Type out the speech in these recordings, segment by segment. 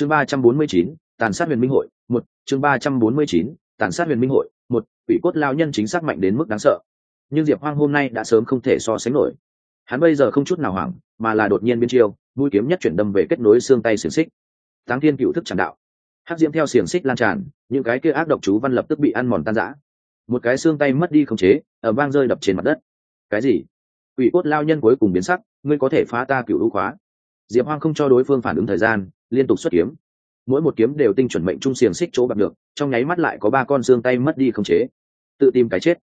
chương ba trăm bốn mươi chín, tàn sát huyền minh hội, một, chương ba trăm bốn mươi chín, tàn sát huyền minh hội, một quỷ cốt lao nhân chính xác mạnh đến mức đáng sợ. Nhưng diệp hoang hôm nay đã sớm không thể so sánh nổi. Hắn bây giờ không chút nào hoảng, mà là đột nhiên biến chiêu, mũi kiếm nhất chuyển đâm về kết nối xương tay xiềng xích. Táng thiên cựu thức chẳng đạo. Hắc diễm theo xiềng xích lan tràn, những cái kia ác độc chú văn lập tức bị ăn mòn tan rã. Một cái xương tay mất đi khống chế ở vang rơi đập trên mặt đất. Cái gì? Quỷ cốt lao nhân cuối cùng biến sắc, ngươi có thể phá ta cựu lũ khóa. Diệp hoang không cho đối phương phản ứng thời gian liên tục xuất kiếm. Mỗi một kiếm đều tinh chuẩn mệnh trung xiềng xích chỗ bạc được, trong nháy mắt lại có ba con xương tay mất đi không chế. Tự tìm cái chết.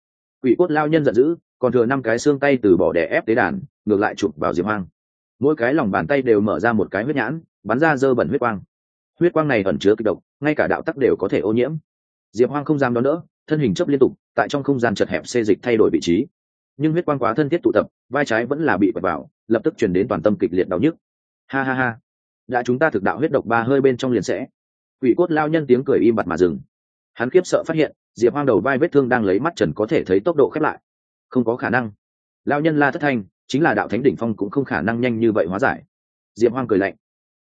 Quỷ cốt lao nhân giận dữ, còn thừa năm cái xương tay từ bỏ đè ép tế đàn, ngược lại chụp vào diệp hoang. Mỗi cái lòng bàn tay đều mở ra một cái huyết nhãn, bắn ra dơ bẩn huyết quang. Huyết quang này ẩn chứa kịch độc, ngay cả đạo tắc đều có thể ô nhiễm. Diệp hoang không dám đón đỡ, thân hình chấp liên tục, tại trong không gian chật hẹp xê dịch thay đổi vị trí. Nhưng huyết quang quá thân thiết tụ tập, vai trái vẫn là bị bật vào, lập tức chuyển đến toàn tâm kịch liệt đau nhức. Ha ha ha đã chúng ta thực đạo huyết độc ba hơi bên trong liền sẽ. Quỷ cốt lao nhân tiếng cười im bặt mà dừng. Hắn kiếp sợ phát hiện, diệp hoang đầu vai vết thương đang lấy mắt trần có thể thấy tốc độ khép lại. Không có khả năng. Lao nhân la thất thanh, chính là đạo thánh đỉnh phong cũng không khả năng nhanh như vậy hóa giải. Diệp hoang cười lạnh.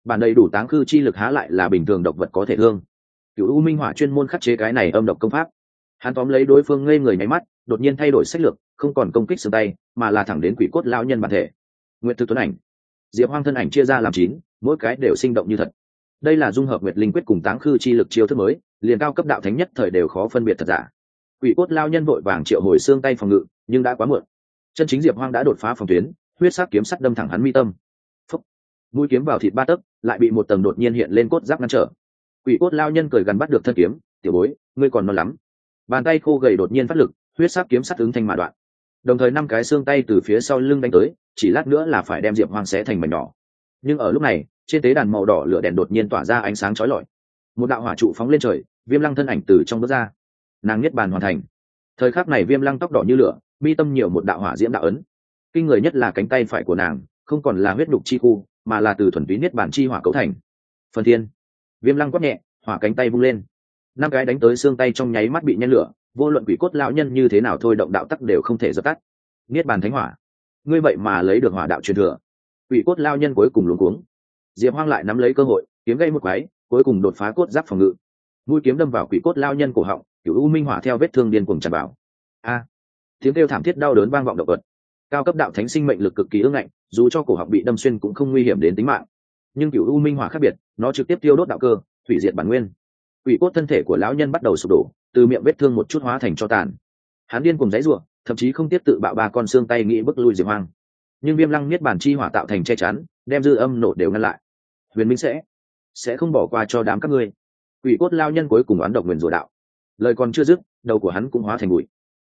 Bản đầy đủ táng khư chi lực há lại là bình thường độc vật có thể thương. Cựu u minh hỏa chuyên môn khắc chế cái này âm độc công pháp. Hắn tóm lấy đối phương ngây người nháy mắt, đột nhiên thay đổi sách lược, không còn công kích sườn tay, mà là thẳng đến quỷ cốt lao nhân bản thể. Nguyện thực tuấn ảnh. Diệp hoang thân ảnh chia ra làm chín mỗi cái đều sinh động như thật. Đây là dung hợp nguyệt linh quyết cùng táng khư chi lực chiêu thức mới, liền cao cấp đạo thánh nhất thời đều khó phân biệt thật giả. Quỷ cốt lao nhân vội vàng triệu hồi xương tay phòng ngự, nhưng đã quá muộn. Chân chính diệp hoang đã đột phá phòng tuyến, huyết sắc kiếm sắt đâm thẳng hắn mi tâm. Phúc. mũi kiếm vào thịt ba tấc, lại bị một tầng đột nhiên hiện lên cốt giáp ngăn trở. Quỷ cốt lao nhân cười gần bắt được thân kiếm, tiểu bối, ngươi còn non lắm. Bàn tay khô gầy đột nhiên phát lực, huyết sắc kiếm sắt ứng thanh mà đoạn. Đồng thời năm cái xương tay từ phía sau lưng đánh tới, chỉ lát nữa là phải đem diệp hoang xé thành mảnh nhỏ nhưng ở lúc này, trên tế đàn màu đỏ lửa đèn đột nhiên tỏa ra ánh sáng chói lọi. Một đạo hỏa trụ phóng lên trời, viêm lăng thân ảnh từ trong bước ra. Nàng nhất bàn hoàn thành. Thời khắc này viêm lăng tóc đỏ như lửa, mi tâm nhiều một đạo hỏa diễm đạo ấn. Kinh người nhất là cánh tay phải của nàng, không còn là huyết đục chi khu, mà là từ thuần túy niết bản chi hỏa cấu thành. Phần thiên. Viêm lăng quát nhẹ, hỏa cánh tay vung lên. Năm cái đánh tới xương tay trong nháy mắt bị nhen lửa, vô luận quỷ cốt lão nhân như thế nào thôi động đạo tắc đều không thể dập tắt. Niết bàn thánh hỏa. Ngươi vậy mà lấy được hỏa đạo truyền thừa quỷ cốt lao nhân cuối cùng luống cuống. Diệp hoang lại nắm lấy cơ hội, kiếm gây một quái cuối cùng đột phá cốt giáp phòng ngự. Mũi kiếm đâm vào quỷ cốt lao nhân cổ họng cựu u minh hỏa theo vết thương điên cuồng tràn vào. A! Tiếng kêu thảm thiết đau đớn vang vọng động vật. Cao cấp đạo thánh sinh mệnh lực cực kỳ ưng ngạnh, dù cho cổ họng bị đâm xuyên cũng không nguy hiểm đến tính mạng. Nhưng cựu u minh hỏa khác biệt, nó trực tiếp tiêu đốt đạo cơ thủy diệt bản nguyên. Quỷ cốt thân thể của lão nhân bắt đầu sụp đổ, từ miệng vết thương một chút hóa thành cho tàn. Hắn điên cùng dãy ruộng thậm chí không tiếp tự bạo ba con xương tay nghĩ bức lui diệp hoang nhưng viêm lăng niết bản chi hỏa tạo thành che chắn, đem dư âm nổ đều ngăn lại. Huyền minh sẽ sẽ không bỏ qua cho đám các ngươi. Quỷ cốt lao nhân cuối cùng oán độc nguyền rủa đạo. Lời còn chưa dứt, đầu của hắn cũng hóa thành bụi.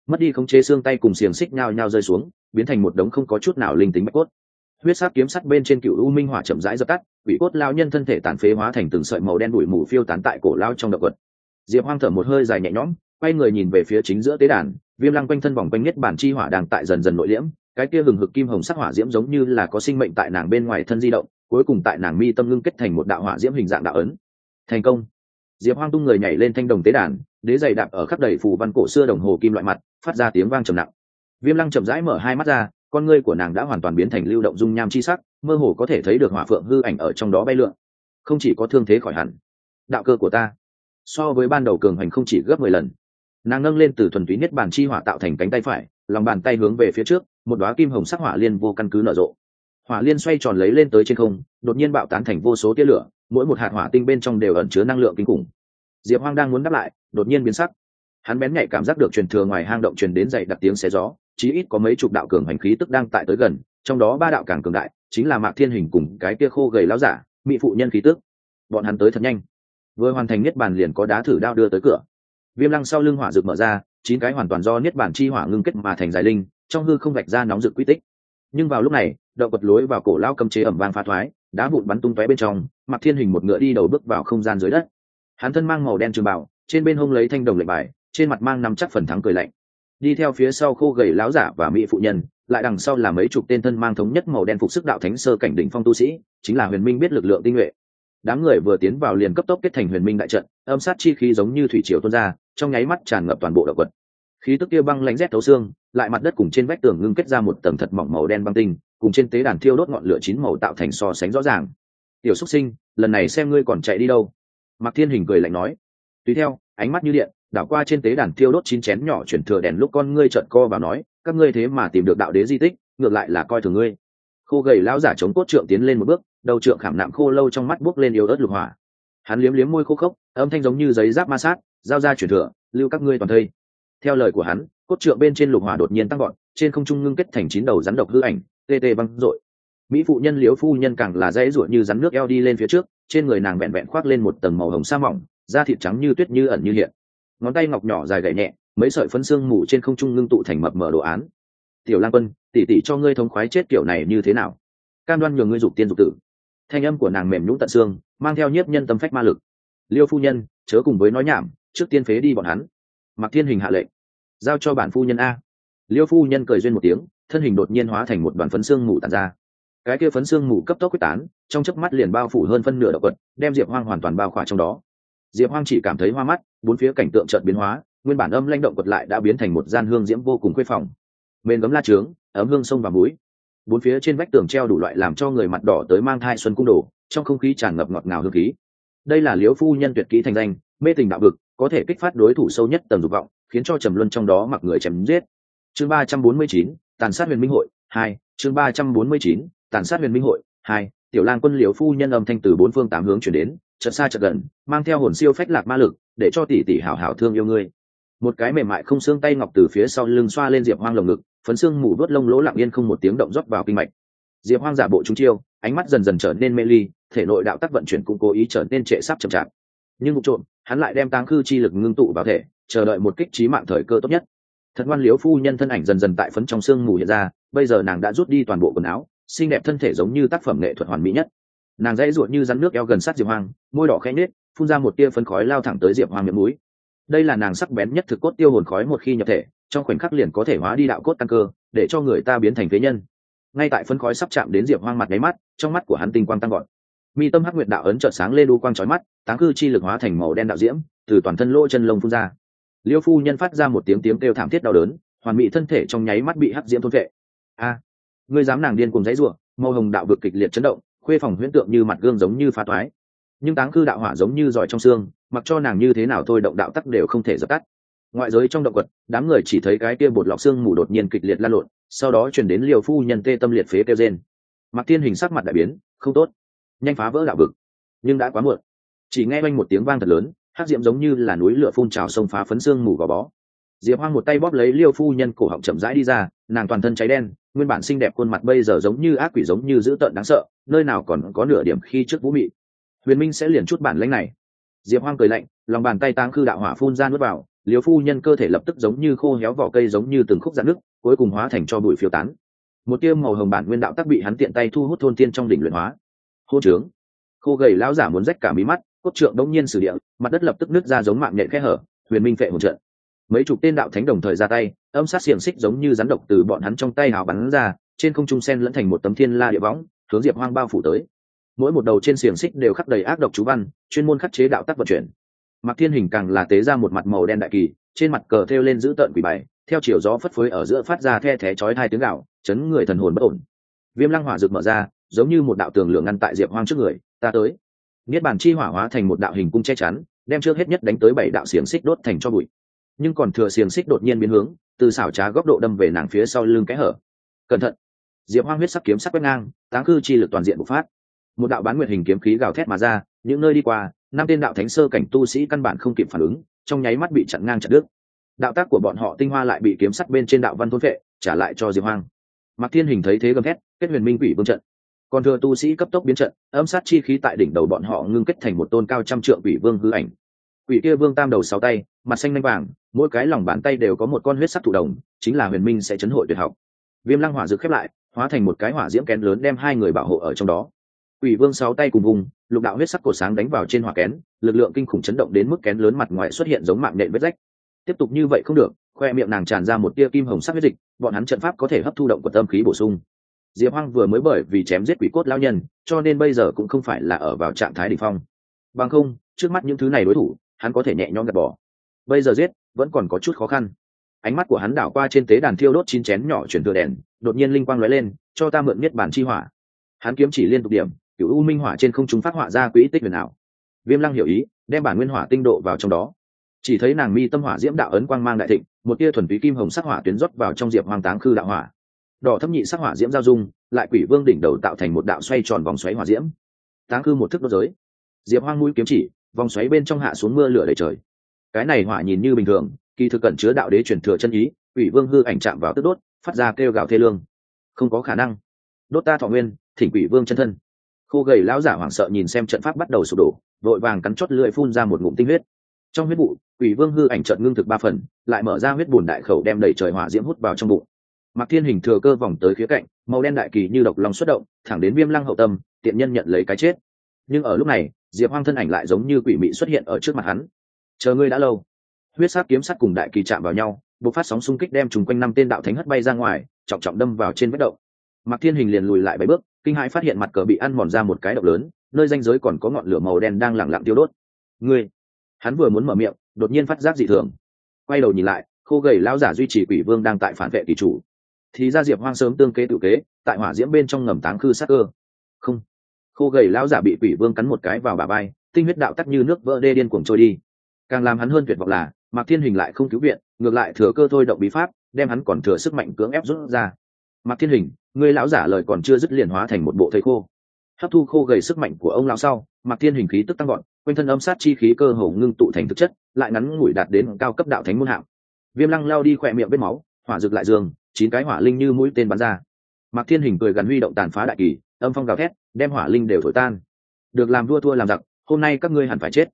Mất đi khống chế xương tay cùng xiềng xích nhao nhao rơi xuống, biến thành một đống không có chút nào linh tính bạch cốt. Huyết sắc kiếm sắt bên trên cựu u minh hỏa chậm rãi dập tắt, quỷ cốt lao nhân thân thể tàn phế hóa thành từng sợi màu đen bụi mù phiêu tán tại cổ lao trong động vật. Diệp hoang thở một hơi dài nhẹ nhõm, quay người nhìn về phía chính giữa tế đàn, viêm lăng quanh thân vòng quanh nhất bản chi hỏa đang tại dần dần nội liễm cái kia hừng hực kim hồng sắc hỏa diễm giống như là có sinh mệnh tại nàng bên ngoài thân di động, cuối cùng tại nàng mi tâm ngưng kết thành một đạo hỏa diễm hình dạng đạo ấn. Thành công. Diệp hoang tung người nhảy lên thanh đồng tế đàn, đế dày đạp ở khắp đầy phù văn cổ xưa đồng hồ kim loại mặt, phát ra tiếng vang trầm nặng. Viêm lăng chậm rãi mở hai mắt ra, con ngươi của nàng đã hoàn toàn biến thành lưu động dung nham chi sắc, mơ hồ có thể thấy được hỏa phượng hư ảnh ở trong đó bay lượn. Không chỉ có thương thế khỏi hẳn, đạo cơ của ta so với ban đầu cường hành không chỉ gấp mười lần. Nàng nâng lên từ thuần túy nhất bàn chi hỏa tạo thành cánh tay phải, lòng bàn tay hướng về phía trước một đoá kim hồng sắc hỏa liên vô căn cứ nở rộ. Hỏa liên xoay tròn lấy lên tới trên không, đột nhiên bạo tán thành vô số tia lửa, mỗi một hạt hỏa tinh bên trong đều ẩn chứa năng lượng kinh khủng. Diệp hoang đang muốn đáp lại, đột nhiên biến sắc. Hắn bén nhạy cảm giác được truyền thừa ngoài hang động truyền đến dậy đặc tiếng xé gió, chí ít có mấy chục đạo cường hành khí tức đang tại tới gần, trong đó ba đạo càng cường đại, chính là mạc thiên hình cùng cái kia khô gầy láo giả, mỹ phụ nhân khí tức. Bọn hắn tới thật nhanh. Vừa hoàn thành niết bàn liền có đá thử đao đưa tới cửa. Viêm lăng sau lưng hỏa rực mở ra, chín cái hoàn toàn do niết bàn chi hỏa ngưng kết mà thành dài linh trong hư không vạch ra nóng rực quy tích. Nhưng vào lúc này, động vật lối vào cổ lao cầm chế ẩm vang pha thoái, đá vụn bắn tung tóe bên trong mặc thiên hình một ngựa đi đầu bước vào không gian dưới đất. Hắn thân mang màu đen trường bảo trên bên hông lấy thanh đồng lệnh bài, trên mặt mang năm chắc phần thắng cười lạnh. Đi theo phía sau khô gầy láo giả và mỹ phụ nhân, lại đằng sau là mấy chục tên thân mang thống nhất màu đen phục sức đạo thánh sơ cảnh đỉnh phong tu sĩ, chính là huyền minh biết lực lượng tinh nhuệ. Đám người vừa tiến vào liền cấp tốc kết thành huyền minh đại trận, âm sát chi khí giống như thủy triều tuôn ra, trong nháy mắt tràn ngập toàn bộ động vật khí tức kia băng lạnh rét thấu xương, lại mặt đất cùng trên vách tường ngưng kết ra một tầng thật mỏng màu đen băng tinh, cùng trên tế đàn thiêu đốt ngọn lửa chín màu tạo thành so sánh rõ ràng. Tiểu xúc sinh, lần này xem ngươi còn chạy đi đâu? Mạc thiên hình cười lạnh nói. Tùy theo, ánh mắt như điện, đảo qua trên tế đàn thiêu đốt chín chén nhỏ chuyển thừa đèn lúc con ngươi trợn co và nói, các ngươi thế mà tìm được đạo đế di tích, ngược lại là coi thường ngươi. Khô gầy lão giả chống cốt trượng tiến lên một bước, đầu trượng khảm nạm khô lâu trong mắt buốc lên yếu ớt lục hỏa. Hắn liếm liếm môi khô khốc, âm thanh giống như giấy giáp ma sát, giao ra chuyển thừa, lưu các ngươi toàn thây theo lời của hắn, cốt trượng bên trên lục hỏa đột nhiên tăng gọn trên không trung ngưng kết thành chín đầu rắn độc hư ảnh, tê tê văng dội mỹ phụ nhân liếu phu nhân càng là dãy ruột như rắn nước eo đi lên phía trước, trên người nàng vẹn vẹn khoác lên một tầng màu hồng sa mỏng, da thịt trắng như tuyết như ẩn như hiện. Ngón tay ngọc nhỏ dài gậy nhẹ, mấy sợi phân xương mù trên không trung ngưng tụ thành mập mở đồ án. Tiểu lang quân tỉ tỉ cho ngươi thống khoái chết kiểu này như thế nào? Cam đoan nhường ngươi dục tiên dục tử. Thanh âm của nàng mềm nhũng tận xương, mang theo nhiếp nhân tâm phách ma lực. Liêu phu nhân, chớ cùng với nói nhảm, trước tiên phế đi bọn hắn mặc thiên hình hạ lệnh. Giao cho bản phu nhân a. Liêu phu nhân cười duyên một tiếng, thân hình đột nhiên hóa thành một đoàn phấn xương mù tàn ra. Cái kia phấn xương mù cấp tốc quyết tán, trong chớp mắt liền bao phủ hơn phân nửa động vật, đem diệp hoang hoàn toàn bao khỏa trong đó. Diệp hoang chỉ cảm thấy hoa mắt, bốn phía cảnh tượng trợt biến hóa, nguyên bản âm lanh động quật lại đã biến thành một gian hương diễm vô cùng khuê phòng. Mền gấm la trướng, ấm hương sông và muối. Bốn phía trên vách tường treo đủ loại làm cho người mặt đỏ tới mang thai xuân cung đồ, trong không khí tràn ngập ngọt ngào hương khí. Đây là liễu phu nhân tuyệt kỹ thành danh, mê tình đạo vực có thể kích phát đối thủ sâu nhất tầng dục vọng, khiến cho trầm luân trong đó mặc người chém giết. Chương ba trăm bốn mươi chín, tàn sát huyền minh hội, hai, chương ba trăm bốn mươi chín, tàn sát huyền minh hội, hai, tiểu lang quân liễu phu nhân âm thanh từ bốn phương tám hướng chuyển đến, chợt xa chợt gần, mang theo hồn siêu phách lạc ma lực, để cho tỷ tỷ hảo hảo thương yêu ngươi. Một cái mềm mại không xương tay ngọc từ phía sau lưng xoa lên diệp hoang lồng ngực, phấn xương mù vớt lông lỗ lặng yên không một tiếng động rót vào kinh mạch. Diệp hoang giả bộ trúng chiêu, ánh mắt dần dần trở nên mê ly, thể nội đạo tắc vận chuyển cũng cố ý trở nên trệ sắp chậm chạp nhưng vụ trộm, hắn lại đem táng khư chi lực ngưng tụ vào thể, chờ đợi một kích trí mạng thời cơ tốt nhất. Thật ngoan liếu phu nhân thân ảnh dần dần tại phấn trong xương mù hiện ra, bây giờ nàng đã rút đi toàn bộ quần áo, xinh đẹp thân thể giống như tác phẩm nghệ thuật hoàn mỹ nhất. Nàng dãy ruột như rắn nước eo gần sát diệp hoang, môi đỏ khẽ nết phun ra một tia phấn khói lao thẳng tới diệp hoang miệng mũi. Đây là nàng sắc bén nhất thực cốt tiêu hồn khói một khi nhập thể, trong khoảnh khắc liền có thể hóa đi đạo cốt tăng cơ, để cho người ta biến thành phế nhân. Ngay tại phân khói sắp chạm đến diệp hoang mặt nháy mắt, trong mắt của hắn tinh quang tăng gọn mi tâm hắc nguyệt đạo ấn trợn sáng lên đu quang chói mắt táng cư chi lực hóa thành màu đen đạo diễm từ toàn thân lỗ chân lông phun ra. Liêu phu nhân phát ra một tiếng tiếng kêu thảm thiết đau đớn hoàn mỹ thân thể trong nháy mắt bị hắc diễm thôn vệ. A ngươi dám nàng điên cùng dãy rủa màu hồng đạo vực kịch liệt chấn động khuê phòng huyễn tượng như mặt gương giống như phá toái. Nhưng táng cư đạo hỏa giống như giỏi trong xương mặc cho nàng như thế nào thôi động đạo tắc đều không thể dập tắt. Ngoại giới trong động vật, đám người chỉ thấy cái kia bột lọc xương mù đột nhiên kịch liệt lan lộn sau đó chuyển đến liều phu nhân tê tâm liệt phế kêu trên mặc tiên hình sắc mặt đại biến không tốt nhanh phá vỡ đạo vực. Nhưng đã quá muộn. Chỉ nghe quanh một tiếng vang thật lớn hát diệm giống như là núi lửa phun trào sông phá phấn xương mù gò bó. Diệp hoang một tay bóp lấy liêu phu nhân cổ họng chậm rãi đi ra, nàng toàn thân cháy đen, nguyên bản xinh đẹp khuôn mặt bây giờ giống như ác quỷ giống như dữ tợn đáng sợ, nơi nào còn có nửa điểm khi trước vũ mị. Huyền minh sẽ liền chút bản lãnh này. Diệp hoang cười lạnh, lòng bàn tay táng khư đạo hỏa phun ra nuốt vào liều phu nhân cơ thể lập tức giống như khô héo vỏ cây giống như từng khúc dạn nước, cuối cùng hóa thành cho bụi phiêu tán. Một tiêu màu hồng bản nguyên đạo tắc bị hắn tiện tay thu hút thôn tiên trong đỉnh luyện hóa hô trướng. Khô gầy lão giả muốn rách cả mí mắt, cốt trượng đông nhiên sử địa, mặt đất lập tức nứt ra giống mạng nhện khe hở, huyền minh phệ một trận. Mấy chục tên đạo thánh đồng thời ra tay, âm sát xiềng xích giống như rắn độc từ bọn hắn trong tay hào bắn ra, trên không trung sen lẫn thành một tấm thiên la địa võng, hướng diệp hoang bao phủ tới. Mỗi một đầu trên xiềng xích đều khắc đầy ác độc chú văn, chuyên môn khắc chế đạo tắc vận chuyển. Mặc thiên hình càng là tế ra một mặt màu đen đại kỳ, trên mặt cờ thêu lên giữ tợn quỷ bài, theo chiều gió phất phới ở giữa phát ra the thé chói hai tiếng gạo chấn người thần hồn bất ổn. Viêm lăng hỏa rực mở ra giống như một đạo tường lửa ngăn tại diệp hoang trước người, ta tới. Niết bàn chi hỏa hóa thành một đạo hình cung che chắn, đem trước hết nhất đánh tới bảy đạo xiềng xích đốt thành cho bụi. Nhưng còn thừa xiềng xích đột nhiên biến hướng, từ xảo trá góc độ đâm về nàng phía sau lưng kẽ hở. Cẩn thận. Diệp hoang huyết sắc kiếm sắc quét ngang, táng cư chi lực toàn diện bộc phát. Một đạo bán nguyệt hình kiếm khí gào thét mà ra, những nơi đi qua, năm tên đạo thánh sơ cảnh tu sĩ căn bản không kịp phản ứng, trong nháy mắt bị chặn ngang chặn đứt. Đạo tác của bọn họ tinh hoa lại bị kiếm sắt bên trên đạo văn thôn vệ trả lại cho diệp hoang. Mạc thiên hình thấy thế gầm thét, kết huyền minh quỷ vương trận còn thừa tu sĩ cấp tốc biến trận âm sát chi khí tại đỉnh đầu bọn họ ngưng kết thành một tôn cao trăm trượng quỷ vương hư ảnh quỷ kia vương tam đầu sáu tay mặt xanh lanh vàng mỗi cái lòng bàn tay đều có một con huyết sắc thủ đồng chính là huyền minh sẽ chấn hội tuyệt học viêm lăng hỏa dược khép lại hóa thành một cái hỏa diễm kén lớn đem hai người bảo hộ ở trong đó Quỷ Vương sáu tay cùng vùng, lục đạo huyết sắc cổ sáng đánh vào trên hỏa kén, lực lượng kinh khủng chấn động đến mức kén lớn mặt ngoài xuất hiện giống mạng nện vết rách. Tiếp tục như vậy không được, khoe miệng nàng tràn ra một tia kim hồng sắc huyết dịch, bọn hắn trận pháp có thể hấp thu động của tâm khí bổ sung. Diệp Hoang vừa mới bởi vì chém giết quỷ cốt lão nhân, cho nên bây giờ cũng không phải là ở vào trạng thái đỉnh phong. Bằng không, trước mắt những thứ này đối thủ, hắn có thể nhẹ nhõm gạt bỏ. Bây giờ giết, vẫn còn có chút khó khăn. Ánh mắt của hắn đảo qua trên tế đàn thiêu đốt chín chén nhỏ chuyển thừa đèn, đột nhiên linh quang lóe lên, cho ta mượn miết bản chi hỏa. Hắn kiếm chỉ liên tục điểm, cựu u minh hỏa trên không trung phát họa ra quỹ tích huyền ảo viêm lăng hiểu ý đem bản nguyên hỏa tinh độ vào trong đó chỉ thấy nàng mi tâm hỏa diễm đạo ấn quang mang đại thịnh một tia thuần túy kim hồng sắc hỏa tuyến rót vào trong diệp hoang táng khư đạo hỏa đỏ thấp nhị sắc hỏa diễm giao dung, lại quỷ vương đỉnh đầu tạo thành một đạo xoay tròn vòng xoáy hỏa diễm. Táng cư một thức đốt giới. Diệp hoang mũi kiếm chỉ, vòng xoáy bên trong hạ xuống mưa lửa đầy trời. Cái này hỏa nhìn như bình thường, kỳ thực cẩn chứa đạo đế truyền thừa chân ý, quỷ vương hư ảnh chạm vào tức đốt, phát ra kêu gào thê lương. Không có khả năng. Đốt ta thọ nguyên, thỉnh quỷ vương chân thân. Khô gầy lão giả hoảng sợ nhìn xem trận pháp bắt đầu sụp đổ, vội vàng cắn chót lưỡi phun ra một ngụm tinh huyết. Trong huyết vụ, quỷ vương hư ảnh trợn ngưng thực ba phần, lại mở ra huyết bùn đại khẩu đem đầy trời hỏa diễm hút vào trong bụng. Mạc thiên hình thừa cơ vòng tới khía cạnh, màu đen đại kỳ như độc lòng xuất động, thẳng đến viêm lăng hậu tâm, tiện nhân nhận lấy cái chết. Nhưng ở lúc này, diệp hoang thân ảnh lại giống như quỷ mị xuất hiện ở trước mặt hắn. Chờ ngươi đã lâu. Huyết sát kiếm sắt cùng đại kỳ chạm vào nhau, bộc phát sóng xung kích đem trùng quanh năm tên đạo thánh hất bay ra ngoài, trọng trọng đâm vào trên vết động. Mạc thiên hình liền lùi lại bảy bước, kinh hãi phát hiện mặt cờ bị ăn mòn ra một cái động lớn, nơi danh giới còn có ngọn lửa màu đen đang lẳng lặng tiêu đốt. Ngươi! Hắn vừa muốn mở miệng, đột nhiên phát giác dị thường. Quay đầu nhìn lại, khô gầy lão giả duy trì quỷ vương đang tại phản vệ kỳ chủ thì ra diệp hoang sớm tương kế tự kế, tại hỏa diễm bên trong ngầm táng khư sát cơ. Không. Khô gầy lão giả bị quỷ vương cắn một cái vào bà bay tinh huyết đạo tắt như nước vỡ đê điên cuồng trôi đi. Càng làm hắn hơn tuyệt vọng là, mạc thiên hình lại không cứu viện, ngược lại thừa cơ thôi động bí pháp, đem hắn còn thừa sức mạnh cưỡng ép rút ra. Mạc thiên hình người lão giả lời còn chưa dứt liền hóa thành một bộ thầy khô. Hấp thu khô gầy sức mạnh của ông lão sau, mạc thiên hình khí tức tăng gọn quanh thân âm sát chi khí cơ hồ ngưng tụ thành thực chất, lại ngắn ngủi đạt đến cao cấp đạo thánh môn hạng. Viêm lăng lao đi khỏe miệng vết máu, hỏa rực lại dương chín cái hỏa linh như mũi tên bắn ra. Mạc thiên hình cười gắn huy động tàn phá đại kỳ, âm phong gào thét, đem hỏa linh đều thổi tan. Được làm vua thua làm giặc, hôm nay các ngươi hẳn phải chết.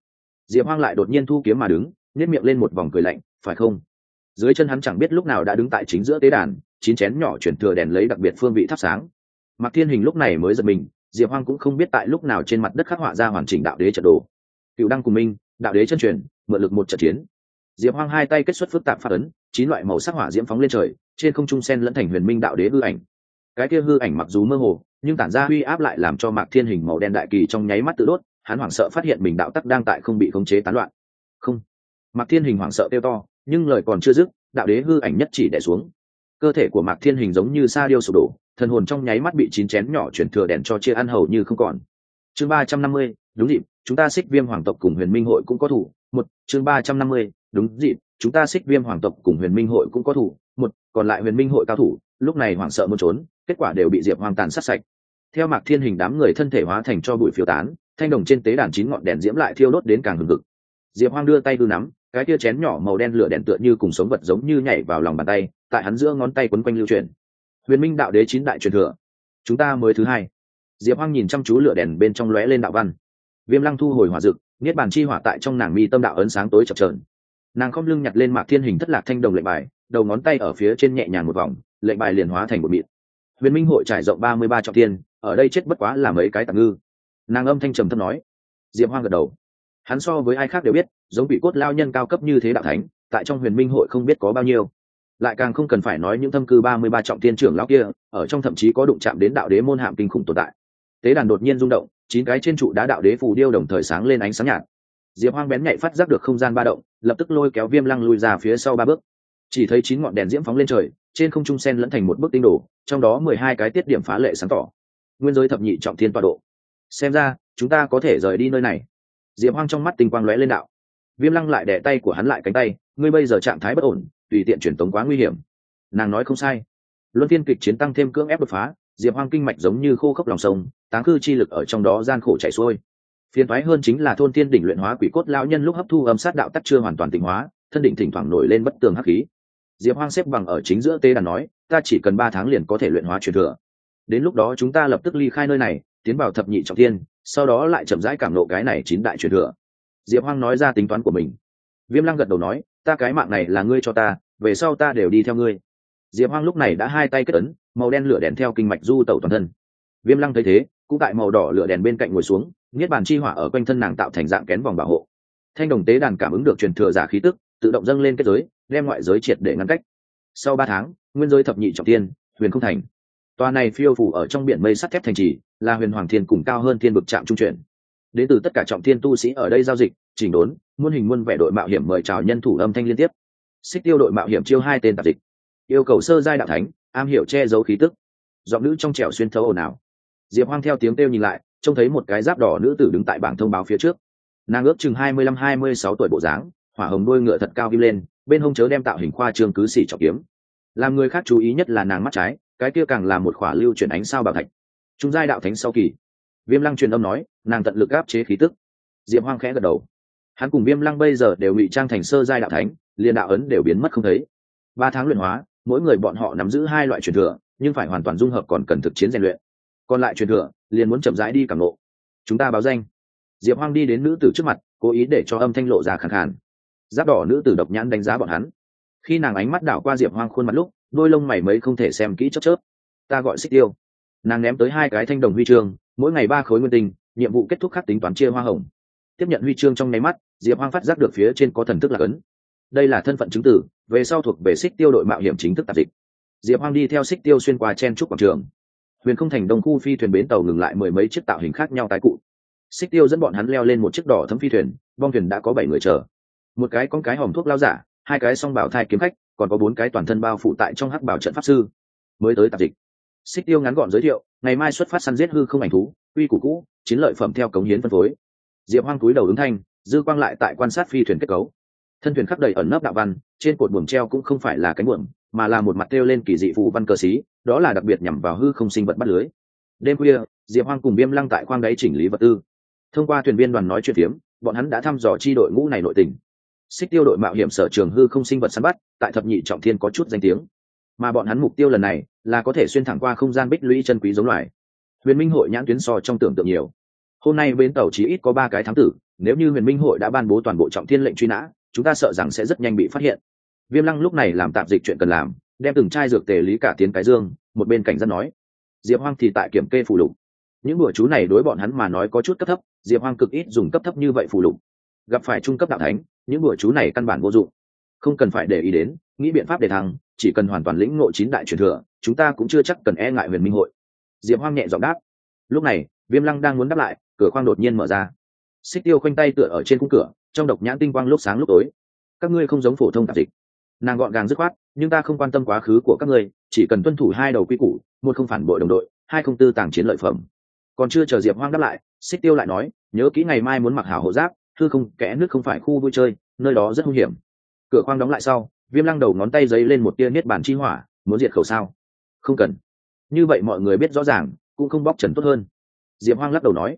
Diệp hoang lại đột nhiên thu kiếm mà đứng nhét miệng lên một vòng cười lạnh, phải không? Dưới chân hắn chẳng biết lúc nào đã đứng tại chính giữa tế đàn, chín chén nhỏ chuyển thừa đèn lấy đặc biệt phương vị thắp sáng. Mạc thiên hình lúc này mới giật mình, diệp hoang cũng không biết tại lúc nào trên mặt đất khắc họa ra hoàn chỉnh đạo đế trận đồ. Cựu đăng cùng minh, đạo đế chân truyền, mượn lực một trận chiến. Diệp hoang hai tay kết xuất phức tạp phát ấn, chín loại màu sắc hỏa diễm phóng lên trời trên không trung sen lẫn thành huyền minh đạo đế hư ảnh. Cái kia hư ảnh mặc dù mơ hồ, nhưng tản ra uy áp lại làm cho mạc thiên hình màu đen đại kỳ trong nháy mắt tự đốt, hắn hoảng sợ phát hiện mình đạo tắc đang tại không bị khống chế tán loạn. Không. Mạc thiên hình hoảng sợ kêu to, nhưng lời còn chưa dứt, đạo đế hư ảnh nhất chỉ đẻ xuống. Cơ thể của mạc thiên hình giống như sa điêu sụp đổ, thần hồn trong nháy mắt bị chín chén nhỏ chuyển thừa đèn cho chia ăn hầu như không còn. Chương ba trăm năm mươi, đúng dịp, chúng ta xích viêm hoàng tộc cùng huyền minh hội cũng có thủ. Một, chương ba trăm năm mươi đúng dịp, chúng ta xích viêm hoàng tộc cùng huyền minh hội cũng có thủ, một, còn lại huyền minh hội cao thủ, lúc này hoảng sợ muốn trốn, kết quả đều bị diệp hoang tàn sát sạch. Theo mạc thiên hình đám người thân thể hóa thành cho bụi phiêu tán, thanh đồng trên tế đàn chín ngọn đèn diễm lại thiêu đốt đến càng hừng hực. Diệp hoang đưa tay đưa nắm, cái tia chén nhỏ màu đen lửa đèn tựa như cùng sống vật giống như nhảy vào lòng bàn tay, tại hắn giữa ngón tay quấn quanh lưu truyền huyền minh đạo đế chín đại truyền thừa. Chúng ta mới thứ hai. Diệp hoang nhìn chăm chú lửa đèn bên trong lóe lên đạo văn. Viêm lăng thu hồi hỏa dực, niết bàn chi hỏa tại trong nàng mi tâm đạo ấn sáng tối chập trờn nàng không lưng nhặt lên mạc thiên hình thất lạc thanh đồng lệnh bài, đầu ngón tay ở phía trên nhẹ nhàng một vòng, lệnh bài liền hóa thành một mịt. Huyền minh hội trải rộng ba mươi ba trọng tiên ở đây chết bất quá là mấy cái tạm ngư. Nàng âm thanh trầm thấp nói. Diệp hoang gật đầu. Hắn so với ai khác đều biết, giống bị cốt lao nhân cao cấp như thế đạo thánh, tại trong huyền minh hội không biết có bao nhiêu. Lại càng không cần phải nói những thâm cư ba mươi ba trọng tiên trưởng lão kia, ở trong thậm chí có đụng chạm đến đạo đế môn hạm kinh khủng tồn tại. Tế đàn đột nhiên rung động, chín cái trên trụ đá đạo đế phù điêu đồng thời sáng lên ánh sáng nhạt diệp hoang bén nhạy phát giác được không gian ba động, lập tức lôi kéo viêm lăng lùi ra phía sau ba bước. Chỉ thấy chín ngọn đèn diễm phóng lên trời, trên không trung sen lẫn thành một bức tinh đồ, trong đó mười hai cái tiết điểm phá lệ sáng tỏ. Nguyên giới thập nhị trọng thiên tọa độ. Xem ra, chúng ta có thể rời đi nơi này. Diệp hoang trong mắt tinh quang lóe lên đạo. Viêm lăng lại đẻ tay của hắn lại cánh tay, ngươi bây giờ trạng thái bất ổn, tùy tiện truyền tống quá nguy hiểm. Nàng nói không sai. Luân phiên kịch chiến tăng thêm cưỡng ép đột phá, diệp hoang kinh mạch giống như khô khốc lòng sông, táng cư chi lực ở trong đó gian khổ chảy xuôi phiền thoái hơn chính là thôn thiên đỉnh luyện hóa quỷ cốt lão nhân lúc hấp thu âm sát đạo tắc chưa hoàn toàn tịnh hóa, thân đỉnh thỉnh thoảng nổi lên bất tường hắc khí. Diệp hoang xếp bằng ở chính giữa tê đàn nói, ta chỉ cần ba tháng liền có thể luyện hóa truyền thừa. Đến lúc đó chúng ta lập tức ly khai nơi này, tiến vào thập nhị trọng thiên, sau đó lại chậm rãi cảm nộ cái này chín đại truyền thừa. Diệp hoang nói ra tính toán của mình. Viêm lăng gật đầu nói, ta cái mạng này là ngươi cho ta, về sau ta đều đi theo ngươi. Diệp hoang lúc này đã hai tay kết ấn, màu đen lửa đèn theo kinh mạch du tẩu toàn thân. Viêm lăng thấy thế cũng tại màu đỏ lửa đèn bên cạnh ngồi xuống, niết bàn chi hỏa ở quanh thân nàng tạo thành dạng kén vòng bảo hộ. Thanh đồng tế đàn cảm ứng được truyền thừa giả khí tức, tự động dâng lên kết giới, đem ngoại giới triệt để ngăn cách. Sau ba tháng, nguyên giới thập nhị trọng tiên huyền không thành. Tòa này phiêu phủ ở trong biển mây sắt thép thành trì, là huyền hoàng thiên cùng cao hơn thiên bực trạm trung chuyển. Đến từ tất cả trọng thiên tu sĩ ở đây giao dịch, chỉnh đốn, muôn hình muôn vẻ đội mạo hiểm mời chào nhân thủ âm thanh liên tiếp. Xích tiêu đội mạo hiểm chiêu hai tên tạp dịch. Yêu cầu sơ giai đạo thánh, am hiểu che giấu khí tức. Giọng nữ trong trẻo xuyên thấu ồn ào diệp hoang theo tiếng kêu nhìn lại, trông thấy một cái giáp đỏ nữ tử đứng tại bảng thông báo phía trước. Nàng ước chừng hai mươi lăm, hai mươi sáu tuổi bộ dáng, hỏa hồng đuôi ngựa thật cao kim lên, bên hông chớ đem tạo hình khoa trương cứ xỉ trọng kiếm. Làm người khác chú ý nhất là nàng mắt trái, cái kia càng là một khỏa lưu chuyển ánh sao bảo thạch. Chúng giai đạo thánh sau kỳ. Viêm lăng truyền âm nói, nàng tận lực áp chế khí tức. Diệp hoang khẽ gật đầu. Hắn cùng viêm lăng bây giờ đều bị trang thành sơ giai đạo thánh, liền đạo ấn đều biến mất không thấy. Ba tháng luyện hóa, mỗi người bọn họ nắm giữ hai loại truyền thừa, nhưng phải hoàn toàn dung hợp còn cần thực chiến rèn luyện còn lại truyền thừa, liền muốn chậm rãi đi cảm lộ chúng ta báo danh. Diệp hoang đi đến nữ tử trước mặt, cố ý để cho âm thanh lộ ra khẳng khàn. Giáp đỏ nữ tử độc nhãn đánh giá bọn hắn. Khi nàng ánh mắt đảo qua diệp hoang khuôn mặt lúc, đôi lông mày mấy không thể xem kỹ chớp chớp. Ta gọi xích tiêu. Nàng ném tới hai cái thanh đồng huy chương, mỗi ngày ba khối nguyên tinh, nhiệm vụ kết thúc khắc tính toán chia hoa hồng. Tiếp nhận huy chương trong nháy mắt, diệp hoang phát giác được phía trên có thần thức lạc ấn. Đây là thân phận chứng tử, về sau thuộc về xích tiêu đội mạo hiểm chính thức tạp dịch. Diệp hoang đi theo xích tiêu xuyên qua chen trúc quảng trường huyền không thành đông khu phi thuyền bến tàu ngừng lại mười mấy chiếc tạo hình khác nhau tái cụ. Xích tiêu dẫn bọn hắn leo lên một chiếc đỏ thấm phi thuyền, bong thuyền đã có bảy người chờ. Một cái con cái hòm thuốc lao giả, hai cái song bảo thai kiếm khách, còn có bốn cái toàn thân bao phụ tại trong hắc bảo trận pháp sư. Mới tới tạp dịch. Xích tiêu ngắn gọn giới thiệu, ngày mai xuất phát săn giết hư không ảnh thú uy củ cũ, chiến lợi phẩm theo cống hiến phân phối. Diệp hoang túi đầu ứng thanh, dư quang lại tại quan sát phi thuyền kết cấu. Thân thuyền khắc đầy ẩn nấp đạo văn, trên cột buồng treo cũng không phải là cánh buồng mà là một mặt treo lên kỳ dị phù văn cờ xí, đó là đặc biệt nhằm vào hư không sinh vật bắt lưới. Đêm khuya, diệp hoang cùng viêm lăng tại khoang đáy chỉnh lý vật tư. Thông qua thuyền viên đoàn nói chuyện phiếm, bọn hắn đã thăm dò chi đội ngũ này nội tình. Xích tiêu đội mạo hiểm sở trường hư không sinh vật săn bắt, tại thập nhị trọng thiên có chút danh tiếng. Mà bọn hắn mục tiêu lần này là có thể xuyên thẳng qua không gian bích lũy chân quý giống loài. Huyền minh hội nhãn tuyến so trong tưởng tượng nhiều. Hôm nay bến tàu chỉ ít có ba cái thám tử, nếu như huyền minh hội đã ban bố toàn bộ trọng thiên lệnh truy nã, chúng ta sợ rằng sẽ rất nhanh bị phát hiện viêm lăng lúc này làm tạm dịch chuyện cần làm, đem từng chai dược tề lý cả tiến cái dương, một bên cảnh giác nói, diệp hoang thì tại kiểm kê phù lục. Những bữa chú này đối bọn hắn mà nói có chút cấp thấp, diệp hoang cực ít dùng cấp thấp như vậy phù lục. Gặp phải trung cấp đạo thánh, những bữa chú này căn bản vô dụng. Không cần phải để ý đến, nghĩ biện pháp để thăng, chỉ cần hoàn toàn lĩnh ngộ chín đại truyền thừa, chúng ta cũng chưa chắc cần e ngại huyền minh hội. Diệp hoang nhẹ giọng đáp. Lúc này, viêm lăng đang muốn đáp lại, cửa khoang đột nhiên mở ra. Xích tiêu khoanh tay tựa ở trên khung cửa, trong độc nhãn tinh quang lúc sáng lúc tối. Các ngươi không giống phổ thông tạp dịch nàng gọn gàng dứt khoát, nhưng ta không quan tâm quá khứ của các ngươi, chỉ cần tuân thủ hai đầu quy củ, một không phản bội đồng đội, hai không tư tàng chiến lợi phẩm. Còn chưa chờ diệp hoang đáp lại, xích tiêu lại nói, nhớ kỹ ngày mai muốn mặc hảo hộ giáp, thư không kẽ nước không phải khu vui chơi, nơi đó rất nguy hiểm. Cửa khoang đóng lại sau, viêm lăng đầu ngón tay giấy lên một tia niết bàn chi hỏa, muốn diệt khẩu sao? Không cần. Như vậy mọi người biết rõ ràng, cũng không bóc trần tốt hơn. Diệp hoang lắc đầu nói,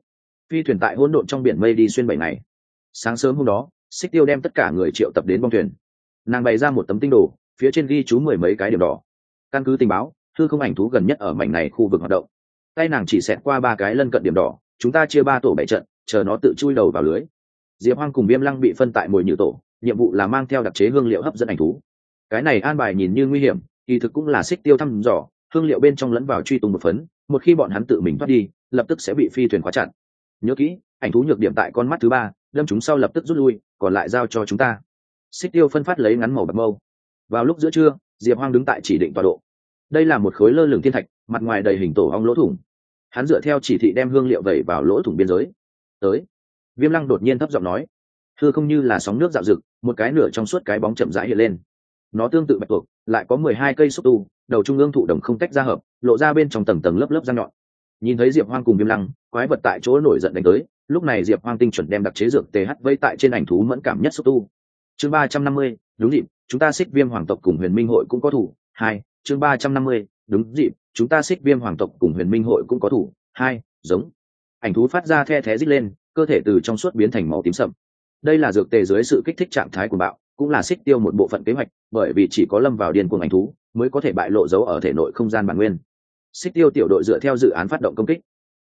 phi thuyền tại hỗn độn trong biển mây đi xuyên bảy ngày. Sáng sớm hôm đó, xích tiêu đem tất cả người triệu tập đến bong thuyền nàng bày ra một tấm tinh đồ, phía trên ghi chú mười mấy cái điểm đỏ. Căn cứ tình báo, thư không ảnh thú gần nhất ở mảnh này khu vực hoạt động. Tay nàng chỉ xẹt qua ba cái lân cận điểm đỏ, chúng ta chia ba tổ bảy trận, chờ nó tự chui đầu vào lưới. Diệp hoang cùng viêm lăng bị phân tại mồi nhự tổ, nhiệm vụ là mang theo đặc chế hương liệu hấp dẫn ảnh thú. Cái này an bài nhìn như nguy hiểm, kỳ thực cũng là xích tiêu thăm dò, hương liệu bên trong lẫn vào truy tung một phấn, một khi bọn hắn tự mình thoát đi, lập tức sẽ bị phi thuyền khóa chặn nhớ kỹ, ảnh thú nhược điểm tại con mắt thứ ba, đâm chúng sau lập tức rút lui, còn lại giao cho chúng ta xích tiêu phân phát lấy ngắn màu bạc mâu. Vào lúc giữa trưa, diệp hoang đứng tại chỉ định tọa độ. Đây là một khối lơ lửng thiên thạch, mặt ngoài đầy hình tổ ong lỗ thủng. Hắn dựa theo chỉ thị đem hương liệu vẩy vào lỗ thủng biên giới. Tới. Viêm lăng đột nhiên thấp giọng nói, thưa không như là sóng nước dạo rực, một cái nửa trong suốt cái bóng chậm rãi hiện lên. Nó tương tự bạch tuộc, lại có mười hai cây xúc tu, đầu trung ương thụ đồng không tách ra hợp, lộ ra bên trong tầng tầng lớp lớp răng nhọn. Nhìn thấy diệp hoang cùng viêm lăng, quái vật tại chỗ nổi giận đánh tới, lúc này diệp hoang tinh chuẩn đem đặc chế dược th vây tại trên ảnh thú mẫn cảm nhất xúc tu chương ba trăm năm mươi, đúng dịp, chúng ta xích viêm hoàng tộc cùng huyền minh hội cũng có thủ. Hai, chương ba trăm năm mươi, đúng dịp, chúng ta xích viêm hoàng tộc cùng huyền minh hội cũng có thủ. Hai, giống. Ảnh thú phát ra the thé rít lên, cơ thể từ trong suốt biến thành màu tím sậm. Đây là dược tề dưới sự kích thích trạng thái của bạo, cũng là xích tiêu một bộ phận kế hoạch, bởi vì chỉ có lâm vào điên cuồng ảnh thú, mới có thể bại lộ dấu ở thể nội không gian bản nguyên. Xích tiêu tiểu đội dựa theo dự án phát động công kích.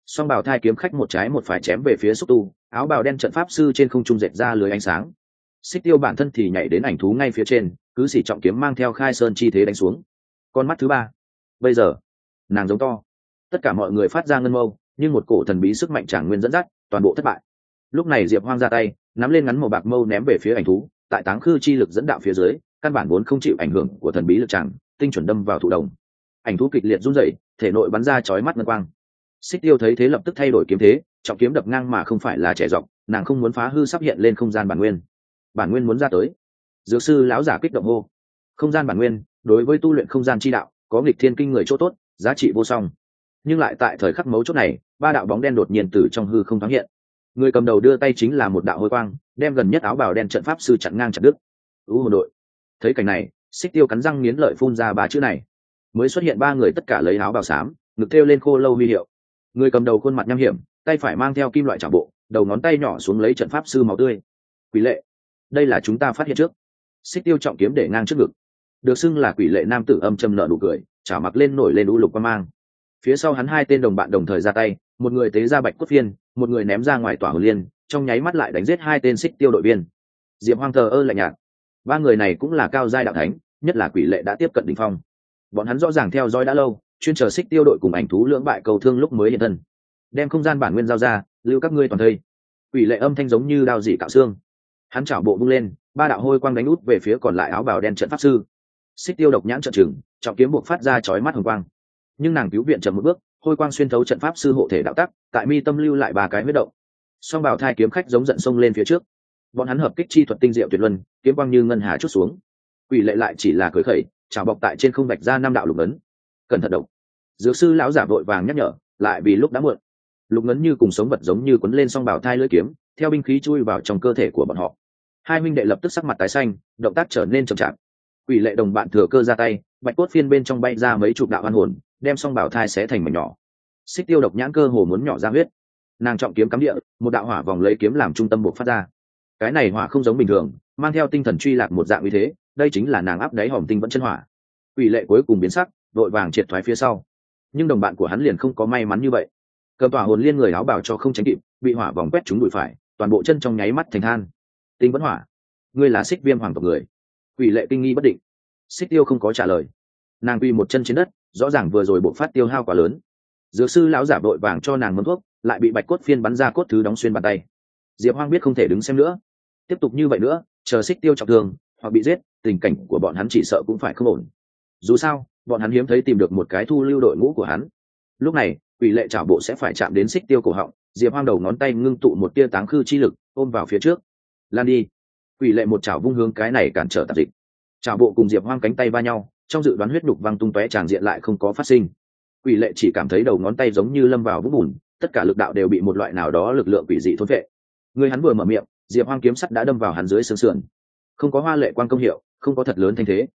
Song bào thai kiếm khách một trái một phải chém về phía xúc tu, áo bào đen trận pháp sư trên không trung dệt ra lưới ánh sáng xích tiêu bản thân thì nhảy đến ảnh thú ngay phía trên, cứ xỉ trọng kiếm mang theo khai sơn chi thế đánh xuống. Con mắt thứ ba. Bây giờ, nàng giống to. Tất cả mọi người phát ra ngân mâu, nhưng một cổ thần bí sức mạnh tràng nguyên dẫn dắt, toàn bộ thất bại. Lúc này diệp hoang ra tay, nắm lên ngắn màu bạc mâu ném về phía ảnh thú, tại táng khư chi lực dẫn đạo phía dưới, căn bản vốn không chịu ảnh hưởng của thần bí lực tràng tinh chuẩn đâm vào thụ đồng. Ảnh thú kịch liệt run rẩy, thể nội bắn ra chói mắt ngân quang. Xích tiêu thấy thế lập tức thay đổi kiếm thế, trọng kiếm đập ngang mà không phải là trẻ dọc, nàng không muốn phá hư sắp hiện lên không gian bản nguyên bản nguyên muốn ra tới. Dược sư lão giả kích động hô. Không gian bản nguyên, đối với tu luyện không gian chi đạo, có nghịch thiên kinh người chỗ tốt, giá trị vô song. Nhưng lại tại thời khắc mấu chốt này, ba đạo bóng đen đột nhiên từ trong hư không thoáng hiện. Người cầm đầu đưa tay chính là một đạo hôi quang, đem gần nhất áo bào đen trận pháp sư chặn ngang chặt đứt. U hồn đội. Thấy cảnh này, xích tiêu cắn răng nghiến lợi phun ra ba chữ này. Mới xuất hiện ba người tất cả lấy áo bào xám, ngực thêu lên khô lâu huy hiệu. Người cầm đầu khuôn mặt nham hiểm, tay phải mang theo kim loại trả bộ, đầu ngón tay nhỏ xuống lấy trận pháp sư màu tươi. Quỷ lệ đây là chúng ta phát hiện trước. Xích tiêu trọng kiếm để ngang trước ngực. Được xưng là quỷ lệ nam tử âm châm nợ nụ cười chả mặc lên nổi lên u lục qua mang. Phía sau hắn hai tên đồng bạn đồng thời ra tay một người tế ra bạch cốt viên, một người ném ra ngoài tỏa hồn liên trong nháy mắt lại đánh giết hai tên xích tiêu đội viên. Diệp hoang thờ ơ lạnh nhạt. Ba người này cũng là cao giai đạo thánh nhất là quỷ lệ đã tiếp cận đ ỉ n h phong. Bọn hắn rõ ràng theo dõi đã lâu chuyên chờ xích tiêu đội cùng ảnh thú lưỡng bại cầu thương lúc mới hiện thân. Đem không gian bản nguyên giao ra lưu các ngươi toàn thây. Quỷ lệ âm thanh giống như đao dị cạo xương hắn chảo bộ bung lên, ba đạo hôi quang đánh út về phía còn lại áo bào đen trận pháp sư. Xích tiêu độc nhãn trận chừng trọng kiếm buộc phát ra chói mắt hồng quang. Nhưng nàng cứu viện chậm một bước, hôi quang xuyên thấu trận pháp sư hộ thể đạo tắc, tại mi tâm lưu lại ba cái huyết động. Song bảo thai kiếm khách giống giận sông lên phía trước. Bọn hắn hợp kích chi thuật tinh diệu tuyệt luân, kiếm quang như ngân hà chút xuống. Quỷ lệ lại chỉ là cởi khẩy trào bọc tại trên không bạch ra năm đạo lục ấn cẩn thận độc. Dược sư lão giả vội vàng nhắc nhở, lại vì lúc đã muộn. Lục ấn như cùng sống vật giống như quấn lên song bảo thai lưỡi kiếm, theo binh khí chui vào trong cơ thể của bọn họ hai minh đệ lập tức sắc mặt tái xanh, động tác trở nên chậm chạp. Quỷ lệ đồng bạn thừa cơ ra tay, bạch cốt phiên bên trong bay ra mấy chục đạo an hồn, đem song bảo thai xé thành mảnh nhỏ. Xích tiêu độc nhãn cơ hồ muốn nhỏ ra huyết. Nàng trọng kiếm cắm địa, một đạo hỏa vòng lấy kiếm làm trung tâm buộc phát ra. Cái này hỏa không giống bình thường, mang theo tinh thần truy lạc một dạng như thế, đây chính là nàng áp đáy hòm tinh vẫn chân hỏa. Ủy lệ cuối cùng biến sắc, vội vàng triệt thoái phía sau. Nhưng đồng bạn của hắn liền không có may mắn như vậy. Cầm tỏa hồn liên người áo bảo cho không tránh kịp, bị hỏa vòng quét chúng bụi phải, toàn bộ chân trong nháy mắt thành than tinh vẫn hỏa, ngươi là xích viêm hoàng tộc người. Quỷ lệ kinh nghi bất định. Xích tiêu không có trả lời. Nàng quy một chân trên đất, rõ ràng vừa rồi bộ phát tiêu hao quá lớn. Dược sư lão giả vội vàng cho nàng mâm thuốc, lại bị bạch cốt phiên bắn ra cốt thứ đóng xuyên bàn tay. Diệp hoang biết không thể đứng xem nữa. Tiếp tục như vậy nữa, chờ xích tiêu trọng thương, hoặc bị giết, tình cảnh của bọn hắn chỉ sợ cũng phải không ổn. Dù sao, bọn hắn hiếm thấy tìm được một cái thu lưu đội ngũ của hắn. Lúc này, quỷ lệ trả bộ sẽ phải chạm đến xích tiêu cổ họng, diệp hoang đầu ngón tay ngưng tụ một tia táng khư chi lực, ôm vào phía trước lan đi. Quỷ lệ một chảo vung hướng cái này cản trở tạp dịch. Chảo bộ cùng diệp hoang cánh tay va nhau, trong dự đoán huyết đục văng tung tóe tràn diện lại không có phát sinh. Quỷ lệ chỉ cảm thấy đầu ngón tay giống như lâm vào vũng bùn, tất cả lực đạo đều bị một loại nào đó lực lượng quỷ dị thôn vệ. Người hắn vừa mở miệng, diệp hoang kiếm sắt đã đâm vào hắn dưới xương sườn. Không có hoa lệ quan công hiệu, không có thật lớn thanh thế.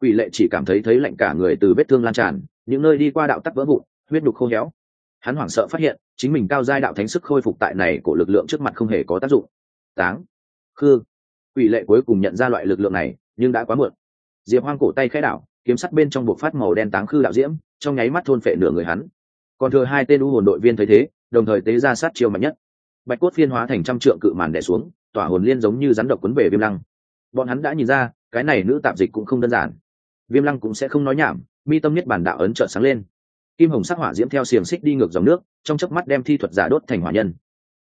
Quỷ lệ chỉ cảm thấy thấy lạnh cả người từ vết thương lan tràn, những nơi đi qua đạo tắc vỡ vụn, huyết đục khô héo. Hắn hoảng sợ phát hiện, chính mình cao giai đạo thánh sức khôi phục tại này của lực lượng trước mặt không hề có tác dụng. Táng khư. Quỷ lệ cuối cùng nhận ra loại lực lượng này, nhưng đã quá muộn. Diệp hoang cổ tay khẽ đảo, kiếm sắt bên trong buộc phát màu đen táng khư đạo diễm, trong nháy mắt thôn phệ nửa người hắn. Còn thừa hai tên u hồn đội viên thấy thế, đồng thời tế ra sát chiêu mạnh nhất. Bạch cốt phiên hóa thành trăm trượng cự màn đẻ xuống, tỏa hồn liên giống như rắn độc quấn về viêm lăng. Bọn hắn đã nhìn ra, cái này nữ tạp dịch cũng không đơn giản. Viêm lăng cũng sẽ không nói nhảm, mi tâm nhất bản đạo ấn trợn sáng lên. Kim hồng sắc hỏa diễm theo xiềng xích đi ngược dòng nước, trong chớp mắt đem thi thuật giả đốt thành hỏa nhân.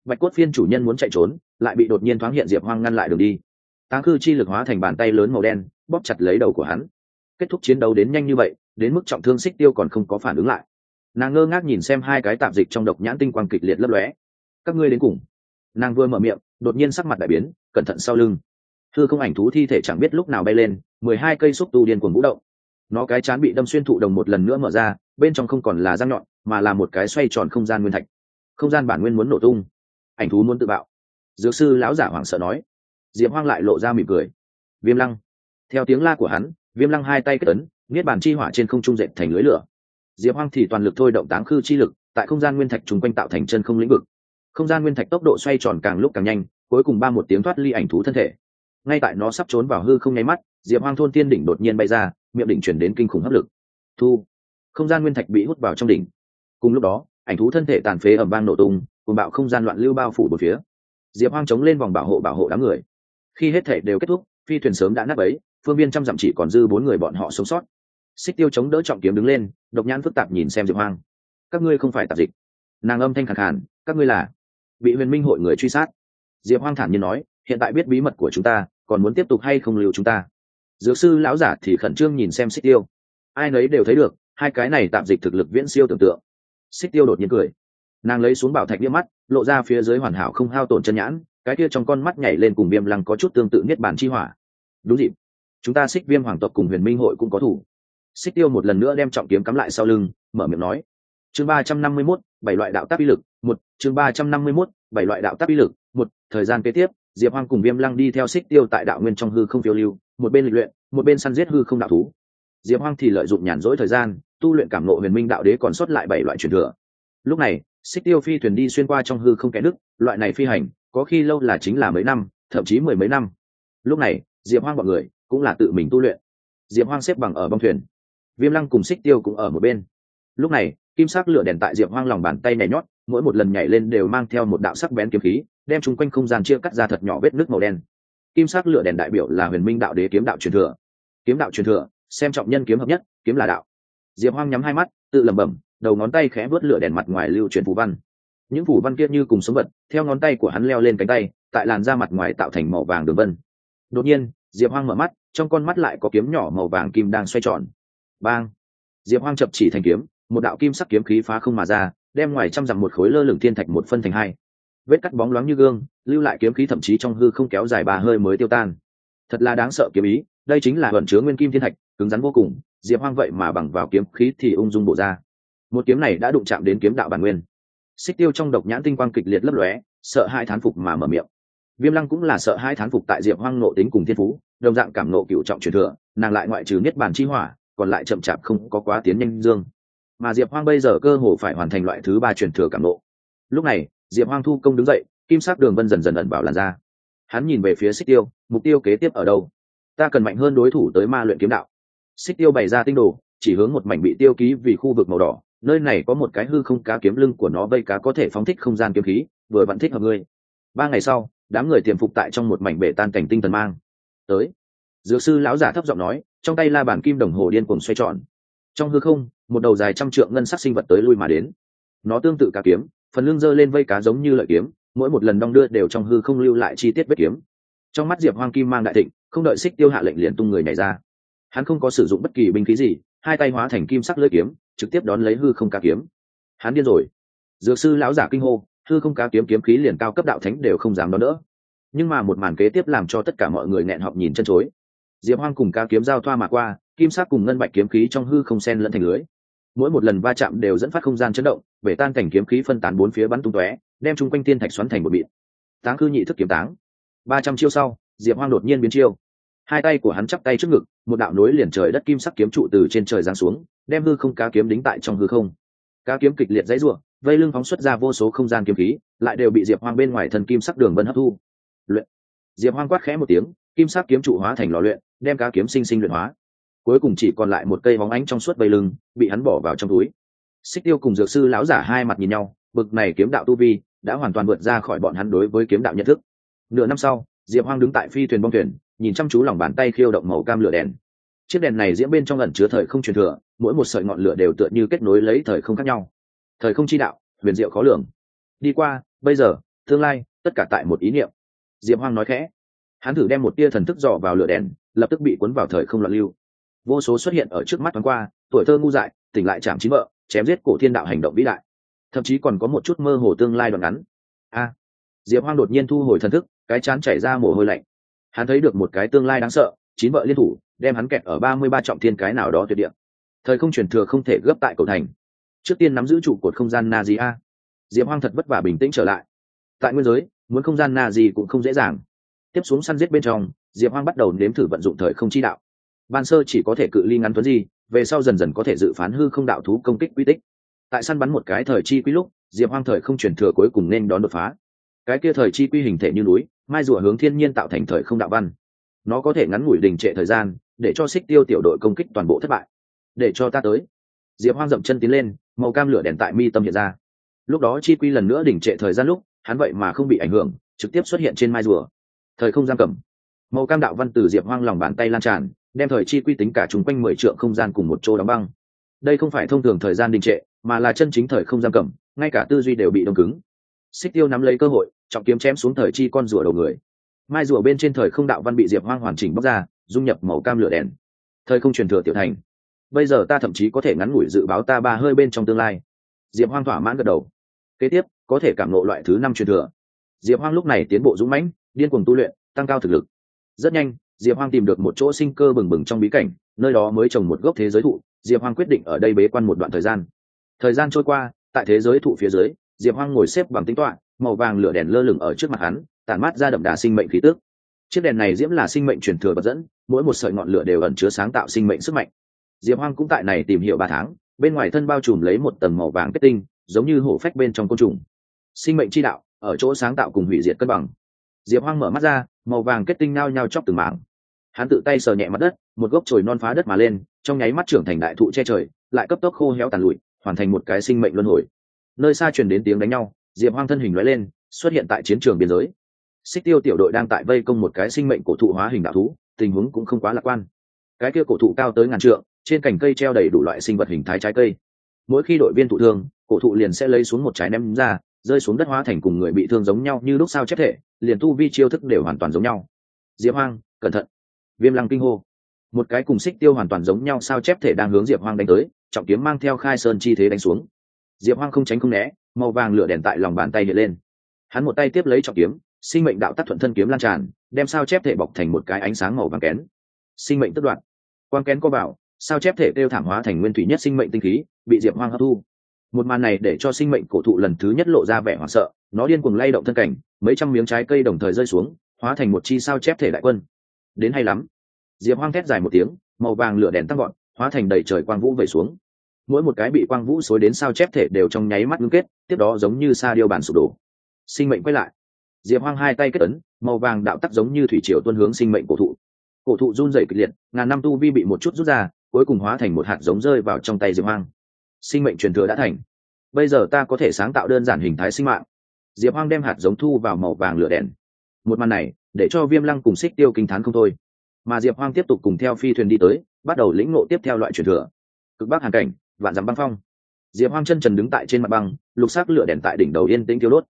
Bạch cốt phiên chủ nhân muốn chạy trốn lại bị đột nhiên thoáng hiện diệp hoang ngăn lại đường đi. Táng cư chi lực hóa thành bàn tay lớn màu đen, bóp chặt lấy đầu của hắn. Kết thúc chiến đấu đến nhanh như vậy, đến mức trọng thương xích tiêu còn không có phản ứng lại. Nàng ngơ ngác nhìn xem hai cái tạp dịch trong độc nhãn tinh quang kịch liệt lấp lóe. Các ngươi đến cùng. Nàng vừa mở miệng, đột nhiên sắc mặt đại biến, cẩn thận sau lưng. Thư không ảnh thú thi thể chẳng biết lúc nào bay lên, mười hai cây xúc tu điên cuồng vũ động. Nó cái chán bị đâm xuyên thụ đồng một lần nữa mở ra, bên trong không còn là răng nhọn, mà là một cái xoay tròn không gian nguyên thạch. Không gian bản nguyên muốn nổ tung. Ảnh thú muốn tự bạo dược sư lão giả hoảng sợ nói. Diệp hoang lại lộ ra mỉm cười. Viêm lăng. Theo tiếng la của hắn, viêm lăng hai tay kết ấn, niết bàn chi hỏa trên không trung dệt thành lưới lửa. Diệp hoang thì toàn lực thôi động táng khư chi lực, tại không gian nguyên thạch chung quanh tạo thành chân không lĩnh vực. Không gian nguyên thạch tốc độ xoay tròn càng lúc càng nhanh, cuối cùng ba một tiếng thoát ly ảnh thú thân thể. Ngay tại nó sắp trốn vào hư không nháy mắt, diệp hoang thôn tiên đỉnh đột nhiên bay ra, miệng đỉnh chuyển đến kinh khủng hấp lực. Thu. Không gian nguyên thạch bị hút vào trong đỉnh. Cùng lúc đó, ảnh thú thân thể tàn phế ẩm vang nổ tung cùng bạo không gian loạn lưu bao phủ một phía diệp hoang chống lên vòng bảo hộ bảo hộ đám người. Khi hết thể đều kết thúc, phi thuyền sớm đã nắp ấy phương viên trăm dặm chỉ còn dư bốn người bọn họ sống sót. Xích tiêu chống đỡ trọng kiếm đứng lên, độc nhãn phức tạp nhìn xem diệp hoang. Các ngươi không phải tạp dịch. Nàng âm thanh khẳng khàn, các ngươi là? Bị huyền minh hội người truy sát. Diệp hoang thản nhiên nói, hiện tại biết bí mật của chúng ta, còn muốn tiếp tục hay không lưu chúng ta? Dược sư lão giả thì khẩn trương nhìn xem xích tiêu. Ai nấy đều thấy được, hai cái này tạm dịch thực lực viễn siêu tưởng tượng. Xích tiêu đột nhiên cười nàng lấy xuống bảo thạch đĩa mắt, lộ ra phía dưới hoàn hảo không hao tổn chân nhãn, cái kia trong con mắt nhảy lên cùng viêm lăng có chút tương tự niết bàn chi hỏa. Đúng dịp. Chúng ta xích viêm hoàng tộc cùng huyền minh hội cũng có thủ. Xích tiêu một lần nữa đem trọng kiếm cắm lại sau lưng, mở miệng nói. Chương ba trăm năm mươi mốt, bảy loại đạo tác uy lực, một, chương ba trăm năm mươi mốt, bảy loại đạo tác uy lực, một, thời gian kế tiếp, diệp hoang cùng viêm lăng đi theo xích tiêu tại đạo nguyên trong hư không phiêu lưu, một bên lịch luyện, một bên săn giết hư không đạo thú. Diệp hoang thì lợi dụng nhàn rỗi thời gian, tu luyện cảm nộ huyền minh đạo đế còn sót lại bảy loại truyền thừa. Lúc này xích tiêu phi thuyền đi xuyên qua trong hư không kẽ nước, loại này phi hành, có khi lâu là chính là mấy năm, thậm chí mười mấy năm. Lúc này, diệp hoang bọn người cũng là tự mình tu luyện. Diệp hoang xếp bằng ở bong thuyền. Viêm lăng cùng xích tiêu cũng ở một bên. Lúc này, kim sắc lửa đèn tại diệp hoang lòng bàn tay nhảy nhót, mỗi một lần nhảy lên đều mang theo một đạo sắc bén kiếm khí, đem chung quanh không gian chia cắt ra thật nhỏ vết nước màu đen. Kim sắc lửa đèn đại biểu là huyền minh đạo đế kiếm đạo truyền thừa. Kiếm đạo truyền thừa, xem trọng nhân kiếm hợp nhất, kiếm là đạo. Diệp hoang nhắm hai mắt, tự lẩm bẩm đầu ngón tay khẽ vớt lửa đèn mặt ngoài lưu chuyển phù văn. Những phù văn kia như cùng sống vật, theo ngón tay của hắn leo lên cánh tay, tại làn da mặt ngoài tạo thành màu vàng đường vân. Đột nhiên, diệp hoang mở mắt, trong con mắt lại có kiếm nhỏ màu vàng kim đang xoay tròn. Bang! Diệp hoang chập chỉ thành kiếm, một đạo kim sắc kiếm khí phá không mà ra, đem ngoài trăm dặm một khối lơ lửng thiên thạch một phân thành hai. Vết cắt bóng loáng như gương, lưu lại kiếm khí thậm chí trong hư không kéo dài ba hơi mới tiêu tan. Thật là đáng sợ kiếm ý, đây chính là vận chứa nguyên kim thiên thạch, cứng rắn vô cùng, diệp hoang vậy mà bằng vào kiếm khí thì ung dung bộ ra một kiếm này đã đụng chạm đến kiếm đạo bản nguyên. Xích tiêu trong độc nhãn tinh quang kịch liệt lấp lóe, sợ hai thán phục mà mở miệng. Viêm lăng cũng là sợ hai thán phục tại diệp hoang nộ tính cùng thiên phú, đồng dạng cảm nộ cựu trọng truyền thừa, nàng lại ngoại trừ niết bàn chi hỏa, còn lại chậm chạp không có quá tiến nhanh dương. Mà diệp hoang bây giờ cơ hồ phải hoàn thành loại thứ ba truyền thừa cảm nộ. Lúc này, diệp hoang thu công đứng dậy, kim sắc đường vân dần dần ẩn vào làn da hắn nhìn về phía xích tiêu, mục tiêu kế tiếp ở đâu? Ta cần mạnh hơn đối thủ tới ma luyện kiếm đạo. Xích tiêu bày ra tinh đồ, chỉ hướng một mảnh bị tiêu ký vì khu vực màu đỏ nơi này có một cái hư không cá kiếm lưng của nó vây cá có thể phóng thích không gian kiếm khí, vừa vẫn thích hợp ngươi. Ba ngày sau, đám người tiềm phục tại trong một mảnh bể tan cảnh tinh thần mang. Tới. Dược sư lão giả thấp giọng nói, trong tay la bản kim đồng hồ điên cuồng xoay tròn. Trong hư không, một đầu dài trăm trượng ngân sắc sinh vật tới lui mà đến. Nó tương tự cá kiếm, phần lưng giơ lên vây cá giống như lợi kiếm, mỗi một lần đong đưa đều trong hư không lưu lại chi tiết vết kiếm. Trong mắt diệp hoang kim mang đại thịnh, không đợi xích tiêu hạ lệnh liền tung người nhảy ra. Hắn không có sử dụng bất kỳ binh khí gì, hai tay hóa thành kim sắc lưỡi kiếm trực tiếp đón lấy hư không cá kiếm. Hắn điên rồi. Dược sư lão giả kinh hô, hư không cá kiếm kiếm khí liền cao cấp đạo thánh đều không dám đón đỡ. Nhưng mà một màn kế tiếp làm cho tất cả mọi người nghẹn họng nhìn chân chối. Diệp hoang cùng cá kiếm giao thoa mà qua, kim sắc cùng ngân bạch kiếm khí trong hư không sen lẫn thành lưới. Mỗi một lần va chạm đều dẫn phát không gian chấn động, bể tan cảnh kiếm khí phân tán bốn phía bắn tung tóe, đem chung quanh tiên thạch xoắn thành một bịt táng cư nhị thức kiếm táng. Ba trăm chiêu sau, diệp hoang đột nhiên biến chiêu. Hai tay của hắn chắp tay trước ngực, một đạo nối liền trời đất kim sắc kiếm trụ từ trên trời giáng xuống đem hư không cá kiếm đính tại trong hư không. Cá kiếm kịch liệt dãy ruộng vây lưng phóng xuất ra vô số không gian kiếm khí, lại đều bị diệp hoang bên ngoài thần kim sắc đường vân hấp thu. Luyện. Diệp hoang quát khẽ một tiếng, kim sắc kiếm trụ hóa thành lò luyện, đem cá kiếm sinh sinh luyện hóa. Cuối cùng chỉ còn lại một cây bóng ánh trong suốt vây lưng, bị hắn bỏ vào trong túi. Xích tiêu cùng dược sư lão giả hai mặt nhìn nhau, bực này kiếm đạo tu vi, đã hoàn toàn vượt ra khỏi bọn hắn đối với kiếm đạo nhận thức. Nửa năm sau, diệp hoang đứng tại phi thuyền bong thuyền, nhìn chăm chú lòng bàn tay khiêu động màu cam lửa đèn. Chiếc đèn này diễm bên trong ẩn chứa thời không truyền thừa mỗi một sợi ngọn lửa đều tựa như kết nối lấy thời không khác nhau. Thời không chi đạo, huyền diệu khó lường. Đi qua, bây giờ, tương lai, tất cả tại một ý niệm. Diệp hoang nói khẽ. Hắn thử đem một tia thần thức dò vào lửa đèn, lập tức bị cuốn vào thời không loạn lưu. Vô số xuất hiện ở trước mắt thoáng qua, tuổi thơ ngu dại, tỉnh lại chạm chín vợ, chém giết cổ thiên đạo hành động vĩ đại. Thậm chí còn có một chút mơ hồ tương lai đoạn ngắn. A! Diệp hoang đột nhiên thu hồi thần thức, cái chán chảy ra mồ hôi lạnh. Hắn thấy được một cái tương lai đáng sợ, chín vợ liên thủ, đem hắn kẹt ở ba mươi ba trọng thiên cái nào đó tuyệt địa thời không truyền thừa không thể gấp tại cầu thành. Trước tiên nắm giữ trụ cột không gian na di a. Diệp hoang thật vất vả bình tĩnh trở lại. Tại nguyên giới, muốn không gian na di cũng không dễ dàng. Tiếp xuống săn giết bên trong, diệp hoang bắt đầu nếm thử vận dụng thời không chi đạo. Ban sơ chỉ có thể cự ly ngắn tuấn di, về sau dần dần có thể dự phán hư không đạo thú công kích quy tích. Tại săn bắn một cái thời chi quy lúc, diệp hoang thời không chuyển thừa cuối cùng nên đón đột phá. Cái kia thời chi quy hình thể như núi, mai rùa hướng thiên nhiên tạo thành thời không đạo văn. Nó có thể ngắn ngủi đình trệ thời gian, để cho xích tiêu tiểu đội công kích toàn bộ thất bại để cho ta tới. Diệp hoang dậm chân tiến lên, màu cam lửa đèn tại mi tâm hiện ra. Lúc đó chi quy lần nữa đỉnh trệ thời gian lúc, hắn vậy mà không bị ảnh hưởng, trực tiếp xuất hiện trên mai rùa. Thời không giam cầm. Màu cam đạo văn từ diệp hoang lòng bàn tay lan tràn, đem thời chi quy tính cả chung quanh mười trượng không gian cùng một chỗ đóng băng. Đây không phải thông thường thời gian đình trệ, mà là chân chính thời không giam cầm, ngay cả tư duy đều bị đông cứng. Xích tiêu nắm lấy cơ hội, trọng kiếm chém xuống thời chi con rùa đầu người. Mai rùa bên trên thời không đạo văn bị diệp hoang hoàn chỉnh bóc ra, dung nhập màu cam lửa đèn. Thời không truyền thừa tiểu thành bây giờ ta thậm chí có thể ngắn ngủi dự báo ta ba hơi bên trong tương lai. Diệp hoang thỏa mãn gật đầu. Kế tiếp, có thể cảm nộ loại thứ năm truyền thừa. Diệp hoang lúc này tiến bộ dũng mãnh, điên cuồng tu luyện, tăng cao thực lực. Rất nhanh, diệp hoang tìm được một chỗ sinh cơ bừng bừng trong bí cảnh, nơi đó mới trồng một gốc thế giới thụ. Diệp hoang quyết định ở đây bế quan một đoạn thời gian. Thời gian trôi qua, tại thế giới thụ phía dưới, diệp hoang ngồi xếp bằng tính toạ màu vàng lửa đèn lơ lửng ở trước mặt hắn, tản mát ra đậm đà sinh mệnh khí tước chiếc đèn này diễm là sinh mệnh truyền thừa vật dẫn, mỗi một sợi ngọn lửa đều ẩn chứa sáng tạo sinh mệnh sức mạnh diệp hoang cũng tại này tìm hiểu ba tháng, bên ngoài thân bao trùm lấy một tầng màu vàng kết tinh, giống như hổ phách bên trong côn trùng. Sinh mệnh chi đạo, ở chỗ sáng tạo cùng hủy diệt cân bằng. Diệp hoang mở mắt ra, màu vàng kết tinh nao nhao chóc từng mảng. Hắn tự tay sờ nhẹ mặt đất, một gốc chồi non phá đất mà lên, trong nháy mắt trưởng thành đại thụ che trời, lại cấp tốc khô héo tàn lụi, hoàn thành một cái sinh mệnh luân hồi. Nơi xa truyền đến tiếng đánh nhau, diệp hoang thân hình lóe lên, xuất hiện tại chiến trường biên giới. Xích tiêu tiểu đội đang tại vây công một cái sinh mệnh cổ thụ hóa hình đạo thú, tình huống cũng không quá lạc quan. Cái kia cổ thụ cao tới ngàn trượng trên cành cây treo đầy đủ loại sinh vật hình thái trái cây. Mỗi khi đội viên thụ thương, cổ thụ liền sẽ lấy xuống một trái ném ra, rơi xuống đất hóa thành cùng người bị thương giống nhau như lúc sao chép thể, liền tu vi chiêu thức đều hoàn toàn giống nhau. Diệp hoang, cẩn thận. Viêm lăng kinh hô. Một cái cùng xích tiêu hoàn toàn giống nhau sao chép thể đang hướng diệp hoang đánh tới, trọng kiếm mang theo khai sơn chi thế đánh xuống. Diệp hoang không tránh không né, màu vàng lửa đèn tại lòng bàn tay hiện lên. Hắn một tay tiếp lấy trọng kiếm, sinh mệnh đạo tắc thuận thân kiếm lan tràn, đem sao chép thể bọc thành một cái ánh sáng màu vàng kén. Sinh mệnh tất đoạn. Quang kén co bảo sao chép thể kêu thảm hóa thành nguyên thủy nhất sinh mệnh tinh khí, bị diệp hoang hấp thu. Một màn này để cho sinh mệnh cổ thụ lần thứ nhất lộ ra vẻ hoảng sợ, nó điên cuồng lay động thân cảnh, mấy trăm miếng trái cây đồng thời rơi xuống, hóa thành một chi sao chép thể đại quân. Đến hay lắm. Diệp hoang thét dài một tiếng, màu vàng lửa đèn tăng gọn hóa thành đầy trời quang vũ về xuống. Mỗi một cái bị quang vũ xối đến sao chép thể đều trong nháy mắt ngưng kết, tiếp đó giống như sa điêu bản sụp đổ. Sinh mệnh quay lại. Diệp hoang hai tay kết ấn, màu vàng đạo tắc giống như thủy triều tuân hướng sinh mệnh cổ thụ. Cổ thụ run rẩy kịch liệt, ngàn năm tu vi bị một chút rút ra cuối cùng hóa thành một hạt giống rơi vào trong tay diệp hoang. Sinh mệnh truyền thừa đã thành. Bây giờ ta có thể sáng tạo đơn giản hình thái sinh mạng. Diệp hoang đem hạt giống thu vào màu vàng lửa đèn. Một màn này, để cho viêm lăng cùng xích tiêu kinh t h á n không thôi. Mà diệp hoang tiếp tục cùng theo phi thuyền đi tới, bắt đầu lĩnh ngộ tiếp theo loại truyền thừa. Cực bắc hàn cảnh, vạn dắm băng phong. Diệp hoang chân trần đứng tại trên mặt băng, lục xác lửa đèn tại đỉnh đầu yên tĩnh tiêu đốt.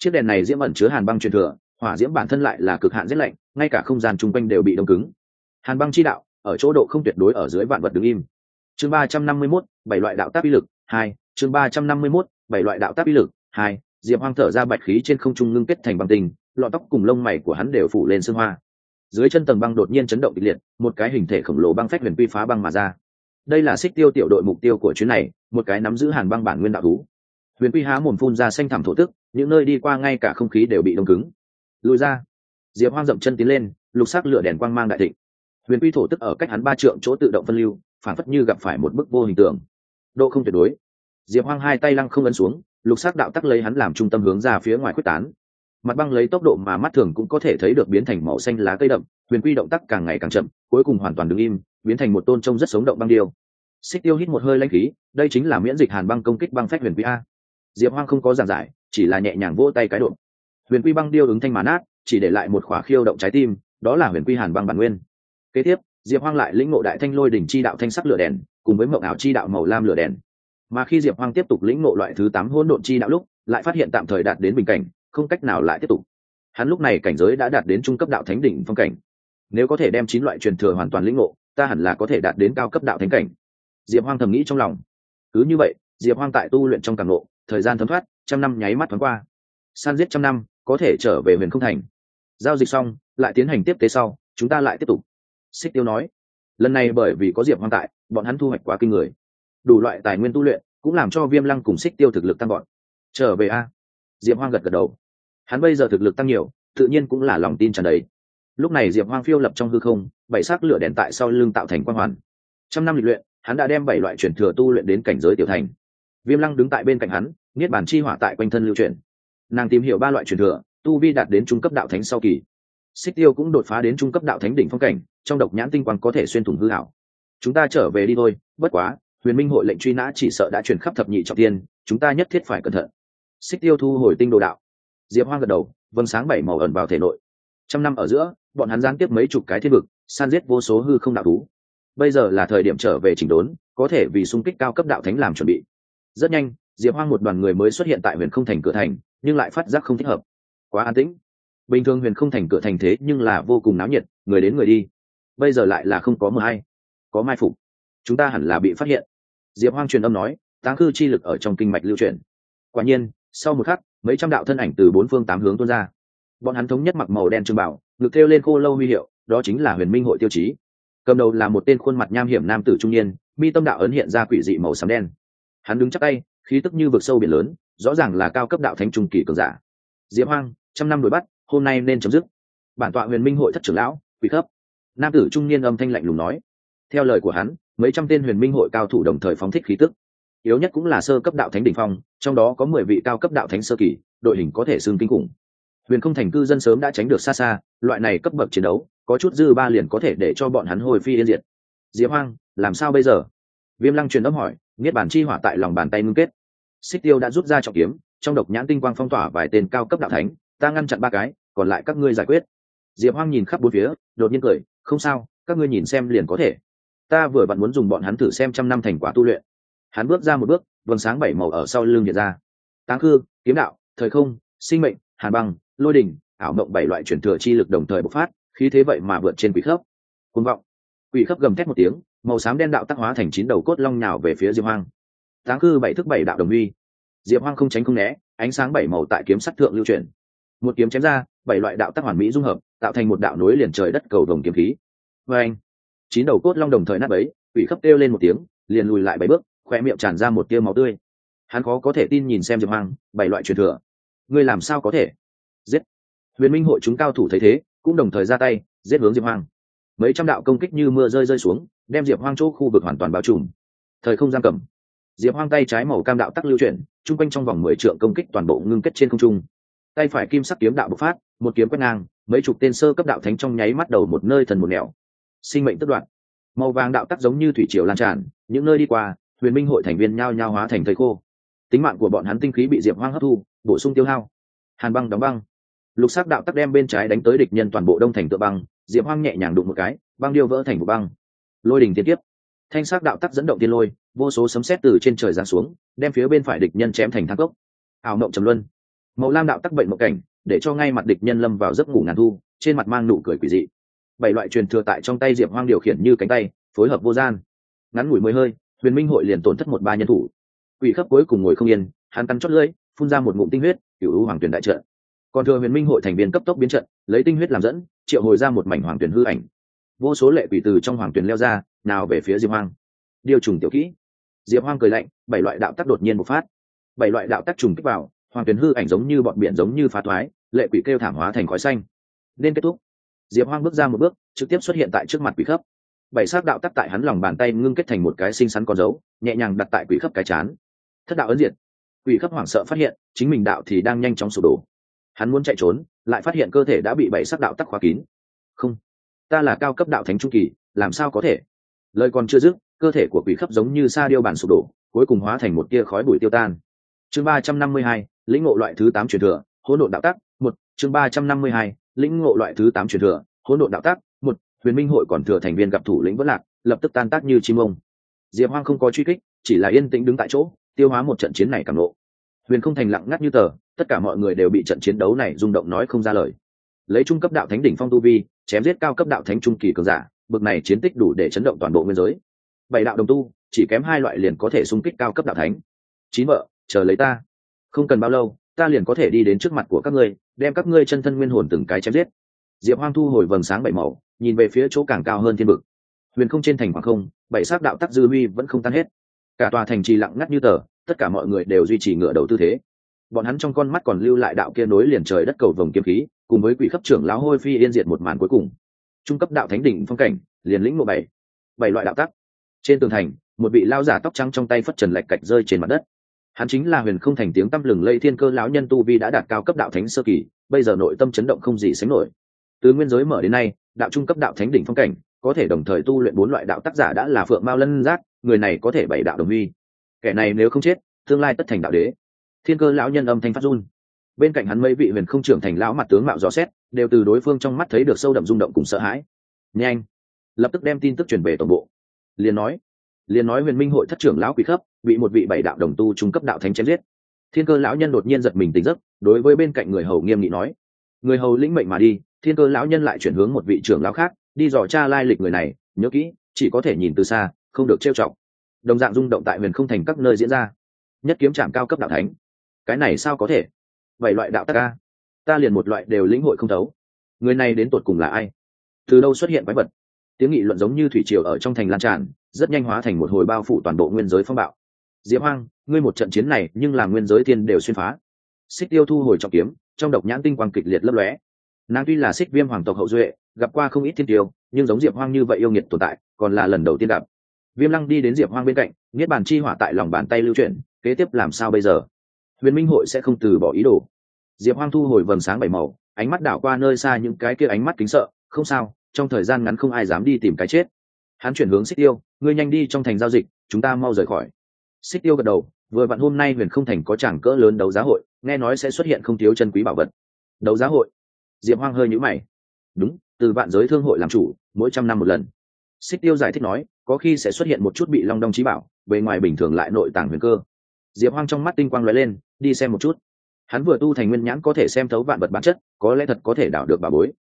Chiếc đèn này diễm ẩn chứa hàn băng truyền thừa, hỏa diễm bản thân lại là cực hạn rét lạnh, ngay cả không gian chung quanh đều bị đông cứng. Hàn băng chi đạo ở chỗ độ không tuyệt đối ở dưới vạn vật đứng im. Chương ba trăm năm mươi mốt, bảy loại đạo tác uy lực, hai, chương ba trăm năm mươi mốt, bảy loại đạo tác uy lực, hai, diệp hoang thở ra bạch khí trên không trung ngưng kết thành băng tinh, lọn tóc cùng lông mày của hắn đều phủ lên sương hoa. Dưới chân tầng băng đột nhiên chấn động kịch liệt, một cái hình thể khổng lồ băng phách huyền quy phá băng mà ra. Đây là xích tiêu tiểu đội mục tiêu của chuyến này, một cái nắm giữ hàn băng bản nguyên đạo thú. Huyền quy há mồm phun ra xanh thảm thổ tức, những nơi đi qua ngay cả không khí đều bị đông cứng. Lùi ra. Diệp hoang dậm chân tiến lên, lục sắc lửa đèn quang mang đại thịnh huyền quy thổ tức ở cách hắn ba trượng chỗ tự động phân lưu phản phất như gặp phải một bức vô hình tượng. Độ không tuyệt đối. Diệp hoang hai tay lăng không ấn xuống, lục sắc đạo tắc lấy hắn làm trung tâm hướng ra phía ngoài quyết tán. Mặt băng lấy tốc độ mà mắt thường cũng có thể thấy được biến thành màu xanh lá cây đậm, huyền quy động tác càng ngày càng chậm, cuối cùng hoàn toàn đứng im, biến thành một tôn trông rất sống động băng điêu. Xích tiêu hít một hơi lanh khí, đây chính là miễn dịch hàn băng công kích băng phách huyền quy a. Diệp hoang không có giảng giải, chỉ là nhẹ nhàng vỗ tay cái độ. Huyền quy băng điêu ứng thanh màn át chỉ để lại một khóa khiêu động trái tim, đó là huyền quy hàn băng bản nguyên kế tiếp, diệp hoang lại lĩnh ngộ đại thanh lôi đỉnh chi đạo thanh sắc lửa đèn, cùng với mộng ảo chi đạo màu lam lửa đèn. Mà khi diệp hoang tiếp tục lĩnh ngộ loại thứ tám hỗn độn chi đạo lúc, lại phát hiện tạm thời đạt đến bình cảnh, không cách nào lại tiếp tục. Hắn lúc này cảnh giới đã đạt đến trung cấp đạo thánh đỉnh phong cảnh. Nếu có thể đem chín loại truyền thừa hoàn toàn lĩnh ngộ, ta hẳn là có thể đạt đến cao cấp đạo thánh cảnh. Diệp hoang thầm nghĩ trong lòng. Cứ như vậy, diệp hoang tại tu luyện trong càng ngộ, thời gian thấm thoát, trăm năm nháy mắt thoáng qua. San giết trăm năm, có thể trở về huyền không thành. Giao dịch xong, lại tiến hành tiếp tế sau, chúng ta lại tiếp tục xích tiêu nói, lần này bởi vì có diệp hoang tại, bọn hắn thu hoạch quá kinh người. Đủ loại tài nguyên tu luyện, cũng làm cho viêm lăng cùng xích tiêu thực lực tăng gọn trở về a. Diệp hoang gật gật đầu. Hắn bây giờ thực lực tăng nhiều, tự nhiên cũng là lòng tin tràn đấy lúc này diệp hoang phiêu lập trong hư không, bảy xác lửa đèn tại sau lưng tạo thành quang hoàn. Trăm năm lịch luyện, hắn đã đem bảy loại chuyển thừa tu luyện đến cảnh giới tiểu thành. Viêm lăng đứng tại bên cạnh hắn, niết bản chi hỏa tại quanh thân lưu truyền nàng tìm hiểu ba loại chuyển thừa, tu vi đạt đến trung cấp đạo thánh sau kỳ. Xích tiêu cũng đột phá đến trung cấp đạo thánh đỉnh phong cảnh trong độc nhãn tinh quang có thể xuyên thủng hư hảo chúng ta trở về đi thôi, bất quá, huyền minh hội lệnh truy nã chỉ sợ đã truyền khắp thập nhị trọng tiên chúng ta nhất thiết phải cẩn thận. Xích tiêu thu hồi tinh đồ đạo. Diệp hoang gật đầu vâng sáng bảy màu ẩn vào thể nội. Trăm năm ở giữa, bọn hắn gián tiếp mấy chục cái thiên vực, san giết vô số hư không đạo thú. Bây giờ là thời điểm trở về chỉnh đốn, có thể vì xung kích cao cấp đạo thánh làm chuẩn bị. Rất nhanh, diệp hoang một đoàn người mới xuất hiện tại huyền không thành cửa thành, nhưng lại phát giác không thích hợp. Quá an tĩnh. Bình thường huyền không thành cửa thành thế nhưng là vô cùng náo nhiệt, người đến người đi bây giờ lại là không có mờ hay, có mai phục. Chúng ta hẳn là bị phát hiện. Diệp hoang truyền âm nói, táng cư chi lực ở trong kinh mạch lưu truyền. Quả nhiên, sau một khắc, mấy trăm đạo thân ảnh từ bốn phương tám hướng tuôn ra. Bọn hắn thống nhất mặc màu đen trưng bảo, ngực kêu lên khô lâu huy hiệu, đó chính là huyền minh hội tiêu chí. Cầm đầu là một tên khuôn mặt nham hiểm nam tử trung niên, mi tâm đạo ấn hiện ra quỷ dị màu xám đen. Hắn đứng chắc tay, khí tức như vực sâu biển lớn, rõ ràng là cao cấp đạo thánh trung kỳ cường giả. Diệp hoang, trăm năm đuổi bắt, hôm nay nên chấm dứt. Bản tọa huyền minh hội thất trưởng lão, quỷ cấp nam tử trung niên âm thanh lạnh lùng nói. Theo lời của hắn, mấy trăm tên huyền minh hội cao thủ đồng thời phóng thích khí tức. Yếu nhất cũng là sơ cấp đạo thánh đ ỉ n h phong, trong đó có mười vị cao cấp đạo thánh sơ kỳ, đội hình có thể xương kinh khủng. Huyền không thành cư dân sớm đã tránh được xa xa, loại này cấp bậc chiến đấu, có chút dư ba liền có thể để cho bọn hắn hồi phi yên diệt. Diệp hoang, làm sao bây giờ? Viêm lăng truyền âm hỏi, niết bản chi hỏa tại lòng bàn tay ngưng kết. Xích tiêu đã rút ra trọng kiếm, trong độc nhãn tinh quang phong tỏa vài tên cao cấp đạo thánh, ta ngăn chặn ba cái, còn lại các ngươi giải quyết. Diệp hoang nhìn khắp bốn phía, đột nhiên cười không sao, các ngươi nhìn xem liền có thể. Ta vừa vặn muốn dùng bọn hắn thử xem trăm năm thành quả tu luyện. Hắn bước ra một bước, vầng sáng bảy màu ở sau lưng hiện ra. Táng khư, kiếm đạo, thời không, sinh mệnh, hàn băng, lôi đình ảo mộng bảy loại chuyển thừa chi lực đồng thời bộc phát, khí thế vậy mà vượt trên quỷ khớp. Côn vọng. Quỷ khớp gầm thét một tiếng, màu xám đen đạo tác hóa thành chín đầu cốt long nhào về phía diệp hoang. Táng khư bảy thức bảy đạo đồng uy. Diệp hoang không tránh không né, ánh sáng bảy màu tại kiếm sắt thượng lưu chuyển một kiếm chém ra, bảy loại đạo tác hoàn mỹ dung hợp, tạo thành một đạo nối liền trời đất cầu đồng kiếm khí. Vê anh, chín đầu cốt long đồng thời nát ấy ủy khắp kêu lên một tiếng, liền lùi lại bảy bước khoe miệng tràn ra một tia máu tươi. Hắn khó có thể tin nhìn xem diệp hoang, bảy loại truyền thừa. Ngươi làm sao có thể? Giết. Huyền minh hội chúng cao thủ thấy thế, cũng đồng thời ra tay, giết hướng diệp hoang. Mấy trăm đạo công kích như mưa rơi rơi xuống, đem diệp hoang chỗ khu vực hoàn toàn bao trùm. Thời không giam cầm. Diệp hoang tay trái màu cam đạo tắc lưu chuyển, chung quanh trong vòng mười trượng công kích toàn bộ ngưng kết trên không trung tay phải kim sắc kiếm đạo bộc phát, một kiếm quét ngang, mấy chục tên sơ cấp đạo thánh trong nháy mắt đầu một nơi thần một nẻo. Sinh mệnh tất đoạn. Màu vàng đạo tắc giống như thủy triều lan tràn, những nơi đi qua, huyền minh hội thành viên nhao nhao hóa thành thầy khô. Tính mạng của bọn hắn tinh khí bị diệp hoang hấp thu, bổ sung tiêu hao. Hàn băng đóng băng. Lục sắc đạo tắc đem bên trái đánh tới địch nhân toàn bộ đông thành tựa băng, diệp hoang nhẹ nhàng đụng một cái, băng điêu vỡ thành một băng. Lôi đình tiên tiếp. Thanh sắc đạo tắc dẫn động tiên lôi, vô số sấm sét từ trên trời giáng xuống, đem phía bên phải địch nhân chém thành thang cốc. Ảo mộng trầm luân màu lam đạo tắc bệnh mộng cảnh, để cho ngay mặt địch nhân lâm vào giấc ngủ ngàn thu, trên mặt mang nụ cười quỷ dị. Bảy loại truyền thừa tại trong tay diệp hoang điều khiển như cánh tay, phối hợp vô gian. Ngắn ngủi mới hơi, huyền minh hội liền tổn thất một ba nhân thủ. Quỷ khắp cuối cùng ngồi không yên, hắn cắn chót lưỡi, phun ra một ngụm tinh huyết cựu hữu hoàng tuyển đại trận. Còn thừa huyền minh hội thành viên cấp tốc biến trận, lấy tinh huyết làm dẫn, triệu hồi ra một mảnh hoàng tuyển hư ảnh. Vô số lệ quỷ từ trong hoàng tuyển leo ra, nào về phía diệp hoang. Điều trùng tiểu kỹ. Diệp hoang cười lạnh, bảy loại đạo tắc đột nhiên bộc phát. Bảy loại đạo tắc trùng kích vào hoàng tuyển hư ảnh giống như bọn biển giống như phá thoái, lệ quỷ kêu thảm hóa thành khói xanh. Nên kết thúc. Diệp hoang bước ra một bước, trực tiếp xuất hiện tại trước mặt quỷ khớp bảy sắc đạo tắc tại hắn lòng bàn tay ngưng kết thành một cái xinh xắn con dấu, nhẹ nhàng đặt tại quỷ khớp cái chán. Thất đạo ấn diệt. Quỷ khớp hoảng sợ phát hiện, chính mình đạo thì đang nhanh chóng sụp đổ. Hắn muốn chạy trốn, lại phát hiện cơ thể đã bị bảy sắc đạo tắc khóa kín. Không, ta là cao cấp đạo thánh trung kỳ, làm sao có thể? Lời còn chưa dứt, cơ thể của quỷ khớp giống như sa điêu bản sụp đổ, cuối cùng hóa thành một tia khói bụi tiêu tan. Chương ba trăm năm mươi hai lĩnh ngộ loại thứ tám truyền thừa, hỗn độn đạo tắc, một, chương ba trăm năm mươi hai, lĩnh ngộ loại thứ tám truyền thừa, hỗn độn đạo tắc, một, huyền minh hội còn thừa thành viên gặp thủ lĩnh vất lạc, lập tức tan tác như chim ông. Diệp hoang không có truy kích, chỉ là yên tĩnh đứng tại chỗ, tiêu hóa một trận chiến này cảm lộ huyền không thành lặng ngắt như tờ, tất cả mọi người đều bị trận chiến đấu này rung động nói không ra lời. Lấy trung cấp đạo thánh đỉnh phong tu vi, chém giết cao cấp đạo thánh trung kỳ cường giả, bực này chiến tích đủ để chấn động toàn bộ nguyên giới. Bảy đạo đồng tu, chỉ kém hai loại liền có thể xung kích cao cấp đạo thánh. Chín vợ, chờ lấy ta không cần bao lâu, ta liền có thể đi đến trước mặt của các ngươi, đem các ngươi chân thân nguyên hồn từng cái chém giết. Diệp hoang thu hồi vầng sáng bảy màu, nhìn về phía chỗ càng cao hơn thiên vực. Huyền không trên thành hoàng không, bảy sắc đạo tắc dư huy vẫn không tan hết. Cả tòa thành trì lặng ngắt như tờ, tất cả mọi người đều duy trì ngựa đầu tư thế. Bọn hắn trong con mắt còn lưu lại đạo kia nối liền trời đất cầu vồng kiếm khí, cùng với quỷ khắp trưởng lão hôi phi yên diệt một màn cuối cùng. Trung cấp đạo thánh đỉnh phong cảnh, liền lĩnh mộ bảy. Bảy loại đạo tắc. Trên tường thành, một vị lao giả tóc trắng trong tay phất trần lạch cạch rơi trên mặt đất hắn chính là huyền không thành tiếng tăm lừng lây thiên cơ lão nhân tu vi đã đạt cao cấp đạo thánh sơ kỳ, bây giờ nội tâm chấn động không gì sánh nổi. Từ nguyên giới mở đến nay, đạo trung cấp đạo thánh đỉnh phong cảnh, có thể đồng thời tu luyện bốn loại đạo tác giả đã là phượng mao lân giác, người này có thể bảy đạo đồng huy. Kẻ này nếu không chết, tương lai tất thành đạo đế. Thiên cơ lão nhân âm thanh phát run. Bên cạnh hắn mấy vị huyền không trưởng thành lão mặt tướng mạo gió xét, đều từ đối phương trong mắt thấy được sâu đậm rung động cùng sợ hãi. Nhanh! Lập tức đem tin tức truyền về tổng bộ. Liền nói liền nói huyền minh hội thất trưởng lão quỷ khấp, bị một vị bảy đạo đồng tu trung cấp đạo thánh chém giết. Thiên cơ lão nhân đột nhiên giật mình tỉnh giấc, đối với bên cạnh người hầu nghiêm nghị nói, người hầu lĩnh mệnh mà đi, thiên cơ lão nhân lại chuyển hướng một vị trưởng lão khác, đi dò tra lai lịch người này, nhớ kỹ, chỉ có thể nhìn từ xa, không được trêu chọc. Đồng dạng rung động tại huyền không thành các nơi diễn ra. Nhất kiếm trạm cao cấp đạo thánh. Cái này sao có thể? Bảy loại đạo ta ca ta liền một loại đều lĩnh hội không thấu. Người này đến tột cùng là ai? Từ đâu xuất hiện quái vật? Tiếng nghị luận giống như thủy triều ở trong thành lan tràn, rất nhanh hóa thành một hồi bao phủ toàn bộ nguyên giới phong bạo. Diệp hoang, ngươi một trận chiến này, nhưng làm nguyên giới thiên đều xuyên phá. Xích tiêu thu hồi trọng kiếm, trong độc nhãn tinh quang kịch liệt lấp lóe. Nàng tuy là xích viêm hoàng tộc hậu duệ, gặp qua không ít thiên tiêu, nhưng giống diệp hoang như vậy yêu nghiệt tồn tại, còn là lần đầu tiên gặp. Viêm lăng đi đến diệp hoang bên cạnh, niết bàn chi hỏa tại lòng bàn tay lưu chuyển, kế tiếp làm sao bây giờ? Huyền minh hội sẽ không từ bỏ ý đồ. Diệp hoang thu hồi vầng sáng bảy màu, ánh mắt đảo qua nơi xa những cái kia ánh mắt kính sợ, không sao trong thời gian ngắn không ai dám đi tìm cái chết. Hắn chuyển hướng xích tiêu, ngươi nhanh đi trong thành giao dịch, chúng ta mau rời khỏi. Xích tiêu gật đầu, vừa vặn hôm nay huyền không thành có chẳng cỡ lớn đấu giá hội, nghe nói sẽ xuất hiện không thiếu chân quý bảo vật. Đấu giá hội? Diệp hoang hơi nhũ mày. Đúng, từ vạn giới thương hội làm chủ, mỗi trăm năm một lần. Xích tiêu giải thích nói, có khi sẽ xuất hiện một chút bị long đong trí bảo, bề ngoài bình thường lại nội tàng huyền cơ. Diệp hoang trong mắt tinh quang lóe lên, đi xem một chút. Hắn vừa tu thành nguyên nhãn có thể xem thấu vạn vật bản chất, có lẽ thật có thể đảo được bà bối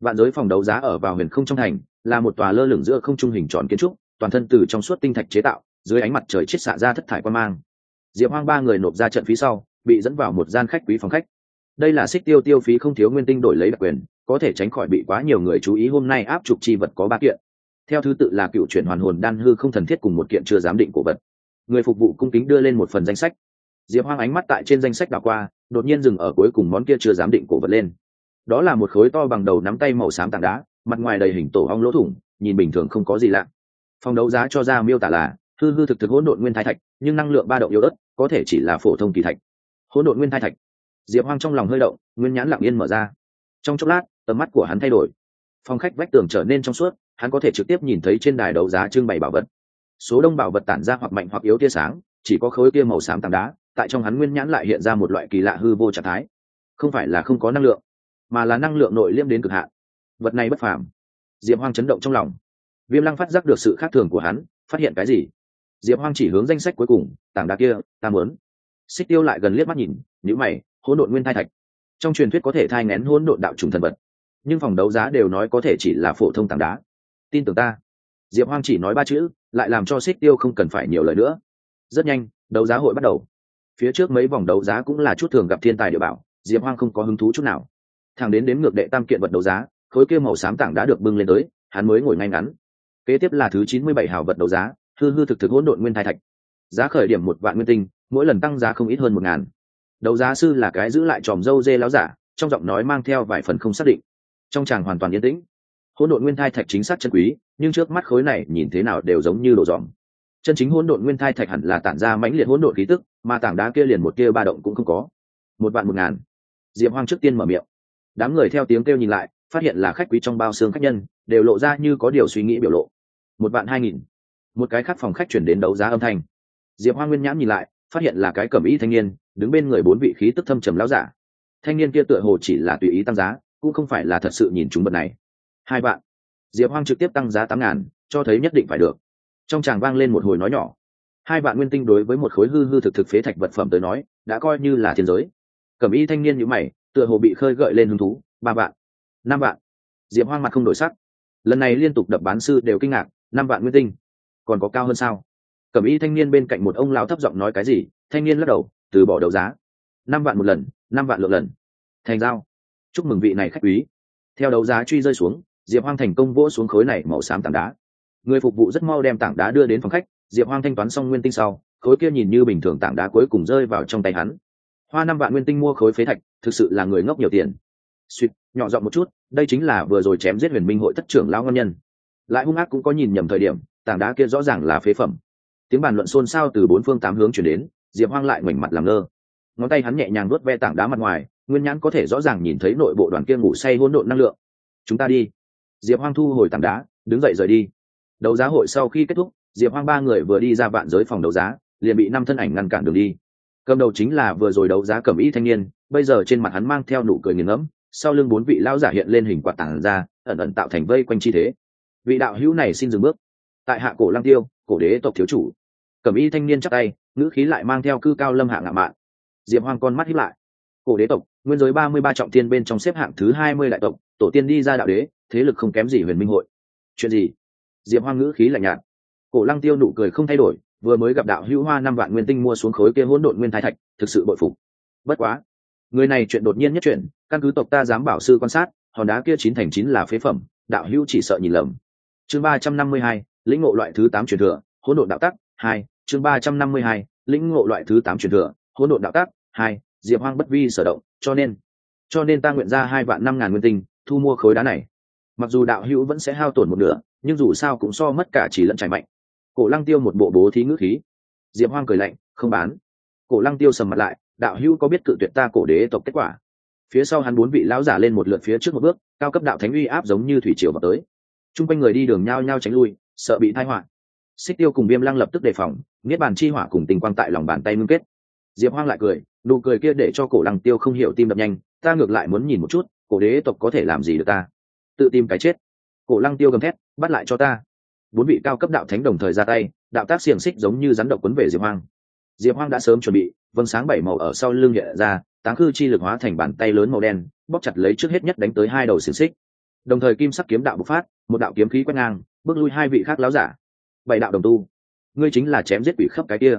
vạn giới phòng đấu giá ở vào huyền không trong thành, là một tòa lơ lửng giữa không trung hình tròn kiến trúc, toàn thân từ trong suốt tinh thạch chế tạo, dưới ánh mặt trời chết xạ ra thất thải quan mang. Diệp hoang ba người nộp ra trận phí sau, bị dẫn vào một gian khách quý phòng khách. Đây là xích tiêu tiêu phí không thiếu nguyên tinh đổi lấy đặc quyền, có thể tránh khỏi bị quá nhiều người chú ý hôm nay áp trục chi vật có ba kiện. Theo thứ tự là cựu chuyển hoàn hồn đan hư không thần thiết cùng một kiện chưa giám định cổ vật. Người phục vụ cung kính đưa lên một phần danh sách. Diệp hoang ánh mắt tại trên danh sách đảo qua, đột nhiên dừng ở cuối cùng món kia chưa giám định cổ vật lên đó là một khối to bằng đầu nắm tay màu xám tảng đá, mặt ngoài đầy hình tổ ong lỗ thủng, nhìn bình thường không có gì lạ. Phòng đấu giá cho ra miêu tả là, hư hư thực thực hỗn độn nguyên thai thạch, nhưng năng lượng ba động yếu ớt, có thể chỉ là phổ thông kỳ thạch. Hỗn độn nguyên thai thạch. Diệp hoang trong lòng hơi động, nguyên nhãn lặng yên mở ra. Trong chốc lát, tầm mắt của hắn thay đổi. Phòng khách vách tường trở nên trong suốt, hắn có thể trực tiếp nhìn thấy trên đài đấu giá trưng bày bảo vật. Số đông bảo vật tản ra hoặc mạnh hoặc yếu tia sáng, chỉ có khối kia màu xám tảng đá, tại trong hắn nguyên nhãn lại hiện ra một loại kỳ lạ hư vô trạng thái. Không phải là không có năng lượng mà là năng lượng nội liêm đến cực hạn. Vật này bất phàm. Diệp hoang chấn động trong lòng. Viêm lăng phát giác được sự khác thường của hắn, phát hiện cái gì? Diệp hoang chỉ hướng danh sách cuối cùng, tảng đá kia, ta muốn. Xích tiêu lại gần liếc mắt nhìn nhữ mày, hỗn độn nguyên thai thạch. Trong truyền thuyết có thể thai ngén hỗn độn đạo trùng thần vật, nhưng phòng đấu giá đều nói có thể chỉ là phổ thông tảng đá. Tin tưởng ta. Diệp hoang chỉ nói ba chữ, lại làm cho xích tiêu không cần phải nhiều lời nữa. Rất nhanh, đấu giá hội bắt đầu. Phía trước mấy vòng đấu giá cũng là chút thường gặp thiên tài địa bảo, diệp hoang không có hứng thú chút nào thằng đến đến ngược đệ tam kiện vật đấu giá, khối kia màu xám tảng đã được bưng lên tới, hắn mới ngồi ngay ngắn. Kế tiếp là thứ chín mươi bảy hào vật đấu giá, hư hư thực thực hỗn độn nguyên thai thạch. Giá khởi điểm một vạn nguyên tinh, mỗi lần tăng giá không ít hơn một ngàn. Đấu giá sư là cái giữ lại tròm dâu dê láo giả, trong giọng nói mang theo vài phần không xác định. Trong chàng hoàn toàn yên tĩnh. Hỗn độn nguyên thai thạch chính xác chân quý, nhưng trước mắt khối này nhìn thế nào đều giống như đồ dòm. Chân chính hỗn độn nguyên thai thạch hẳn là tản ra mãnh liệt hỗn độn khí tức, mà tảng đá kia liền một kia ba động cũng không có. Một vạn một ngàn. Diệp hoang trước tiên mở miệng đám người theo tiếng kêu nhìn lại, phát hiện là khách quý trong bao xương khách nhân, đều lộ ra như có điều suy nghĩ biểu lộ. Một vạn hai nghìn. Một cái khác phòng khách chuyển đến đấu giá âm thanh. Diệp hoa nguyên nhãn nhìn lại, phát hiện là cái cẩm ý thanh niên, đứng bên người bốn vị khí tức thâm trầm lão giả. Thanh niên kia tựa hồ chỉ là tùy ý tăng giá, cũng không phải là thật sự nhìn chúng vật này. Hai vạn. Diệp hoang trực tiếp tăng giá tám ngàn, cho thấy nhất định phải được. Trong tràng vang lên một hồi nói nhỏ. Hai vạn nguyên tinh đối với một khối hư hư thực thực phế thạch vật phẩm tới nói, đã coi như là thiên giới. Cẩm y thanh niên như mày tựa hồ bị khơi gợi lên hứng thú, ba vạn, năm vạn. Diệp hoang mặt không đổi sắc. Lần này liên tục đập bán sư đều kinh ngạc, năm vạn nguyên tinh, còn có cao hơn sao? Cẩm y thanh niên bên cạnh một ông lao thấp giọng nói cái gì, thanh niên lắc đầu, từ bỏ đấu giá. Năm vạn một lần, năm vạn lượng lần. Thành giao. Chúc mừng vị này khách quý. Theo đấu giá truy rơi xuống, diệp hoang thành công vỗ xuống khối này màu xám tảng đá. Người phục vụ rất mau đem tảng đá đưa đến phòng khách, diệp hoang thanh toán xong nguyên tinh sau, khối kia nhìn như bình thường tảng đá cuối cùng rơi vào trong tay hắn hoa năm vạn nguyên tinh mua khối phế thạch, thực sự là người ngốc nhiều tiền. Suýt nhỏ giọng một chút, đây chính là vừa rồi chém giết huyền minh hội thất trưởng lão ngon nhân. Lại hung ác cũng có nhìn nhầm thời điểm, tảng đá kia rõ ràng là phế phẩm. Tiếng bàn luận xôn xao từ bốn phương tám hướng chuyển đến, diệp hoang lại ngoảnh mặt làm ngơ. Ngón tay hắn nhẹ nhàng nuốt ve tảng đá mặt ngoài, nguyên nhãn có thể rõ ràng nhìn thấy nội bộ đoàn kia ngủ say hỗn độn năng lượng. Chúng ta đi. Diệp hoang thu hồi tảng đá, đứng dậy rời đi. Đấu giá hội sau khi kết thúc, diệp hoang ba người vừa đi ra vạn giới phòng đấu giá, liền bị năm thân ảnh ngăn cản đường đi cầm đầu chính là vừa rồi đấu giá cẩm y thanh niên, bây giờ trên mặt hắn mang theo nụ cười nghiền ngẫm, sau lưng bốn vị lão giả hiện lên hình quạt tảng ra, ẩn ẩn tạo thành vây quanh chi thế. Vị đạo hữu này xin dừng bước. Tại hạ cổ lăng tiêu, cổ đế tộc thiếu chủ. Cẩm y thanh niên chắc tay, ngữ khí lại mang theo cư cao lâm hạ ngạo mạn. Diệp hoang con mắt hiếp lại. Cổ đế tộc, nguyên giới ba mươi ba trọng tiên bên trong xếp hạng thứ hai mươi đại tộc, tổ tiên đi ra đạo đế, thế lực không kém gì huyền minh hội. Chuyện gì? Diệp hoang ngữ khí lạnh nhạt. Cổ lăng tiêu nụ cười không thay đổi vừa mới gặp đạo hữu hoa năm vạn nguyên tinh mua xuống khối kia hỗn độn nguyên thái thạch, thực sự bội phục. Bất quá, người này chuyện đột nhiên nhất chuyện căn cứ tộc ta dám bảo sư quan sát, hòn đá kia chín thành chín là phế phẩm, đạo hữu chỉ sợ nhìn lầm. Chương ba trăm năm mươi hai, lĩnh ngộ loại thứ tám truyền thừa, hỗn độn đạo tắc, hai, chương ba trăm năm mươi hai, lĩnh ngộ loại thứ tám truyền thừa, hỗn độn đạo tắc, hai, diệp hoang bất vi sở động, cho nên cho nên ta nguyện ra hai vạn năm ngàn nguyên tinh, thu mua khối đá này. Mặc dù đạo hữu vẫn sẽ hao tổn một nửa, nhưng dù sao cũng so mất cả chỉ lẫn trải mạnh cổ lăng tiêu một bộ bố thí ngữ khí. Diệp hoang cười lạnh, không bán. Cổ lăng tiêu sầm mặt lại, đạo hữu có biết cự tuyệt ta cổ đế tộc kết quả? Phía sau hắn bốn vị lão giả lên một lượt phía trước một bước, cao cấp đạo thánh uy áp giống như thủy triều vào tới. T r u n g quanh người đi đường nhao nhao tránh lui, sợ bị thai họa. Xích tiêu cùng viêm lăng lập tức đề phòng, niết bàn chi hỏa cùng tình quang tại lòng bàn tay ngưng kết. Diệp hoang lại cười, nụ cười kia để cho cổ lăng tiêu không hiểu tim đập nhanh, ta ngược lại muốn nhìn một chút, cổ đế tộc có thể làm gì được ta? Tự tìm cái chết. Cổ lăng tiêu gầm thét, bắt lại cho ta bốn vị cao cấp đạo thánh đồng thời ra tay, đạo tác xiềng xích giống như rắn độc quấn về diệp hoang. Diệp hoang đã sớm chuẩn bị vâng sáng bảy màu ở sau lưng hiện ra, táng khư chi lực hóa thành bàn tay lớn màu đen bóc chặt lấy trước hết nhất đánh tới hai đầu xiềng xích. Đồng thời kim sắc kiếm đạo bộc phát, một đạo kiếm khí quét ngang, bước lui hai vị khác láo giả. Bảy đạo đồng tu. Ngươi chính là chém giết quỷ khắp cái kia.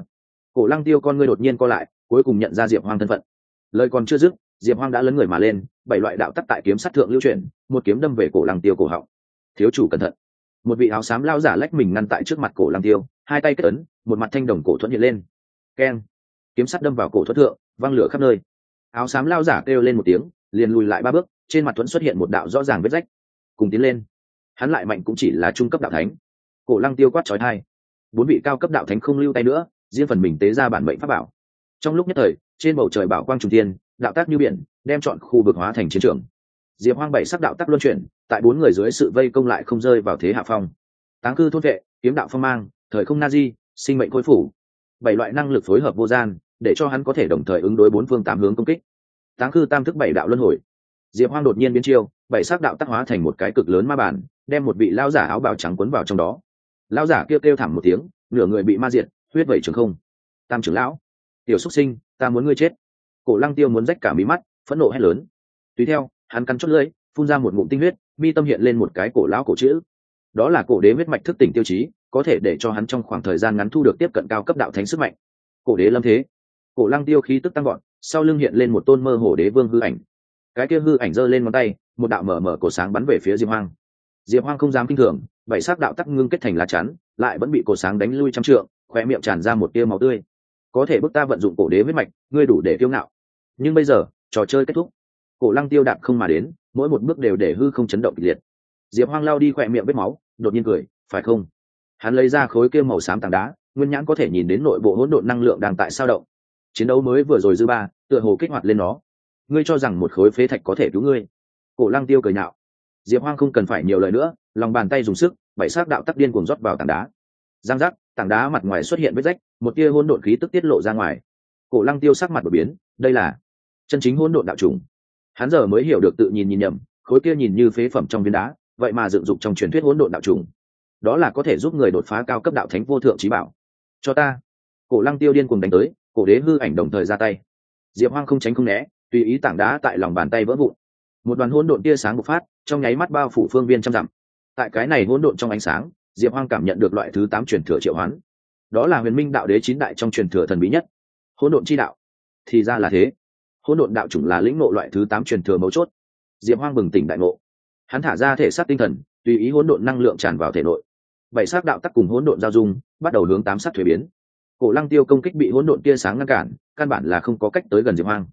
Cổ lăng tiêu con ngươi đột nhiên co lại, cuối cùng nhận ra diệp hoang thân phận. Lời còn chưa dứt, diệp hoang đã lấn người mà lên, bảy loại đạo tắc tại kiếm sát thượng lưu chuyển, một kiếm đâm về cổ lăng tiêu cổ họng. Thiếu chủ cẩn thận một vị áo xám lao giả lách mình ngăn tại trước mặt cổ lăng tiêu, hai tay kết ấn, một mặt thanh đồng cổ thuẫn hiện lên. Keng! Kiếm sắt đâm vào cổ thuẫn thượng, văng lửa khắp nơi. Áo xám lao giả kêu lên một tiếng, liền lùi lại ba bước, trên mặt thuẫn xuất hiện một đạo rõ ràng vết rách. Cùng tiến lên. Hắn lại mạnh cũng chỉ là trung cấp đạo thánh. Cổ lăng tiêu quát trói thai bốn vị cao cấp đạo thánh không lưu tay nữa, riêng phần mình tế ra bản mệnh pháp bảo. Trong lúc nhất thời, trên bầu trời bảo quang trùng tiên đạo tác như biển, đem chọn khu vực hóa thành chiến trường diệp hoang bảy sắc đạo tắc luân chuyển, tại bốn người dưới sự vây công lại không rơi vào thế hạ phong. Táng cư thôn vệ, kiếm đạo phong mang, thời không na di, sinh mệnh khôi phủ bảy loại năng lực phối hợp vô gian, để cho hắn có thể đồng thời ứng đối bốn phương tám hướng công kích. Táng cư tam thức bảy đạo luân hồi. Diệp hoang đột nhiên biến chiêu, bảy sắc đạo tác hóa thành một cái cực lớn ma bản đem một vị lao giả áo bào trắng quấn vào trong đó. Lao giả kêu kêu thảm một tiếng, nửa người bị ma diệt, huyết vẩy trường không. Tam trưởng lão, tiểu xúc sinh, ta muốn ngươi chết. Cổ lăng tiêu muốn rách cả mí mắt, phẫn nộ hét lớn. Tùy theo hắn cắn chốt lưỡi, phun ra một ngụm tinh huyết, mi tâm hiện lên một cái cổ lão cổ chữ. Đó là cổ đế huyết mạch thức tỉnh tiêu chí, có thể để cho hắn trong khoảng thời gian ngắn thu được tiếp cận cao cấp đạo thánh sức mạnh. Cổ đế lâm thế. Cổ lăng tiêu khí tức tăng gọn sau lưng hiện lên một tôn mơ hồ đế vương hư ảnh. Cái kia hư ảnh giơ lên ngón tay, một đạo mở mở cổ sáng bắn về phía diệp hoang. Diệp hoang không dám kinh thường, bảy sắc đạo tắc ngưng kết thành lá chắn, lại vẫn bị cổ sáng đánh lui trăm trượng khoe miệng tràn ra một tia máu tươi. Có thể bức ta vận dụng cổ đế huyết mạch, ngươi đủ để kiêu ngạo. Nhưng bây giờ, trò chơi kết thúc cổ lăng tiêu đạp không mà đến, mỗi một bước đều để hư không chấn động kịch liệt. Diệp hoang lao đi khỏe miệng vết máu, đột nhiên cười, phải không? Hắn lấy ra khối kia màu xám tảng đá, nguyên nhãn có thể nhìn đến nội bộ hỗn độn năng lượng đang tại sao động. Chiến đấu mới vừa rồi dư ba, tựa hồ kích hoạt lên nó. Ngươi cho rằng một khối phế thạch có thể cứu ngươi? Cổ lăng tiêu cười nhạo. Diệp hoang không cần phải nhiều lời nữa, lòng bàn tay dùng sức, bảy sát đạo tắc điên cuồng rót vào tảng đá. Giang giác, tảng đá mặt ngoài xuất hiện vết rách, một tia hỗn độn khí tức tiết lộ ra ngoài. Cổ lăng tiêu sắc mặt đột biến, đây là chân chính hỗn độn đạo trùng hắn giờ mới hiểu được tự nhìn nhìn nhầm, khối kia nhìn như phế phẩm trong viên đá, vậy mà dựng dục trong truyền thuyết hỗn độn đạo trùng. Đó là có thể giúp người đột phá cao cấp đạo thánh vô thượng trí bảo. Cho ta. Cổ lăng tiêu điên cùng đánh tới, cổ đế hư ảnh đồng thời ra tay. Diệp hoang không tránh không né, tùy ý tảng đá tại lòng bàn tay vỡ vụn. Một đoàn hỗn độn tia sáng bộc phát, trong nháy mắt bao phủ phương viên trăm dặm. Tại cái này hỗn độn trong ánh sáng, diệp hoang cảm nhận được loại thứ tám truyền thừa triệu hoán. Đó là huyền minh đạo đế chín đại trong truyền thừa thần bí nhất. Hỗn độn chi đạo. Thì ra là thế hỗn độn đạo chủng là lĩnh ngộ loại thứ tám truyền thừa mấu chốt. Diệp hoang bừng tỉnh đại ngộ. Hắn thả ra thể xác tinh thần, tùy ý hỗn độn năng lượng tràn vào thể nội. Bảy sắc đạo tắc cùng hỗn độn giao dung, bắt đầu hướng tám sắc thuế biến. Cổ lăng tiêu công kích bị hỗn độn tia sáng ngăn cản, căn bản là không có cách tới gần diệp hoang.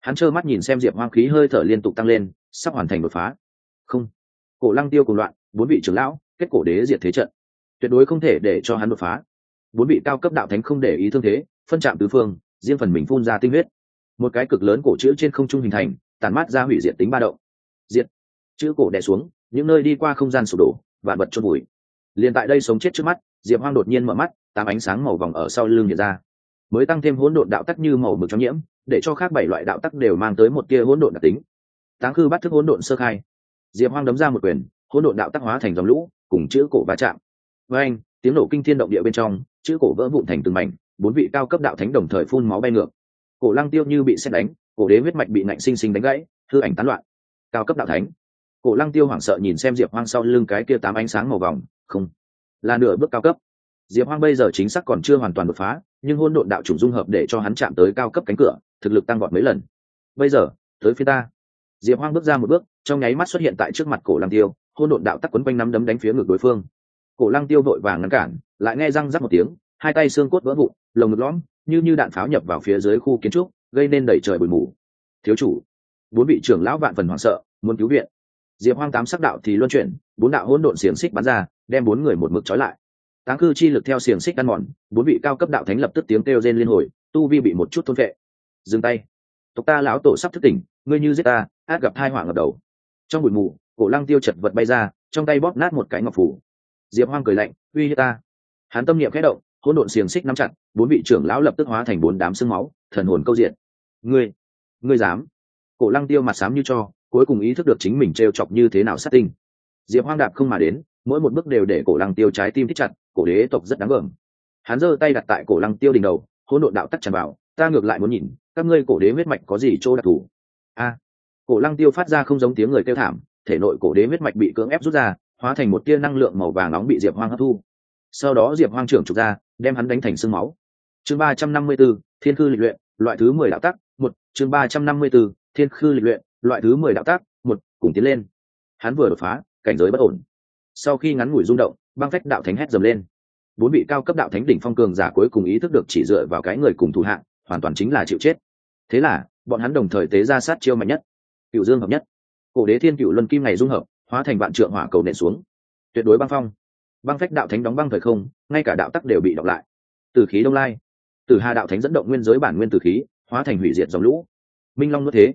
Hắn trơ mắt nhìn xem diệp hoang khí hơi thở liên tục tăng lên, sắp hoàn thành đột phá. Không. Cổ lăng tiêu cùng loạn, bốn vị trưởng lão, kết cổ đế diệt thế trận. Tuyệt đối không thể để cho hắn đột phá. Bốn vị cao cấp đạo thánh không để ý thương thế, phân chạm tứ phương, riêng phần mình phun ra tinh huyết một cái cực lớn cổ chữ trên không trung hình thành tàn mát ra hủy diệt tính ba động. Diệt. Chữ cổ đè xuống, những nơi đi qua không gian sụp đổ và vật chôn bụi liền tại đây sống chết trước mắt, diệp hoang đột nhiên mở mắt, tám ánh sáng màu vòng ở sau lưng hiện ra. Mới tăng thêm hỗn độn đạo tắc như màu mực trong nhiễm, để cho khác bảy loại đạo tắc đều mang tới một tia hỗn độn đặc tính. Táng khư bắt thức hỗn độn sơ khai. Diệp hoang đấm ra một quyền, hỗn độn đạo tắc hóa thành dòng lũ, cùng chữ cổ va chạm. Với anh, tiếng nổ kinh thiên động địa bên trong, chữ cổ vỡ vụn thành từng mảnh, bốn vị cao cấp đạo thánh đồng thời phun máu bay ngược cổ lăng tiêu như bị xét đánh, cổ đế huyết mạch bị nạnh sinh sinh đánh gãy, hư ảnh tán loạn. Cao cấp đạo thánh. Cổ lăng tiêu hoảng sợ nhìn xem diệp hoang sau lưng cái kia tám ánh sáng màu vòng, không, là nửa bước cao cấp. Diệp hoang bây giờ chính xác còn chưa hoàn toàn đột phá, nhưng hôn độn đạo chủng dung hợp để cho hắn chạm tới cao cấp cánh cửa, thực lực tăng vọt mấy lần. Bây giờ, tới phía ta. Diệp hoang bước ra một bước, trong nháy mắt xuất hiện tại trước mặt cổ lăng tiêu, hôn độn đạo tắc quấn quanh nắm đấm đánh phía ngực đối phương. Cổ lăng tiêu vội vàng ngăn cản, lại nghe răng rắc một tiếng, hai tay xương cốt vỡ vụn, lồng ngực lõm như như đạn pháo nhập vào phía dưới khu kiến trúc, gây nên đẩy trời bụi mù. Thiếu chủ, bốn vị trưởng lão vạn phần hoảng sợ, muốn cứu viện. Diệp hoang tám sắc đạo thì luân chuyển, bốn đạo hỗn độn xiềng xích bắn ra, đem bốn người một mực trói lại. Táng cư chi lực theo xiềng xích ăn mòn, bốn vị cao cấp đạo thánh lập tức tiếng kêu rên liên hồi, tu vi bị một chút thôn vệ. Dừng tay. Tộc ta lão tổ sắp thức tỉnh, ngươi như giết ta át gặp hai hỏa ngập đầu. Trong bụi mù, cổ lăng tiêu chật vật bay ra, trong tay bóp nát một cái ngọc phủ. Diệp hoang cười lạnh, uy hiếp ta. Hắn tâm niệm khẽ động, hỗn độn xiềng xích nắm chặt bốn vị trưởng lão lập tức hóa thành bốn đám xương máu, thần hồn câu diện ngươi ngươi dám? Cổ lăng tiêu mặt xám như cho, cuối cùng ý thức được chính mình t chọc như thế nào sát tinh. Diệp hoang đạp không mà đến, mỗi một bước đều để cổ lăng tiêu trái tim thích chặt, cổ đế tộc rất đáng gờm hắn giơ tay đặt tại cổ lăng tiêu đỉnh đầu, hỗn độn đạo tắc tràn vào, ta ngược lại muốn nhìn, các ngươi cổ đế huyết mạch có gì chỗ đặc thù? A. Cổ lăng tiêu phát ra không giống tiếng người kêu thảm, thể nội cổ đế huyết mạch bị cưỡng ép rút ra, hóa thành một tia năng lượng màu vàng nóng bị diệp hoang hấp thu. Sau đó diệp hoang trưởng trục ra, đem hắn đánh thành sương máu chương ba trăm năm mươi b ố thiên khư lịch luyện, loại thứ mười đạo tắc, một. Chương ba trăm năm mươi b ố thiên khư lịch luyện, loại thứ mười đạo tắc, một. Cùng tiến lên. Hắn vừa đột phá, cảnh giới bất ổn. Sau khi ngắn ngủi rung động, băng phách đạo thánh hét dầm lên. Bốn vị cao cấp đạo thánh đỉnh phong cường giả cuối cùng ý thức được chỉ dựa vào cái người cùng thủ hạng, hoàn toàn chính là chịu chết. Thế là, bọn hắn đồng thời tế ra sát chiêu mạnh nhất, cựu dương hợp nhất. Cổ đế thiên cựu luân kim ngày dung hợp, hóa thành vạn trượng hỏa cầu nện xuống. Tuyệt đối băng phong. Băng phách đạo thánh đóng băng thời không, ngay cả đạo tắc đều bị đọc lại. Từ khí đông lai từ hà đạo thánh dẫn động nguyên giới bản nguyên tử khí, hóa thành hủy diệt dòng lũ. Minh long nuốt thế.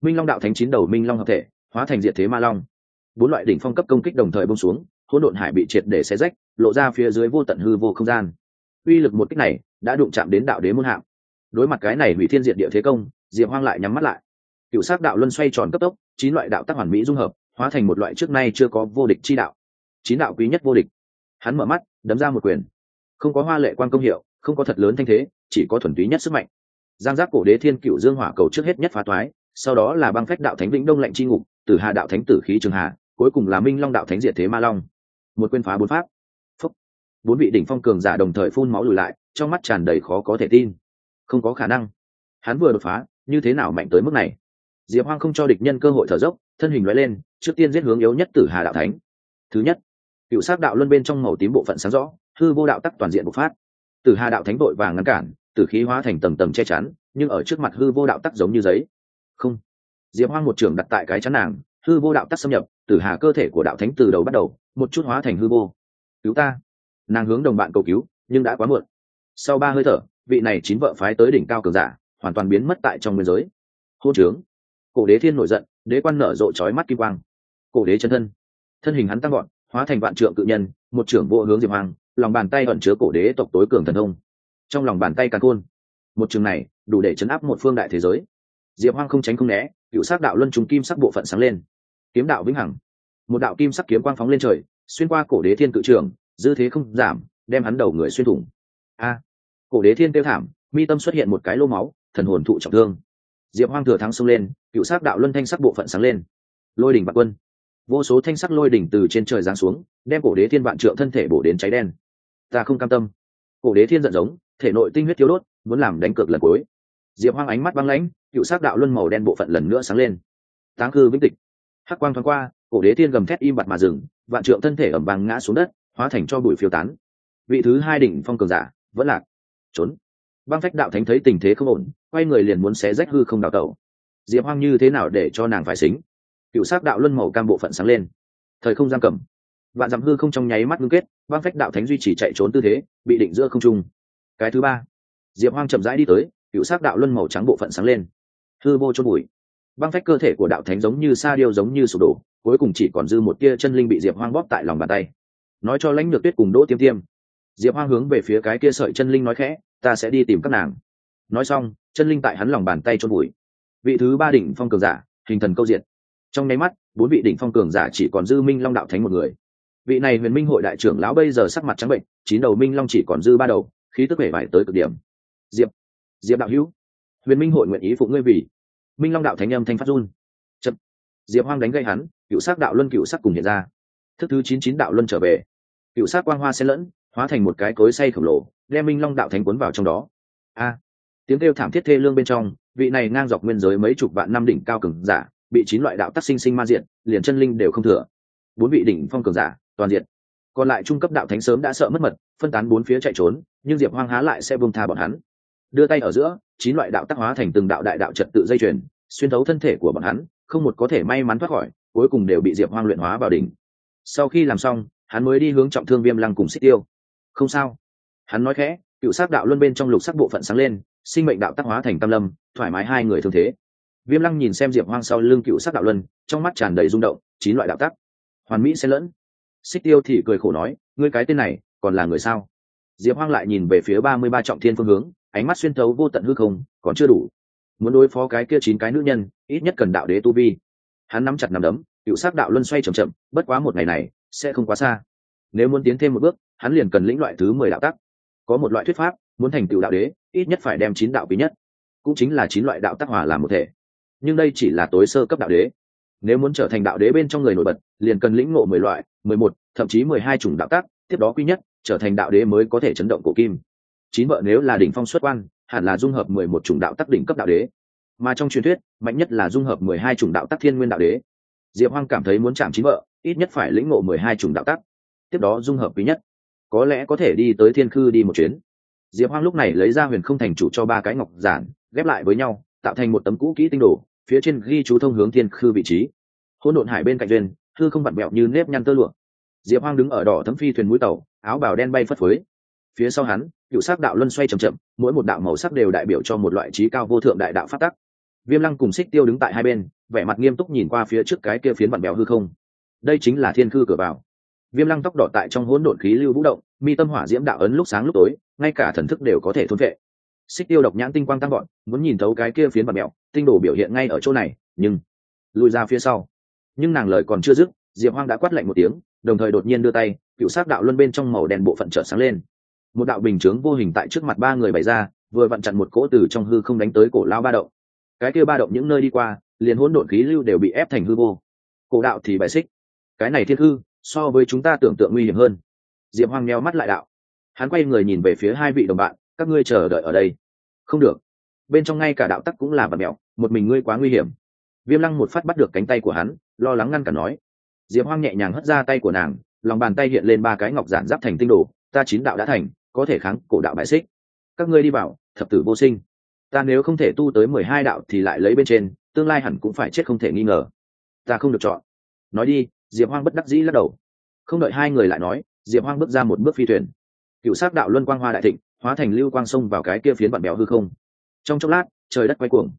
Minh long đạo thánh chín đầu minh long hợp thể, hóa thành diệt thế ma long. Bốn loại đỉnh phong cấp công kích đồng thời bông xuống, hỗn độn hải bị triệt để xé rách, lộ ra phía dưới vô tận hư vô không gian. Uy lực một kích này đã đụng chạm đến đạo đế môn hạng. Đối mặt cái này hủy thiên diệt địa thế công, diệp hoang lại nhắm mắt lại. Cựu s á c đạo luân xoay tròn cấp tốc, chín loại đạo tác hoàn mỹ dung hợp, hóa thành một loại trước nay chưa có vô địch chi đạo. Chín đạo quý nhất vô địch. Hắn mở mắt, đấm ra một quyền. Không có hoa lệ quan công hiệu không có thật lớn thanh thế, chỉ có thuần túy nhất sức mạnh. Giang giác cổ đế thiên cựu dương hỏa cầu trước hết nhất phá toái sau đó là băng phách đạo thánh vĩnh đông lạnh c h i ngục từ hà đạo thánh tử khí trường hà, cuối cùng là minh long đạo thánh diệt thế ma long. Một quên phá bốn pháp. Phúc. bốn vị đỉnh phong cường giả đồng thời phun máu lùi lại, trong mắt tràn đầy khó có thể tin. Không có khả năng. Hắn vừa đột phá, như thế nào mạnh tới mức này? Diệp hoang không cho địch nhân cơ hội thở dốc, thân hình loại lên, trước tiên giết hướng yếu nhất tử hà đạo thánh. Thứ nhất, cựu s á c đạo luân bên trong màu tím bộ phận sáng rõ, hư vô đạo tắc toàn diện bộc phát tử hà đạo thánh đội vàng ngăn cản tử khí hóa thành tầng tầng che chắn, nhưng ở trước mặt hư vô đạo tắc giống như giấy. Không. Diệp hoang một trường đặt tại cái chắn nàng, hư vô đạo tắc xâm nhập tử hà cơ thể của đạo thánh từ đầu bắt đầu, một chút hóa thành hư vô. Cứu ta. Nàng hướng đồng bạn cầu cứu, nhưng đã quá muộn. Sau ba hơi thở, vị này chín vợ phái tới đỉnh cao cường giả, hoàn toàn biến mất tại trong biên giới. Hô trướng. Cổ đế thiên nổi giận, đế quan nở rộ trói mắt kim quang. Cổ đế chân thân. Thân hình hắn tăng gọn hóa thành vạn trượng cự nhân, một trưởng vô hướng diệp hoàng lòng bàn tay ẩn chứa cổ đế tộc tối cường thần thông. Trong lòng bàn tay càng khôn. Một trường này, đủ để chấn áp một phương đại thế giới. Diệp hoang không tránh không né cựu s á c đạo luân trùng kim sắc bộ phận sáng lên. Kiếm đạo vĩnh hằng. Một đạo kim sắc kiếm quang phóng lên trời, xuyên qua cổ đế thiên cự trường, dư thế không giảm, đem hắn đầu người xuyên thủng. A! Cổ đế thiên tiêu thảm, mi tâm xuất hiện một cái lô máu, thần hồn thụ trọng thương. Diệp hoang thừa thắng xông lên cựu s á c đạo luân thanh sắc bộ phận sáng lên. Lôi đỉnh bạc quân. Vô số thanh sắc lôi đỉnh từ trên trời giáng xuống, đem cổ đế thiên vạn trượng thân thể bổ đến cháy đen ta không cam tâm. Cổ đế thiên giận giống, thể nội tinh huyết thiếu đốt, muốn làm đánh cược lần cuối. Diệp hoang ánh mắt băng lãnh, cựu s á c đạo luân màu đen bộ phận lần nữa sáng lên. Táng cư vĩnh tịch. Hắc quang thoáng qua, cổ đế thiên gầm thét im bặt mà dừng, vạn trượng thân thể ẩm bằng ngã xuống đất, hóa thành cho bụi phiêu tán. Vị thứ hai đỉnh phong cường giả, vẫn lạc. Trốn. Băng phách đạo thánh thấy tình thế không ổn, quay người liền muốn xé rách hư không đào tẩu. Diệp hoang như thế nào để cho nàng phải xính? Cựu s á c đạo luân màu cam bộ phận sáng lên. Thời không giam cầm vạn dặm hư không trong nháy mắt ngưng kết, băng phách đạo thánh duy trì chạy trốn tư thế, bị định giữa không trung. Cái thứ ba, diệp hoang chậm rãi đi tới, hữu s á c đạo luân màu trắng bộ phận sáng lên. Hư vô chôn bụi. Băng phách cơ thể của đạo thánh giống như sa điêu giống như sụp đổ, cuối cùng chỉ còn dư một tia chân linh bị diệp hoang bóp tại lòng bàn tay. Nói cho lãnh được tuyết cùng đỗ tiêm tiêm. Diệp hoang hướng về phía cái kia sợi chân linh nói khẽ, ta sẽ đi tìm các nàng. Nói xong, chân linh tại hắn lòng bàn tay chôn bụi. Vị thứ ba đỉnh phong cường giả, hình thần câu diện. Trong nháy mắt, bốn vị đỉnh phong cường giả chỉ còn dư minh long đạo thánh một người vị này huyền minh hội đại trưởng lão bây giờ sắc mặt trắng bệnh, chín đầu minh long chỉ còn dư ba đầu, khí tức vẻ vải tới cực điểm. Diệp diệp đạo hữu, huyền minh hội nguyện ý phụ ngươi vì minh long đạo thánh âm thanh phát run. Chậm. Diệp hoang đánh gây hắn, cựu sắc đạo luân cựu sắc cùng hiện ra. Thức thứ chín chín đạo luân trở về. Cựu sắc quang hoa xen lẫn, hóa thành một cái cối say khổng lồ, đem minh long đạo thánh cuốn vào trong đó. A. Tiếng kêu thảm thiết thê lương bên trong, vị này ngang dọc nguyên giới mấy chục vạn năm đỉnh cao cường giả, bị chín loại đạo tắc sinh sinh ma diện, liền chân linh đều không thừa. Bốn vị đỉnh phong cường giả toàn diện. Còn lại trung cấp đạo thánh sớm đã sợ mất mật, phân tán bốn phía chạy trốn, nhưng diệp hoang há lại sẽ buông tha bọn hắn. Đưa tay ở giữa, chín loại đạo tác hóa thành từng đạo đại đạo trật tự dây chuyền, xuyên thấu thân thể của bọn hắn, không một có thể may mắn thoát khỏi, cuối cùng đều bị diệp hoang luyện hóa vào đỉnh. Sau khi làm xong, hắn mới đi hướng trọng thương viêm lăng cùng xích tiêu. Không sao. Hắn nói khẽ, cựu s á c đạo luân bên trong lục sắc bộ phận sáng lên, sinh mệnh đạo tác hóa thành tam lâm, thoải mái hai người thương thế. Viêm lăng nhìn xem diệp hoang sau lưng cựu sắc đạo luân, trong mắt tràn đầy rung động, chín loại đạo tắc. Hoàn mỹ xen lẫn xích tiêu thì cười khổ nói, ngươi cái tên này, còn là người sao? Diệp hoang lại nhìn về phía ba mươi ba trọng thiên phương hướng, ánh mắt xuyên thấu vô tận hư không, còn chưa đủ. Muốn đối phó cái kia chín cái nữ nhân, ít nhất cần đạo đế tu vi. Hắn nắm chặt nằm đấm, cựu sắc đạo luân xoay c h ậ m chậm, bất quá một ngày này, sẽ không quá xa. Nếu muốn tiến thêm một bước, hắn liền cần lĩnh loại thứ mười đạo tắc. Có một loại thuyết pháp, muốn thành tựu đạo đế, ít nhất phải đem chín đạo quý nhất, cũng chính là chín loại đạo tắc hòa làm một thể. Nhưng đây chỉ là tối sơ cấp đạo đế nếu muốn trở thành đạo đế bên trong người nổi bật, liền cần lĩnh ngộ mười loại, mười một, thậm chí mười hai chủng đạo tác tiếp đó quý nhất, trở thành đạo đế mới có thể chấn động cổ kim. Chín vợ nếu là đỉnh phong xuất quan, hẳn là dung hợp mười một chủng đạo tác đỉnh cấp đạo đế. Mà trong truyền thuyết, mạnh nhất là dung hợp mười hai chủng đạo tác thiên nguyên đạo đế. Diệp hoang cảm thấy muốn chạm chín vợ, ít nhất phải lĩnh ngộ mười hai chủng đạo tác tiếp đó dung hợp quý nhất. Có lẽ có thể đi tới thiên khư đi một chuyến. Diệp hoang lúc này lấy ra huyền không thành chủ cho ba cái ngọc giản, ghép lại với nhau, tạo thành một tấm cũ kỹ tinh đồ phía trên ghi chú thông hướng thiên khư vị trí. Hỗn độn hải bên cạnh duyên, hư không vặn bẹo như nếp nhăn tơ lụa. Diệp hoang đứng ở đỏ thấm phi thuyền mũi tàu, áo bào đen bay phất phới. Phía sau hắn, cựu sắc đạo luân xoay c h ậ m chậm, mỗi một đạo màu sắc đều đại biểu cho một loại trí cao vô thượng đại đạo phát tắc. Viêm lăng cùng xích tiêu đứng tại hai bên, vẻ mặt nghiêm túc nhìn qua phía trước cái kia phiến vặn bèo hư không. Đây chính là thiên khư cửa vào. Viêm lăng tóc đỏ tại trong hỗn độn khí lưu vũ động, mi tâm hỏa diễm đạo ấn lúc sáng lúc tối, ngay cả thần thức đều có thể thôn vệ xích tiêu độc nhãn tinh quang tăng gọn muốn nhìn thấu cái kia phiến bạt mẹo, tinh đồ biểu hiện ngay ở chỗ này, nhưng lùi ra phía sau. Nhưng nàng lời còn chưa dứt, diệp hoang đã quát lạnh một tiếng, đồng thời đột nhiên đưa tay, cựu sát đạo luân bên trong màu đèn bộ phận trợ sáng lên. Một đạo bình chướng vô hình tại trước mặt ba người bày ra, vừa vặn chặn một cỗ từ trong hư không đánh tới cổ lao ba động. Cái kia ba động những nơi đi qua, liền hỗn độn khí lưu đều bị ép thành hư vô. Cổ đạo thì bại xích. Cái này thiên hư, so với chúng ta tưởng tượng nguy hiểm hơn. Diệp hoang meo mắt lại đạo. Hắn quay người nhìn về phía hai vị đồng bạn các ngươi chờ đợi ở đây. Không được. Bên trong ngay cả đạo tắc cũng là vật mẹo, một mình ngươi quá nguy hiểm. Viêm lăng một phát bắt được cánh tay của hắn, lo lắng ngăn cản nói. Diệp hoang nhẹ nhàng hất ra tay của nàng, lòng bàn tay hiện lên ba cái ngọc giản giáp thành tinh đồ, ta chín đạo đã thành, có thể kháng cổ đạo bại xích. Các ngươi đi bảo, thập tử vô sinh. Ta nếu không thể tu tới mười hai đạo thì lại lấy bên trên, tương lai hẳn cũng phải chết không thể nghi ngờ. Ta không được chọn. Nói đi, diệp hoang bất đắc dĩ lắc đầu. Không đợi hai người lại nói, diệp hoang bước ra một bước phi thuyền cựu s á c đạo luân quang hoa đại thịnh, hóa thành lưu quang sông vào cái kia phiến bạn béo hư không. Trong chốc lát, trời đất quay cuồng.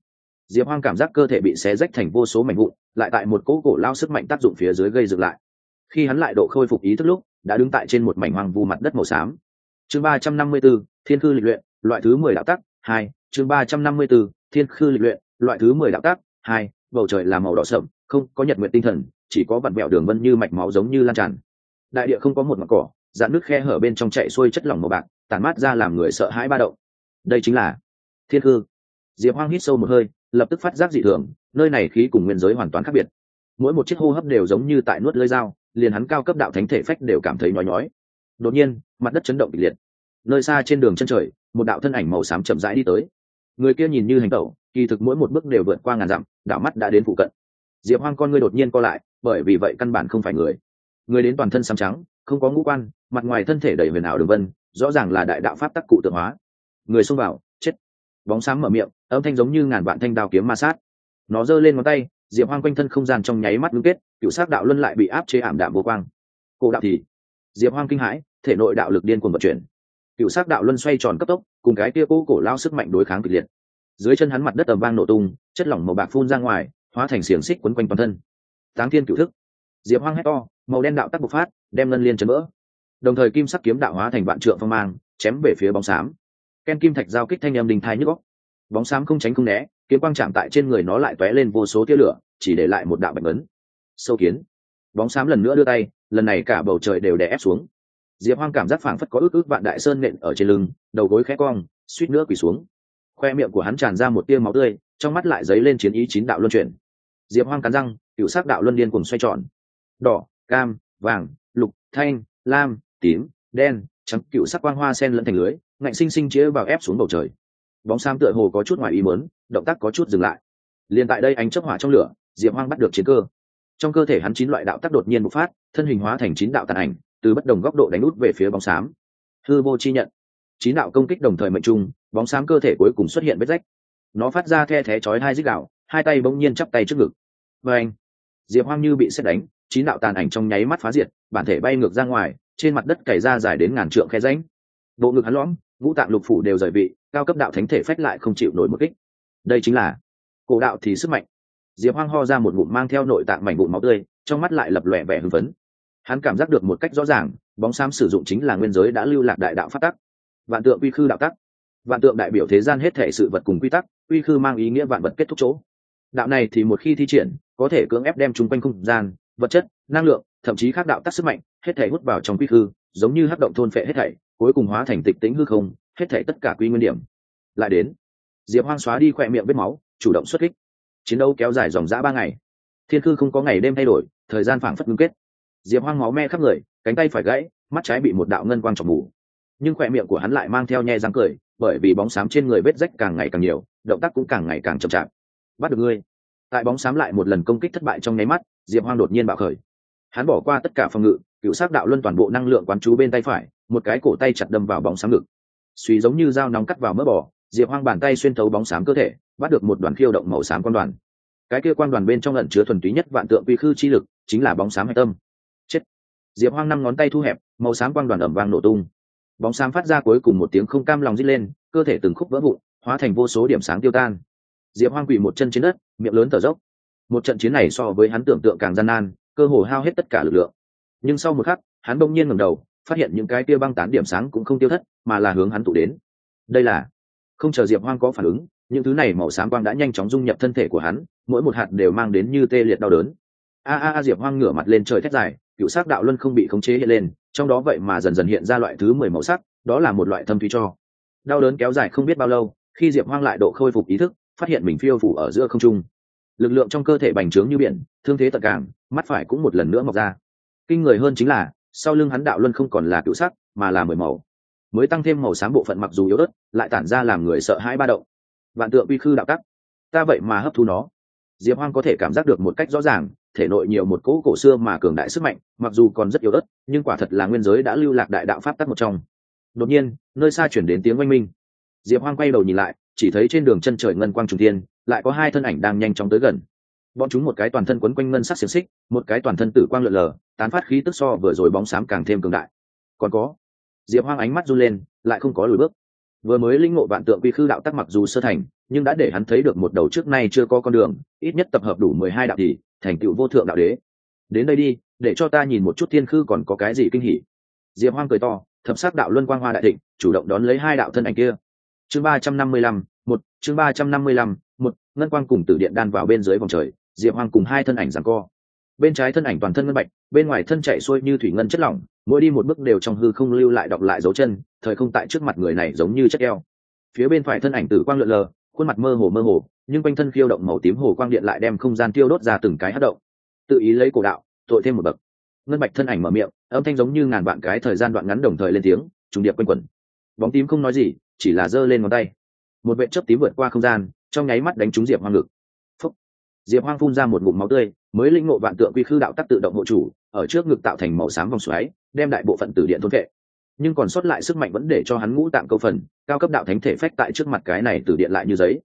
Diệp hoang cảm giác cơ thể bị xé rách thành vô số mảnh vụn, lại tại một cỗ cổ lao sức mạnh tác dụng phía dưới gây dựng lại. Khi hắn lại độ khôi phục ý thức lúc, đã đứng tại trên một mảnh hoang vu mặt đất màu xám. Chương ba trăm năm mươi b ố thiên khư lịch luyện, loại thứ mười đạo tắc, hai, chương ba trăm năm mươi b ố thiên khư lịch luyện, loại thứ mười đạo tắc, hai, bầu trời là màu đỏ sậm, không có nhật nguyện tinh thần, chỉ có vặn vẹo đường vân như mạch máu giống như lan tràn. Đại địa không có một mặt cỏ dạn nước khe hở bên trong chạy xuôi chất lỏng màu bạc tàn mát ra làm người sợ hãi ba động. Đây chính là thiên hư diệp hoang hít sâu một hơi, lập tức phát giác dị thường, nơi này khí cùng nguyên giới hoàn toàn khác biệt. Mỗi một chiếc hô hấp đều giống như tại nuốt lơi dao, liền hắn cao cấp đạo thánh thể phách đều cảm thấy nhói nhói. Đột nhiên, mặt đất chấn động kịch liệt. Nơi xa trên đường chân trời, một đạo thân ảnh màu xám chậm rãi đi tới. Người kia nhìn như hành tẩu, kỳ thực mỗi một bước đều vượt qua ngàn dặm, đạo mắt đã đến phụ cận. Diệp hoang con ngươi đột nhiên co lại, bởi vì vậy căn bản không phải người. Người đến toàn thân xám trắng không có ngũ quan, mặt ngoài thân thể đầy huyền ảo đường vân, rõ ràng là đại đạo pháp tắc cụ tượng hóa. Người xông vào, chết. Bóng sáng mở miệng, âm thanh giống như ngàn vạn thanh đao kiếm ma sát. Nó giơ lên ngón tay, diệp hoang quanh thân không gian trong nháy mắt ngưng kết, cựu s đạo luân lại bị áp chế ảm đạm vô quang. Cổ đạo thì, diệp hoang kinh hãi, thể nội đạo lực điên cuồng vận chuyển. Cựu s đạo luân xoay tròn cấp tốc, cùng cái tia cũ cổ lao sức mạnh đối kháng kịch liệt. Dưới chân hắn mặt đất tầm vang nổ tung, chất lỏng màu bạc phun ra ngoài, hóa thành xiềng xích quấn quanh toàn thân. Táng thiên cựu thức. Diệp hoang hét to màu đen đạo tắc bộc phát, đem ngân liên chấn vỡ. Đồng thời kim sắc kiếm đạo hóa thành vạn trượng phong mang, chém về phía bóng xám. Ken kim thạch giao kích thanh em đình thai nhức góc bóng xám không tránh không né, kiếm quang chạm tại trên người nó lại tóe lên vô số tia lửa, chỉ để lại một đạo bạch ấn. Sâu kiến. Bóng xám lần nữa đưa tay, lần này cả bầu trời đều đè ép xuống. Diệp hoang cảm giác phảng phất có ước ước vạn đại sơn nện ở trên lưng, đầu gối khẽ cong, suýt nữa quỳ xuống. Khoe miệng của hắn tràn ra một tia máu tươi, trong mắt lại dấy lên chiến ý chín đạo luân chuyển. Diệp hoang cắn răng, cựu sắc đạo luân điên cùng xoay tròn. Đỏ cam, vàng, lục, thanh, lam, tím, đen, trắng, cựu sắc quang hoa sen lẫn thành lưới, ngạnh sinh sinh chĩa vào ép xuống bầu trời. Bóng sam tựa hồ có chút ngoài ý mớn động tác có chút dừng lại. Liền tại đây ánh chấp hỏa trong lửa, diệp hoang bắt được chiến cơ. Trong cơ thể hắn chín loại đạo tác đột nhiên bộc phát, thân hình hóa thành chín đạo tàn ảnh, từ bất đồng góc độ đánh út về phía bóng xám. Hư vô chi nhận. Chín đạo công kích đồng thời mệnh trung, bóng xám cơ thể cuối cùng xuất hiện vết rách. Nó phát ra the thé chói hai dích đạo, hai tay bỗng nhiên chắp tay trước ngực. Và anh, diệp hoang như bị xét đánh chín đạo tàn ảnh trong nháy mắt phá diệt, bản thể bay ngược ra ngoài, trên mặt đất cày ra dài đến ngàn trượng khe ránh bộ ngực hắn lõm, ngũ tạng lục phủ đều rời vị, cao cấp đạo thánh thể phách lại không chịu nổi một kích. Đây chính là cổ đạo thì sức mạnh. Diệp hoang ho ra một ngụm mang theo nội tạng mảnh vụn máu tươi, trong mắt lại lập lòe vẻ hưng phấn. Hắn cảm giác được một cách rõ ràng, bóng xám sử dụng chính là nguyên giới đã lưu lạc đại đạo phát tắc. Vạn tượng quy khư đạo tắc. Vạn tượng đại biểu thế gian hết thể sự vật cùng quy tắc, quy khư mang ý nghĩa vạn vật kết thúc chỗ. Đạo này thì một khi thi triển, có thể cưỡng ép đem chung quanh không gian vật chất, năng lượng, thậm chí khác đạo tắc sức mạnh, hết thể hút vào trong quy khư, giống như hắc động thôn phệ hết thảy, cuối cùng hóa thành tịch tĩnh hư không, hết thảy tất cả quy nguyên điểm. Lại đến, diệp hoang xóa đi khỏe miệng vết máu, chủ động xuất kích. Chiến đấu kéo dài dòng dã ba ngày. Thiên khư không có ngày đêm thay đổi, thời gian phảng phất ngưng kết. Diệp hoang máu me khắp người, cánh tay phải gãy, mắt trái bị một đạo ngân quang trọc mù. Nhưng khỏe miệng của hắn lại mang theo nhe răng cười, bởi vì bóng xám trên người vết rách càng ngày càng nhiều, động tác cũng càng ngày càng chậm chạp. Bắt được ngươi. Tại bóng xám lại một lần công kích thất bại trong nháy mắt diệp hoang đột nhiên bạo khởi. Hắn bỏ qua tất cả phòng ngự, cựu s á c đạo luân toàn bộ năng lượng quán chú bên tay phải, một cái cổ tay chặt đâm vào bóng sáng ngực. Suy giống như dao nóng cắt vào mỡ bò, diệp hoang bàn tay xuyên thấu bóng xám cơ thể, bắt được một đoàn khiêu động màu xám quan đoàn. Cái kia quan đoàn bên trong ẩn chứa thuần túy nhất vạn tượng quy khư chi lực, chính là bóng xám hạch tâm. Chết. Diệp hoang năm ngón tay thu hẹp, màu xám quan đoàn ẩm vang nổ tung. Bóng xám phát ra cuối cùng một tiếng không cam lòng rít lên, cơ thể từng khúc vỡ vụn, hóa thành vô số điểm sáng tiêu tan. Diệp hoang quỳ một chân trên đất, miệng lớn thở dốc một trận chiến này so với hắn tưởng tượng càng gian nan, cơ hồ hao hết tất cả lực lượng. Nhưng sau một khắc, hắn bỗng nhiên ngẩng đầu, phát hiện những cái tia băng tán điểm sáng cũng không tiêu thất, mà là hướng hắn tụ đến. Đây là, không chờ diệp hoang có phản ứng, những thứ này màu sáng quang đã nhanh chóng dung nhập thân thể của hắn, mỗi một hạt đều mang đến như tê liệt đau đớn. A a a, diệp hoang ngửa mặt lên trời thét dài, cựu sắc đạo luân không bị khống chế hiện lên, trong đó vậy mà dần dần hiện ra loại thứ mười màu sắc, đó là một loại thâm thúy cho. Đau đớn kéo dài không biết bao lâu, khi diệp hoang lại độ khôi phục ý thức, phát hiện mình phiêu phủ ở giữa không trung lực lượng trong cơ thể bành trướng như biển, thương thế tật càng, mắt phải cũng một lần nữa mọc ra. Kinh người hơn chính là, sau lưng hắn đạo luân không còn là cựu sắc, mà là mười màu. Mới tăng thêm màu xám bộ phận mặc dù yếu ớt, lại tản ra làm người sợ hãi ba động. Vạn tượng uy khư đạo tắc. Ta vậy mà hấp thu nó. Diệp hoang có thể cảm giác được một cách rõ ràng, thể nội nhiều một cỗ cổ xưa mà cường đại sức mạnh, mặc dù còn rất yếu ớt, nhưng quả thật là nguyên giới đã lưu lạc đại đạo pháp tắc một trong. Đột nhiên, nơi xa chuyển đến tiếng oanh minh. Diệp hoang quay đầu nhìn lại, chỉ thấy trên đường chân trời ngân quang trùng tiên lại có hai thân ảnh đang nhanh chóng tới gần. Bọn chúng một cái toàn thân quấn quanh ngân sắc xiềng xích, một cái toàn thân tử quang lượn lờ, tán phát khí tức so vừa rồi bóng xám càng thêm cường đại. Còn có, diệp hoang ánh mắt run lên, lại không có lùi bước. Vừa mới linh ngộ vạn tượng quy khư đạo tắc mặc dù sơ thành, nhưng đã để hắn thấy được một đầu trước nay chưa có con đường, ít nhất tập hợp đủ mười hai đạo thì, thành tựu vô thượng đạo đế. Đến đây đi, để cho ta nhìn một chút thiên khư còn có cái gì kinh hỉ. Diệp hoang cười to, thập sắc đạo luân quang hoa đại thịnh, chủ động đón lấy hai đạo thân ảnh kia. Chương ba trăm năm mươi lăm, một, chương ba trăm năm mươi lăm ngân quang cùng tử điện đan vào bên dưới vòng trời, diệp hoang cùng hai thân ảnh giằng co. Bên trái thân ảnh toàn thân ngân bạch, bên ngoài thân chạy xuôi như thủy ngân chất lỏng, mỗi đi một bước đều trong hư không lưu lại đọc lại dấu chân, thời không tại trước mặt người này giống như chất keo phía bên phải thân ảnh tử quang lượn lờ, khuôn mặt mơ hồ mơ hồ, nhưng quanh thân khiêu động màu tím hồ quang điện lại đem không gian tiêu đốt ra từng cái hát động. Tự ý lấy cổ đạo, tội thêm một bậc. Ngân bạch thân ảnh mở miệng, âm thanh giống như ngàn vạn cái thời gian đoạn ngắn đồng thời lên tiếng, trùng điệp quanh quẩn. Bóng tím không nói gì, chỉ là giơ lên ngón tay. Một vệ chớp tím vượt qua không gian trong nháy mắt đánh trúng diệp hoang ngực. Phúc. diệp hoang phun ra một ngụm máu tươi, mới linh ngộ vạn tượng quy khư đạo tắc tự động hộ chủ, ở trước ngực tạo thành màu xám vòng xoáy, đem đại bộ phận tử điện thôn vệ. Nhưng còn sót lại sức mạnh vẫn để cho hắn ngũ tạng câu phần, cao cấp đạo thánh thể phách tại trước mặt cái này tử điện lại như giấy.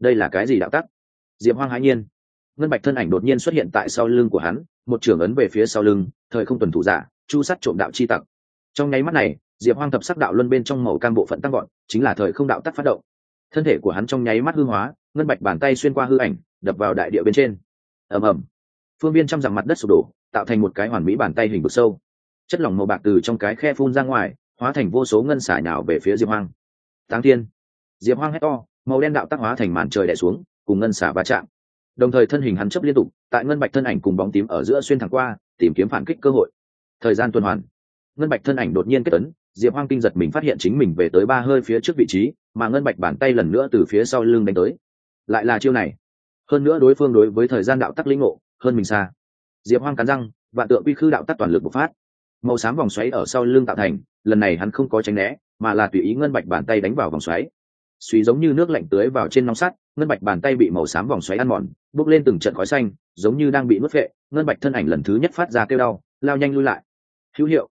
Đây là cái gì đạo tắc? Diệp hoang hãi nhiên. Ngân bạch thân ảnh đột nhiên xuất hiện tại sau lưng của hắn, một trưởng ấn về phía sau lưng, thời không tuần thủ giả, chu sắt trộm đạo chi tặc. Trong nháy mắt này, diệp hoang thập sắc đạo luân bên trong màu cam bộ phận tăng gọn chính là thời không đạo tắc phát động thân thể của hắn trong nháy mắt hư hóa, ngân bạch bàn tay xuyên qua hư ảnh, đập vào đại địa bên trên. Ầm ầm. Phương viên trăm dặm mặt đất sụp đổ, tạo thành một cái hoàn mỹ bàn tay hình vực sâu. Chất lỏng màu bạc từ trong cái khe phun ra ngoài, hóa thành vô số ngân xả nhào về phía diệp hoang. Táng thiên. Diệp hoang hét to, màu đen đạo tác hóa thành màn trời đẻ xuống, cùng ngân xả va chạm. Đồng thời thân hình hắn chấp liên tục, tại ngân bạch thân ảnh cùng bóng tím ở giữa xuyên thẳng qua, tìm kiếm phản kích cơ hội. Thời gian tuần hoàn. Ngân bạch thân ảnh đột nhiên kết tấn diệp hoang kinh giật mình phát hiện chính mình về tới ba hơi phía trước vị trí, mà ngân bạch bàn tay lần nữa từ phía sau lưng đánh tới. Lại là chiêu này. Hơn nữa đối phương đối với thời gian đạo tắc lĩnh ngộ, hơn mình xa. Diệp hoang cắn răng, vạn tượng quy khư đạo tắc toàn lực bộc phát. Màu xám vòng xoáy ở sau lưng tạo thành, lần này hắn không có tránh né, mà là tùy ý ngân bạch bàn tay đánh vào vòng xoáy. Suy giống như nước lạnh tưới vào trên nóng sắt, ngân bạch bàn tay bị màu xám vòng xoáy ăn mòn, bốc lên từng trận khói xanh, giống như đang bị nuốt vệ, ngân bạch thân ảnh lần thứ nhất phát ra kêu đau, lao nhanh lui lại. Hữu hiệu.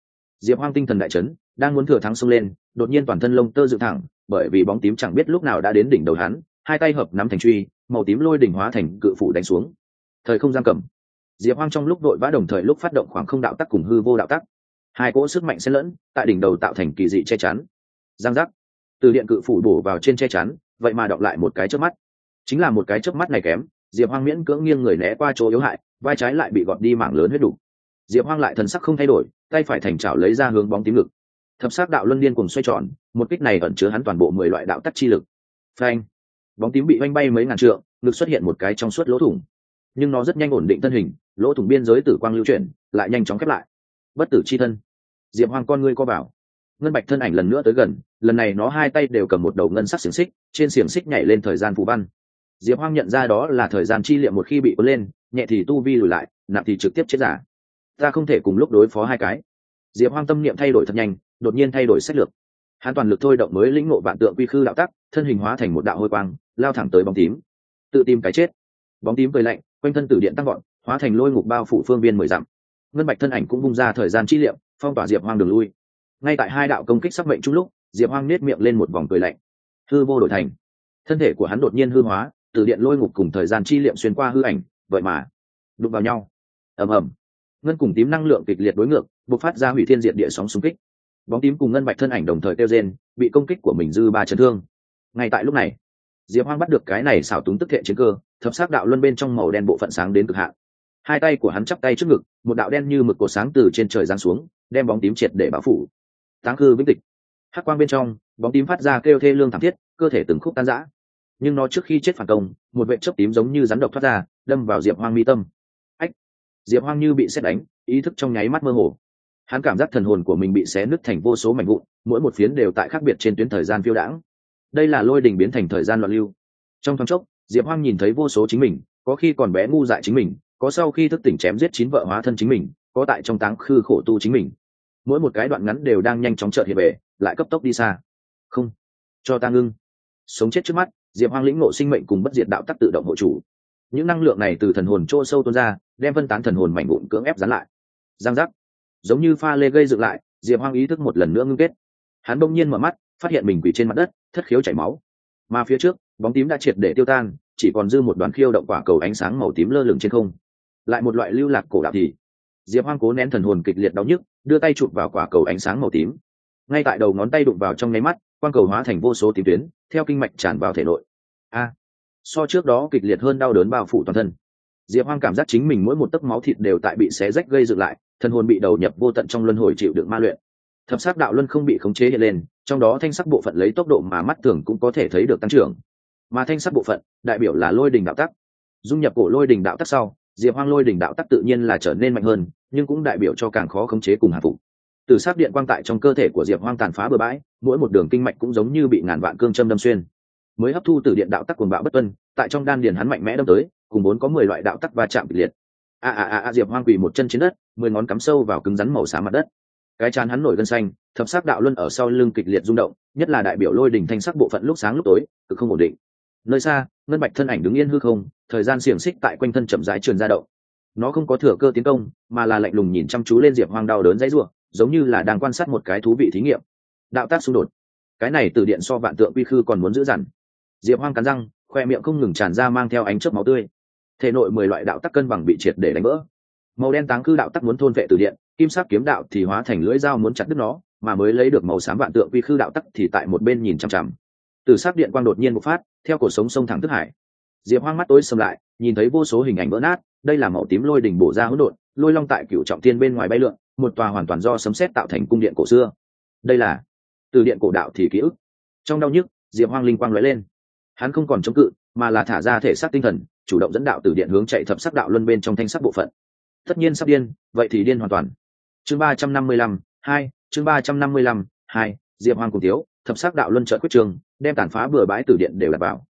Diệp hoang tinh thần đại chấn đang muốn thừa thắng xông lên, đột nhiên toàn thân lông tơ dựng thẳng, bởi vì bóng tím chẳng biết lúc nào đã đến đỉnh đầu hắn, hai tay hợp nắm thành truy, màu tím lôi đỉnh hóa thành cự phủ đánh xuống. Thời không giam cầm. Diệp hoang trong lúc đội vã đồng thời lúc phát động khoảng không đạo tắc cùng hư vô đạo tắc. Hai cỗ sức mạnh xen lẫn, tại đỉnh đầu tạo thành kỳ dị che chắn. Giang giác. Từ điện cự phủ đổ vào trên che chắn, vậy mà đọc lại một cái chớp mắt. Chính là một cái chớp mắt này kém, diệp hoang miễn cưỡng nghiêng người né qua chỗ yếu hại, vai trái lại bị gọt đi mảng lớn huyết đủ diệp hoang lại thần sắc không thay đổi, tay phải thành chảo lấy ra hướng bóng tím ngực thập sắc đạo luân liên cùng xoay tròn một kích này ẩn chứa hắn toàn bộ mười loại đạo tắc chi lực. Phanh! Bóng tím bị oanh bay mấy ngàn trượng ngực xuất hiện một cái trong suốt lỗ thủng. Nhưng nó rất nhanh ổn định thân hình lỗ thủng biên giới tử quang lưu chuyển lại nhanh chóng khép lại. Bất tử c h i thân. Diệp hoang con ngươi co vào, ngân bạch thân ảnh lần nữa tới gần lần này nó hai tay đều cầm một đầu ngân sắc xiềng xích trên xiềng xích nhảy lên thời gian phù văn. Diệp hoang nhận ra đó là thời gian chi liệm một khi bị cuốn lên nhẹ thì tu vi lùi lại nặng thì trực tiếp chết giả. Ta không thể cùng lúc đối phó hai cái. Diệp hoang tâm niệm thay đổi thật nhanh đột nhiên thay đổi sách lược. Hắn toàn lực thôi động mới lĩnh ngộ vạn tượng quy khư đạo tắc, thân hình hóa thành một đạo hôi quang, lao thẳng tới bóng tím. Tự tìm cái chết. Bóng tím cười lạnh, quanh thân tử điện tăng gọn hóa thành lôi ngục bao phủ phương viên mười dặm. Ngân bạch thân ảnh cũng bung ra thời gian chi liệm phong tỏa diệp hoang đường lui. Ngay tại hai đạo công kích sắc mệnh chung lúc, diệp hoang nết miệng lên một vòng cười lạnh. Hư vô đổi thành. Thân thể của hắn đột nhiên hư hóa từ điện lôi ngục cùng thời gian chi liệm xuyên qua hư ảnh, vậy mà đụng vào nhau. Ầm ầm. Ngân cùng tím năng lượng kịch liệt đối ngược, bộc phát ra hủy thiên diệt địa sóng xung kích bóng tím cùng ngân bạch thân ảnh đồng thời kêu rên, bị công kích của mình dư ba chấn thương. Ngay tại lúc này, diệp hoang bắt được cái này xảo túng tức thiện chiến cơ, thập sắc đạo luân bên trong màu đen bộ phận sáng đến cực hạn. Hai tay của hắn chắp tay trước ngực, một đạo đen như mực cột sáng từ trên trời giáng xuống, đem bóng tím triệt để báo phủ. Táng cư vĩnh tịch. Hắc quang bên trong, bóng tím phát ra kêu thê lương thảm thiết, cơ thể từng khúc tan rã. Nhưng nó trước khi chết phản công, một vệ chớp tím giống như rắn độc thoát ra, đâm vào diệp hoang mi tâm. Ách! Diệp hoang như bị xét đánh, ý thức trong nháy mắt mơ hồ hắn cảm giác thần hồn của mình bị xé nứt thành vô số mảnh vụn, mỗi một phiến đều tại khác biệt trên tuyến thời gian phiêu đãng. Đây là lôi đình biến thành thời gian loạn lưu. Trong thoáng chốc, diệp hoang nhìn thấy vô số chính mình, có khi còn bé ngu dại chính mình, có sau khi thức tỉnh chém giết chín vợ hóa thân chính mình, có tại trong táng khư khổ tu chính mình. Mỗi một cái đoạn ngắn đều đang nhanh chóng trợt hiện về, lại cấp tốc đi xa. Không, cho ta ngưng. Sống chết trước mắt, diệp hoang lĩnh ngộ sinh mệnh cùng bất diệt đạo tắc tự động hộ chủ. Những năng lượng này từ thần hồn trô sâu tuôn ra, đem phân tán thần hồn mảnh vụn cưỡng ép dán lại. Giang giác giống như pha lê gây dựng lại, diệp hoang ý thức một lần nữa ngưng kết. Hắn bỗng nhiên mở mắt, phát hiện mình quỳ trên mặt đất, thất khiếu chảy máu. Mà phía trước, bóng tím đã triệt để tiêu tan, chỉ còn dư một đoàn khiêu động quả cầu ánh sáng màu tím lơ lửng trên không. Lại một loại lưu lạc cổ đạo thì, diệp hoang cố nén thần hồn kịch liệt đau nhức, đưa tay chụp vào quả cầu ánh sáng màu tím. Ngay tại đầu ngón tay đụng vào trong nháy mắt, quang cầu hóa thành vô số tím tuyến, theo kinh mạch tràn vào thể nội. A! So trước đó kịch liệt hơn đau đớn bao phủ toàn thân. Diệp hoang cảm giác chính mình mỗi một tấc máu thịt đều tại bị xé rách gây dựng lại thần hồn bị đầu nhập vô tận trong luân hồi chịu đựng ma luyện. Thập sát đạo luân không bị khống chế hiện lên, trong đó thanh sắc bộ phận lấy tốc độ mà mắt thường cũng có thể thấy được tăng trưởng. Mà thanh sắc bộ phận, đại biểu là lôi đình đạo tắc. Dung nhập cổ lôi đình đạo tắc sau, diệp hoang lôi đình đạo tắc tự nhiên là trở nên mạnh hơn, nhưng cũng đại biểu cho càng khó khống chế cùng hạ phục. Từ sát điện quang tại trong cơ thể của diệp hoang tàn phá bừa bãi, mỗi một đường kinh mạch cũng giống như bị ngàn vạn cương châm đâm xuyên. Mới hấp thu từ điện đạo tắc quần bạo bất tuân, tại trong đan điền hắn mạnh mẽ đâm tới, cùng vốn có mười loại đạo tắc va chạm kịch liệt a a a a, diệp hoang quỳ một chân trên đất, mười ngón cắm sâu vào cứng rắn màu xám mặt đất. Cái chán hắn nổi gân xanh, thập sắc đạo luân ở sau lưng kịch liệt rung động, nhất là đại biểu lôi đỉnh thanh sắc bộ phận lúc sáng lúc tối, cực không ổn định. Nơi xa, ngân bạch thân ảnh đứng yên hư không, thời gian xiềng xích tại quanh thân chậm rãi truyền ra động. Nó không có thừa cơ tiến công, mà là lạnh lùng nhìn chăm chú lên diệp hoang đau đớn dãy ruộng giống như là đang quan sát một cái thú vị thí nghiệm. Đạo tác xung đột. Cái này từ điện so vạn tượng quy khư còn muốn giữ dằn. Diệp hoang cắn răng, khoe miệng không ngừng tràn ra mang theo ánh chớp máu tươi thể nội mười loại đạo tắc cân bằng bị triệt để đánh vỡ. Màu đen táng cư đạo tắc muốn thôn vệ từ điện, kim sắc kiếm đạo thì hóa thành lưỡi dao muốn chặt đứt nó, mà mới lấy được màu xám vạn tượng quy khư đạo tắc thì tại một bên nhìn chằm chằm. Từ sắc điện quang đột nhiên bộc phát, theo cổ sống sông thẳng thức hải. Diệp hoang mắt tối sầm lại, nhìn thấy vô số hình ảnh vỡ nát, đây là màu tím lôi đỉnh bổ ra hỗn độn, lôi long tại cựu trọng thiên bên ngoài bay lượn, một tòa hoàn toàn do sấm sét tạo thành cung điện cổ xưa. Đây là, từ điện cổ đạo thì ký ức. Trong đau nhức, diệp hoang linh quang lóe lên. Hắn không còn chống cự mà là thả ra thể xác tinh thần, chủ động dẫn đạo từ điện hướng chạy thập sắc đạo luân bên trong thanh sắc bộ phận. Tất nhiên sắp điên, vậy thì điên hoàn toàn. Chương ba trăm năm mươi lăm, hai, chương ba trăm năm mươi lăm, hai, diệp hoàng cùng thiếu thập sắc đạo luân trợ quyết trường, đem tàn phá bừa bãi từ điện đều đặt vào.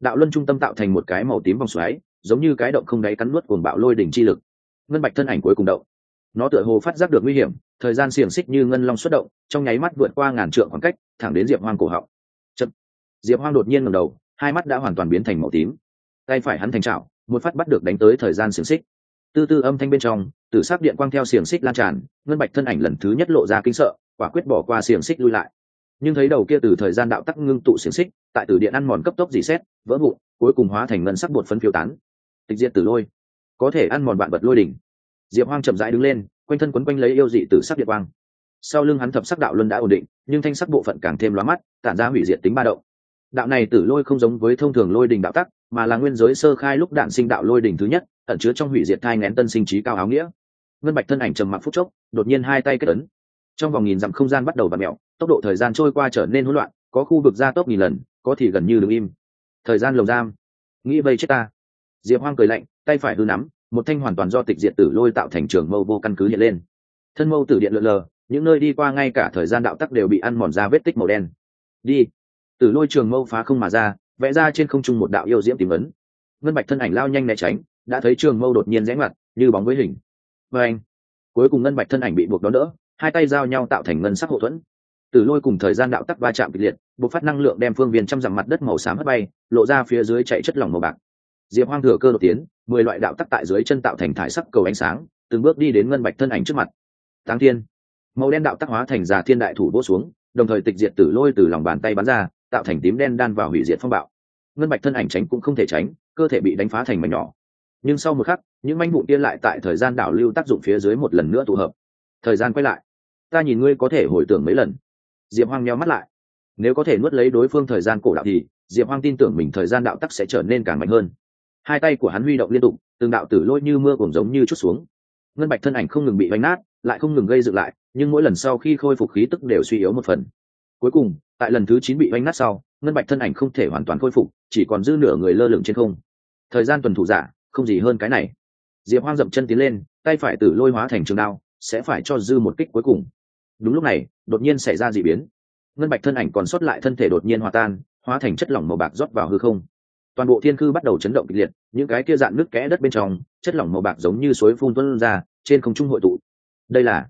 Đạo luân trung tâm tạo thành một cái màu tím vòng xoáy, giống như cái động không đáy cắn nuốt cuồng bạo lôi đỉnh chi lực. Ngân bạch thân ảnh cuối cùng động. Nó tựa hồ phát giác được nguy hiểm, thời gian xiềng xích như ngân long xuất động, trong nháy mắt vượt qua ngàn trượng khoảng cách, thẳng đến diệp hoang cổ họng. Chật. diệp hoang đột nhiên ngầm đầu hai mắt đã hoàn toàn biến thành màu tím. Tay phải hắn thành trạo một phát bắt được đánh tới thời gian xiềng xích. Tư tư âm thanh bên trong, tử sắc điện quang theo xiềng xích lan tràn, ngân bạch thân ảnh lần thứ nhất lộ ra kinh sợ, quả quyết bỏ qua xiềng xích lui lại. Nhưng thấy đầu kia từ thời gian đạo tắc ngưng tụ xiềng xích, tại tử điện ăn mòn cấp tốc dì xét, vỡ vụn, cuối cùng hóa thành ngân sắc bột phân phiêu tán. Tịch diện tử lôi. Có thể ăn mòn bạn vật lôi đỉnh. Diệp hoang chậm rãi đứng lên, quanh thân quấn quanh lấy yêu dị tử sắc điện quang. Sau lưng hắn thập sắc đạo luân đã ổn định, nhưng thanh sắc bộ phận càng thêm lóa mắt, tản ra hủy diệt tính ba động đạo này tử lôi không giống với thông thường lôi đình đạo tắc, mà là nguyên giới sơ khai lúc đạn sinh đạo lôi đình thứ nhất, ẩn chứa trong hủy diệt thai ngén tân sinh trí cao áo nghĩa. Ngân bạch thân ảnh trầm mặc phút chốc, đột nhiên hai tay kết ấn. Trong vòng nghìn dặm không gian bắt đầu và mẹo tốc độ thời gian trôi qua trở nên hỗn loạn, có khu vực gia tốc nghìn lần, có thì gần như đứng im. Thời gian lồng giam. Nghĩ vây chết ta. Diệp hoang cười lạnh, tay phải hư nắm, một thanh hoàn toàn do tịch diệt tử lôi tạo thành trường mâu vô căn cứ hiện lên. Thân mâu tử điện lượn lờ, những nơi đi qua ngay cả thời gian đạo tắc đều bị ăn mòn ra vết tích màu đen. Đi tử lôi trường mâu phá không mà ra, vẽ ra trên không trung một đạo yêu diễm tìm ấn. Ngân bạch thân ảnh lao nhanh né tránh, đã thấy trường mâu đột nhiên rẽ ngoặt, như bóng với hình. Và anh cuối cùng ngân bạch thân ảnh bị buộc đó đỡ, hai tay giao nhau tạo thành ngân sắc hậu thuẫn. Tử lôi cùng thời gian đạo tắc va chạm kịch liệt buộc phát năng lượng đem phương viên trăm dặm mặt đất màu xám hất bay, lộ ra phía dưới chạy chất lỏng màu bạc. Diệp hoang thừa cơ đột tiến, mười loại đạo tắc tại dưới chân tạo thành thải sắc cầu ánh sáng, từng bước đi đến ngân bạch thân ảnh trước mặt. Táng thiên. Màu đen đạo tắc hóa thành già thiên đại thủ vỗ xuống, đồng thời tịch diệt tử lôi từ lòng bàn tay bắn ra tạo thành tím đen đan vào hủy diệt phong bạo. Ngân bạch thân ảnh tránh cũng không thể tránh, cơ thể bị đánh phá thành mảnh nhỏ. Nhưng sau một khắc, những manh vụn kia lại tại thời gian đảo lưu tác dụng phía dưới một lần nữa tụ hợp. Thời gian quay lại. Ta nhìn ngươi có thể hồi tưởng mấy lần. Diệp hoang nheo mắt lại. Nếu có thể nuốt lấy đối phương thời gian cổ đạo thì, diệp hoang tin tưởng mình thời gian đạo tắc sẽ trở nên càng mạnh hơn. Hai tay của hắn huy động liên tục, từng đạo tử lôi như mưa cùng giống như chút xuống. Ngân bạch thân ảnh không ngừng bị vánh nát, lại không ngừng gây dựng lại, nhưng mỗi lần sau khi khôi phục khí tức đều suy yếu một phần. Cuối cùng tại lần thứ chín bị oanh nát sau, ngân bạch thân ảnh không thể hoàn toàn khôi phục, chỉ còn dư nửa người lơ lửng trên không. Thời gian tuần thủ giả, không gì hơn cái này. Diệp hoang dậm chân tiến lên, tay phải tử lôi hóa thành trường đao, sẽ phải cho dư một kích cuối cùng. Đúng lúc này, đột nhiên xảy ra d ị biến. Ngân bạch thân ảnh còn sót lại thân thể đột nhiên hòa tan, hóa thành chất lỏng màu bạc rót vào hư không. Toàn bộ thiên khư bắt đầu chấn động kịch liệt, những cái kia dạn nước kẽ đất bên trong, chất lỏng màu bạc giống như suối phun tuân ra, trên không trung hội tụ. Đây là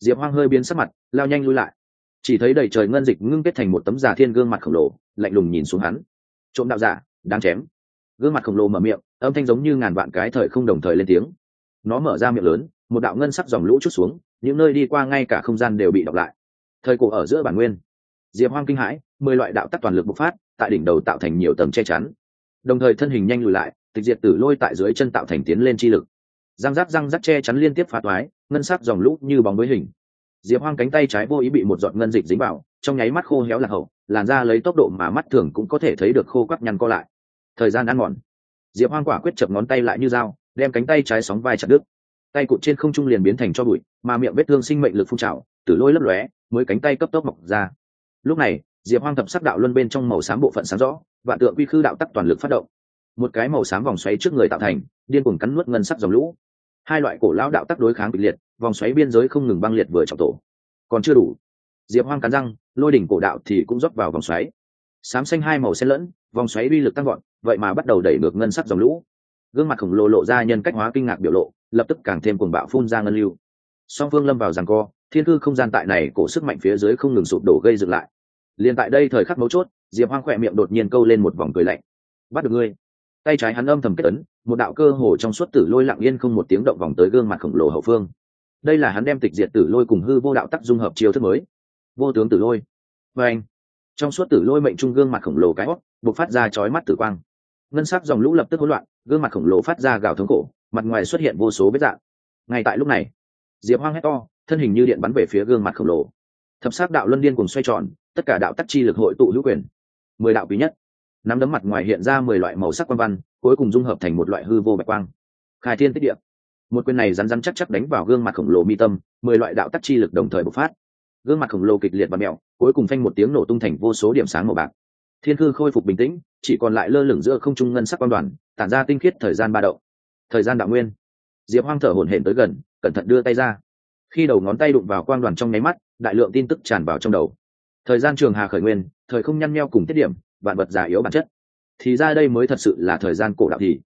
diệp hoang hơi biến sắc mặt, lao nhanh lui lại chỉ thấy đầy trời ngân dịch ngưng kết thành một tấm giả thiên gương mặt khổng lồ, lạnh lùng nhìn xuống hắn. Trộm đạo giả, đáng chém. Gương mặt khổng lồ mở miệng, âm thanh giống như ngàn vạn cái thời không đồng thời lên tiếng. Nó mở ra miệng lớn, một đạo ngân sắc dòng lũ chút xuống, những nơi đi qua ngay cả không gian đều bị đọc lại. Thời cổ ở giữa bản nguyên. Diệp hoang kinh hãi, mười loại đạo tắc toàn lực bộc phát, tại đỉnh đầu tạo thành nhiều tầng che chắn. Đồng thời thân hình nhanh lùi lại, tịch diệt tử lôi tại dưới chân tạo thành tiến lên chi lực. Răng rác răng rác che chắn liên tiếp phá toái, ngân sắc dòng lũ như bóng với hình diệp hoang cánh tay trái vô ý bị một giọt ngân dịch dính vào, trong nháy mắt khô héo lạc hậu, làn da lấy tốc độ mà mắt thường cũng có thể thấy được khô quắc nhăn co lại. Thời gian ăn mòn. Diệp hoang quả quyết chập ngón tay lại như dao, đem cánh tay trái sóng vai chặt đứt. Tay cụt trên không trung liền biến thành cho bụi, mà miệng vết thương sinh mệnh lực phun trào tử lôi lấp lóe, mới cánh tay cấp tốc mọc ra. Lúc này, diệp hoang thập sắc đạo luân bên trong màu xám bộ phận sáng rõ, vạn tượng quy khư đạo tắc toàn lực phát động. Một cái màu xám vòng xoáy trước người tạo thành, điên cuồng cắn nuốt ngân sắc dòng lũ hai loại cổ lão đạo tắc đối kháng kịch liệt, vòng xoáy biên giới không ngừng băng liệt vừa trọng tổ. Còn chưa đủ. Diệp hoang cắn răng, lôi đỉnh cổ đạo thì cũng rót vào vòng xoáy. Xám xanh hai màu xen lẫn, vòng xoáy uy lực tăng gọn vậy mà bắt đầu đẩy ngược ngân sắc dòng lũ. Gương mặt khổng lồ lộ ra nhân cách hóa kinh ngạc biểu lộ, lập tức càng thêm cuồng bạo phun ra ngân lưu. Song phương lâm vào rằng co, thiên cư không gian tại này cổ sức mạnh phía dưới không ngừng sụp đổ gây dựng lại. Liền tại đây thời khắc mấu chốt, diệp hoang khỏe miệng đột nhiên câu lên một vòng cười lạnh. Bắt được ngươi. Tay trái hắn âm thầm kết ấn một đạo cơ hồ trong suốt tử lôi lặng yên không một tiếng động vòng tới gương mặt khổng lồ hậu phương. Đây là hắn đem tịch diệt tử lôi cùng hư vô đạo tắc dung hợp chiêu thức mới. Vô tướng tử lôi. Và anh, trong suốt tử lôi mệnh trung gương mặt khổng lồ cái hót buộc phát ra chói mắt tử quang. Ngân sắc dòng lũ lập tức hỗn loạn, gương mặt khổng lồ phát ra gào thống cổ mặt ngoài xuất hiện vô số vết dạng. Ngay tại lúc này, diệp hoang hét to, thân hình như điện bắn về phía gương mặt khổng lồ. Thập sắc đạo luân điên cùng xoay tròn, tất cả đạo tắc chi lực hội tụ hữu quyền. Mười đạo quý nhất nắm đấm mặt ngoài hiện ra mười loại màu sắc quan văn, cuối cùng dung hợp thành một loại hư vô bạch quang. Khai thiên tích địa. Một quyền này rắn rắn chắc chắc đánh vào gương mặt khổng lồ mi tâm, mười loại đạo tắc chi lực đồng thời bộc phát. Gương mặt khổng lồ kịch liệt và mẹo, cuối cùng phanh một tiếng nổ tung thành vô số điểm sáng màu bạc. Thiên hư khôi phục bình tĩnh, chỉ còn lại lơ lửng giữa không trung ngân sắc quan đoàn, tản ra tinh khiết thời gian ba đậu thời gian đạo nguyên. Diệp hoang thở hổn hển tới gần, cẩn thận đưa tay ra. Khi đầu ngón tay đụng vào quang đoàn trong nháy mắt, đại lượng tin tức tràn vào trong đầu. Thời gian trường hà khởi nguyên, thời không nhăn nheo cùng tiết điểm vạn vật già yếu bản chất. Thì ra đây mới thật sự là thời gian cổ đạo thì.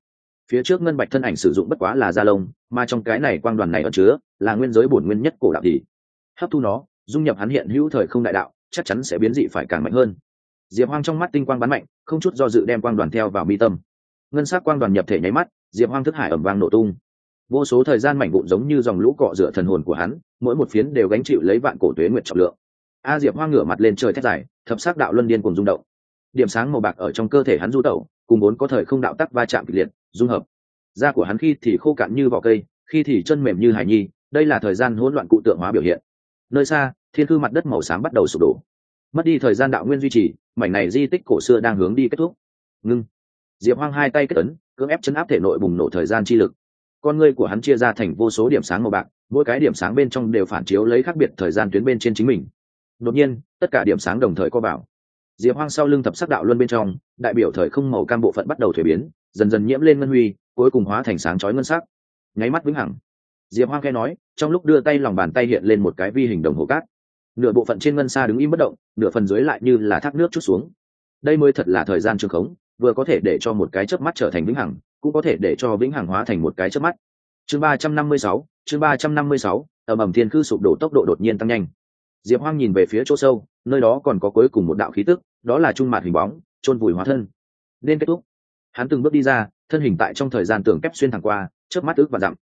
Phía trước ngân bạch thân ảnh sử dụng bất quá là da lông, mà trong cái này quang đoàn này ở chứa là nguyên giới bổn nguyên nhất cổ đạo thì. Hấp thu nó, dung nhập hắn hiện hữu thời không đại đạo, chắc chắn sẽ biến dị phải càng mạnh hơn. Diệp hoang trong mắt tinh quang bắn mạnh, không chút do dự đem quang đoàn theo vào mi tâm. Ngân sắc quang đoàn nhập thể nháy mắt, diệp hoang thức hải ẩm vang nổ tung. Vô số thời gian mảnh vụn giống như dòng lũ cọ rửa thần hồn của hắn, mỗi một phiến đều gánh chịu lấy vạn cổ tuế nguyệt trọng lượng. A diệp hoang ngửa mặt lên trời thét dài, thập sắc đạo luân điên cùng rung động điểm sáng màu bạc ở trong cơ thể hắn du tẩu, cùng vốn có thời không đạo tắc va chạm kịch liệt, dung hợp. Da của hắn khi thì khô cạn như vỏ cây, khi thì chân mềm như hải nhi, đây là thời gian hỗn loạn cụ tượng hóa biểu hiện. Nơi xa, thiên thư mặt đất màu xám bắt đầu sụp đổ. Mất đi thời gian đạo nguyên duy trì, mảnh này di tích cổ xưa đang hướng đi kết thúc. Ngưng. Diệp hoang hai tay kết ấn, cưỡng ép chấn áp thể nội bùng nổ thời gian chi lực. Con ngươi của hắn chia ra thành vô số điểm sáng màu bạc, mỗi cái điểm sáng bên trong đều phản chiếu lấy khác biệt thời gian tuyến bên trên chính mình. Đột nhiên, tất cả điểm sáng đồng thời co vào diệp hoang sau lưng thập sắc đạo luân bên trong, đại biểu thời không màu cam bộ phận bắt đầu thuế biến, dần dần nhiễm lên ngân huy, cuối cùng hóa thành sáng chói ngân sắc. Nháy mắt vĩnh hằng. Diệp hoang nghe nói, trong lúc đưa tay lòng bàn tay hiện lên một cái vi hình đồng hồ cát. Nửa bộ phận trên ngân xa đứng im bất động, nửa phần dưới lại như là thác nước chút xuống. Đây mới thật là thời gian trường khống, vừa có thể để cho một cái chớp mắt trở thành vĩnh hằng, cũng có thể để cho vĩnh hằng hóa thành một cái chớp mắt. Chương ba trăm năm mươi sáu, chương ba trăm năm mươi sáu, ầm ầm thiên khư sụp đổ tốc độ đột nhiên tăng nhanh diệp hoang nhìn về phía chỗ sâu, nơi đó còn có cuối cùng một đạo khí tức, đó là trung mạt hình bóng, chôn vùi hóa thân. Nên kết thúc. Hắn từng bước đi ra, thân hình tại trong thời gian tưởng kép xuyên thẳng qua, chớp mắt ước và dặm.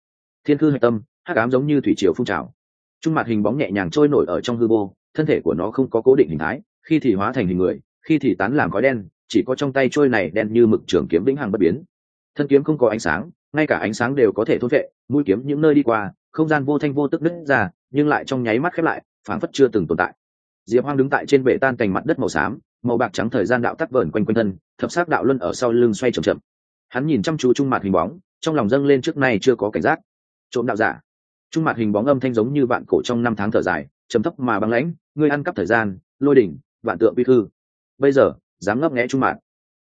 Thiên khư hạch tâm, hắc ám giống như thủy triều phun trào. Trung mặt hình bóng nhẹ nhàng trôi nổi ở trong hư vô, thân thể của nó không có cố định hình thái, khi thì hóa thành hình người, khi thì tán làm khói đen, chỉ có trong tay trôi này đen như mực trường kiếm vĩnh hằng bất biến. Thân kiếm không có ánh sáng, ngay cả ánh sáng đều có thể thôn vệ mũi kiếm những nơi đi qua, không gian vô thanh vô tức nứt ra, nhưng lại trong nháy mắt khép lại phảng phất chưa từng tồn tại. Diệp hoang đứng tại trên bệ tan cành mặt đất màu xám, màu bạc trắng thời gian đạo tắc vờn quanh quanh thân, thập sắc đạo luân ở sau lưng xoay chậm chậm. Hắn nhìn chăm chú trung mặt hình bóng, trong lòng dâng lên trước nay chưa có cảnh giác. Trộm đạo giả. Trung mặt hình bóng âm thanh giống như vạn cổ trong năm tháng thở dài chấm thấp mà băng lãnh, ngươi ăn cắp thời gian, lôi đỉnh, vạn tượng vi khư bây giờ, dám ngấp nghẽ trung mặt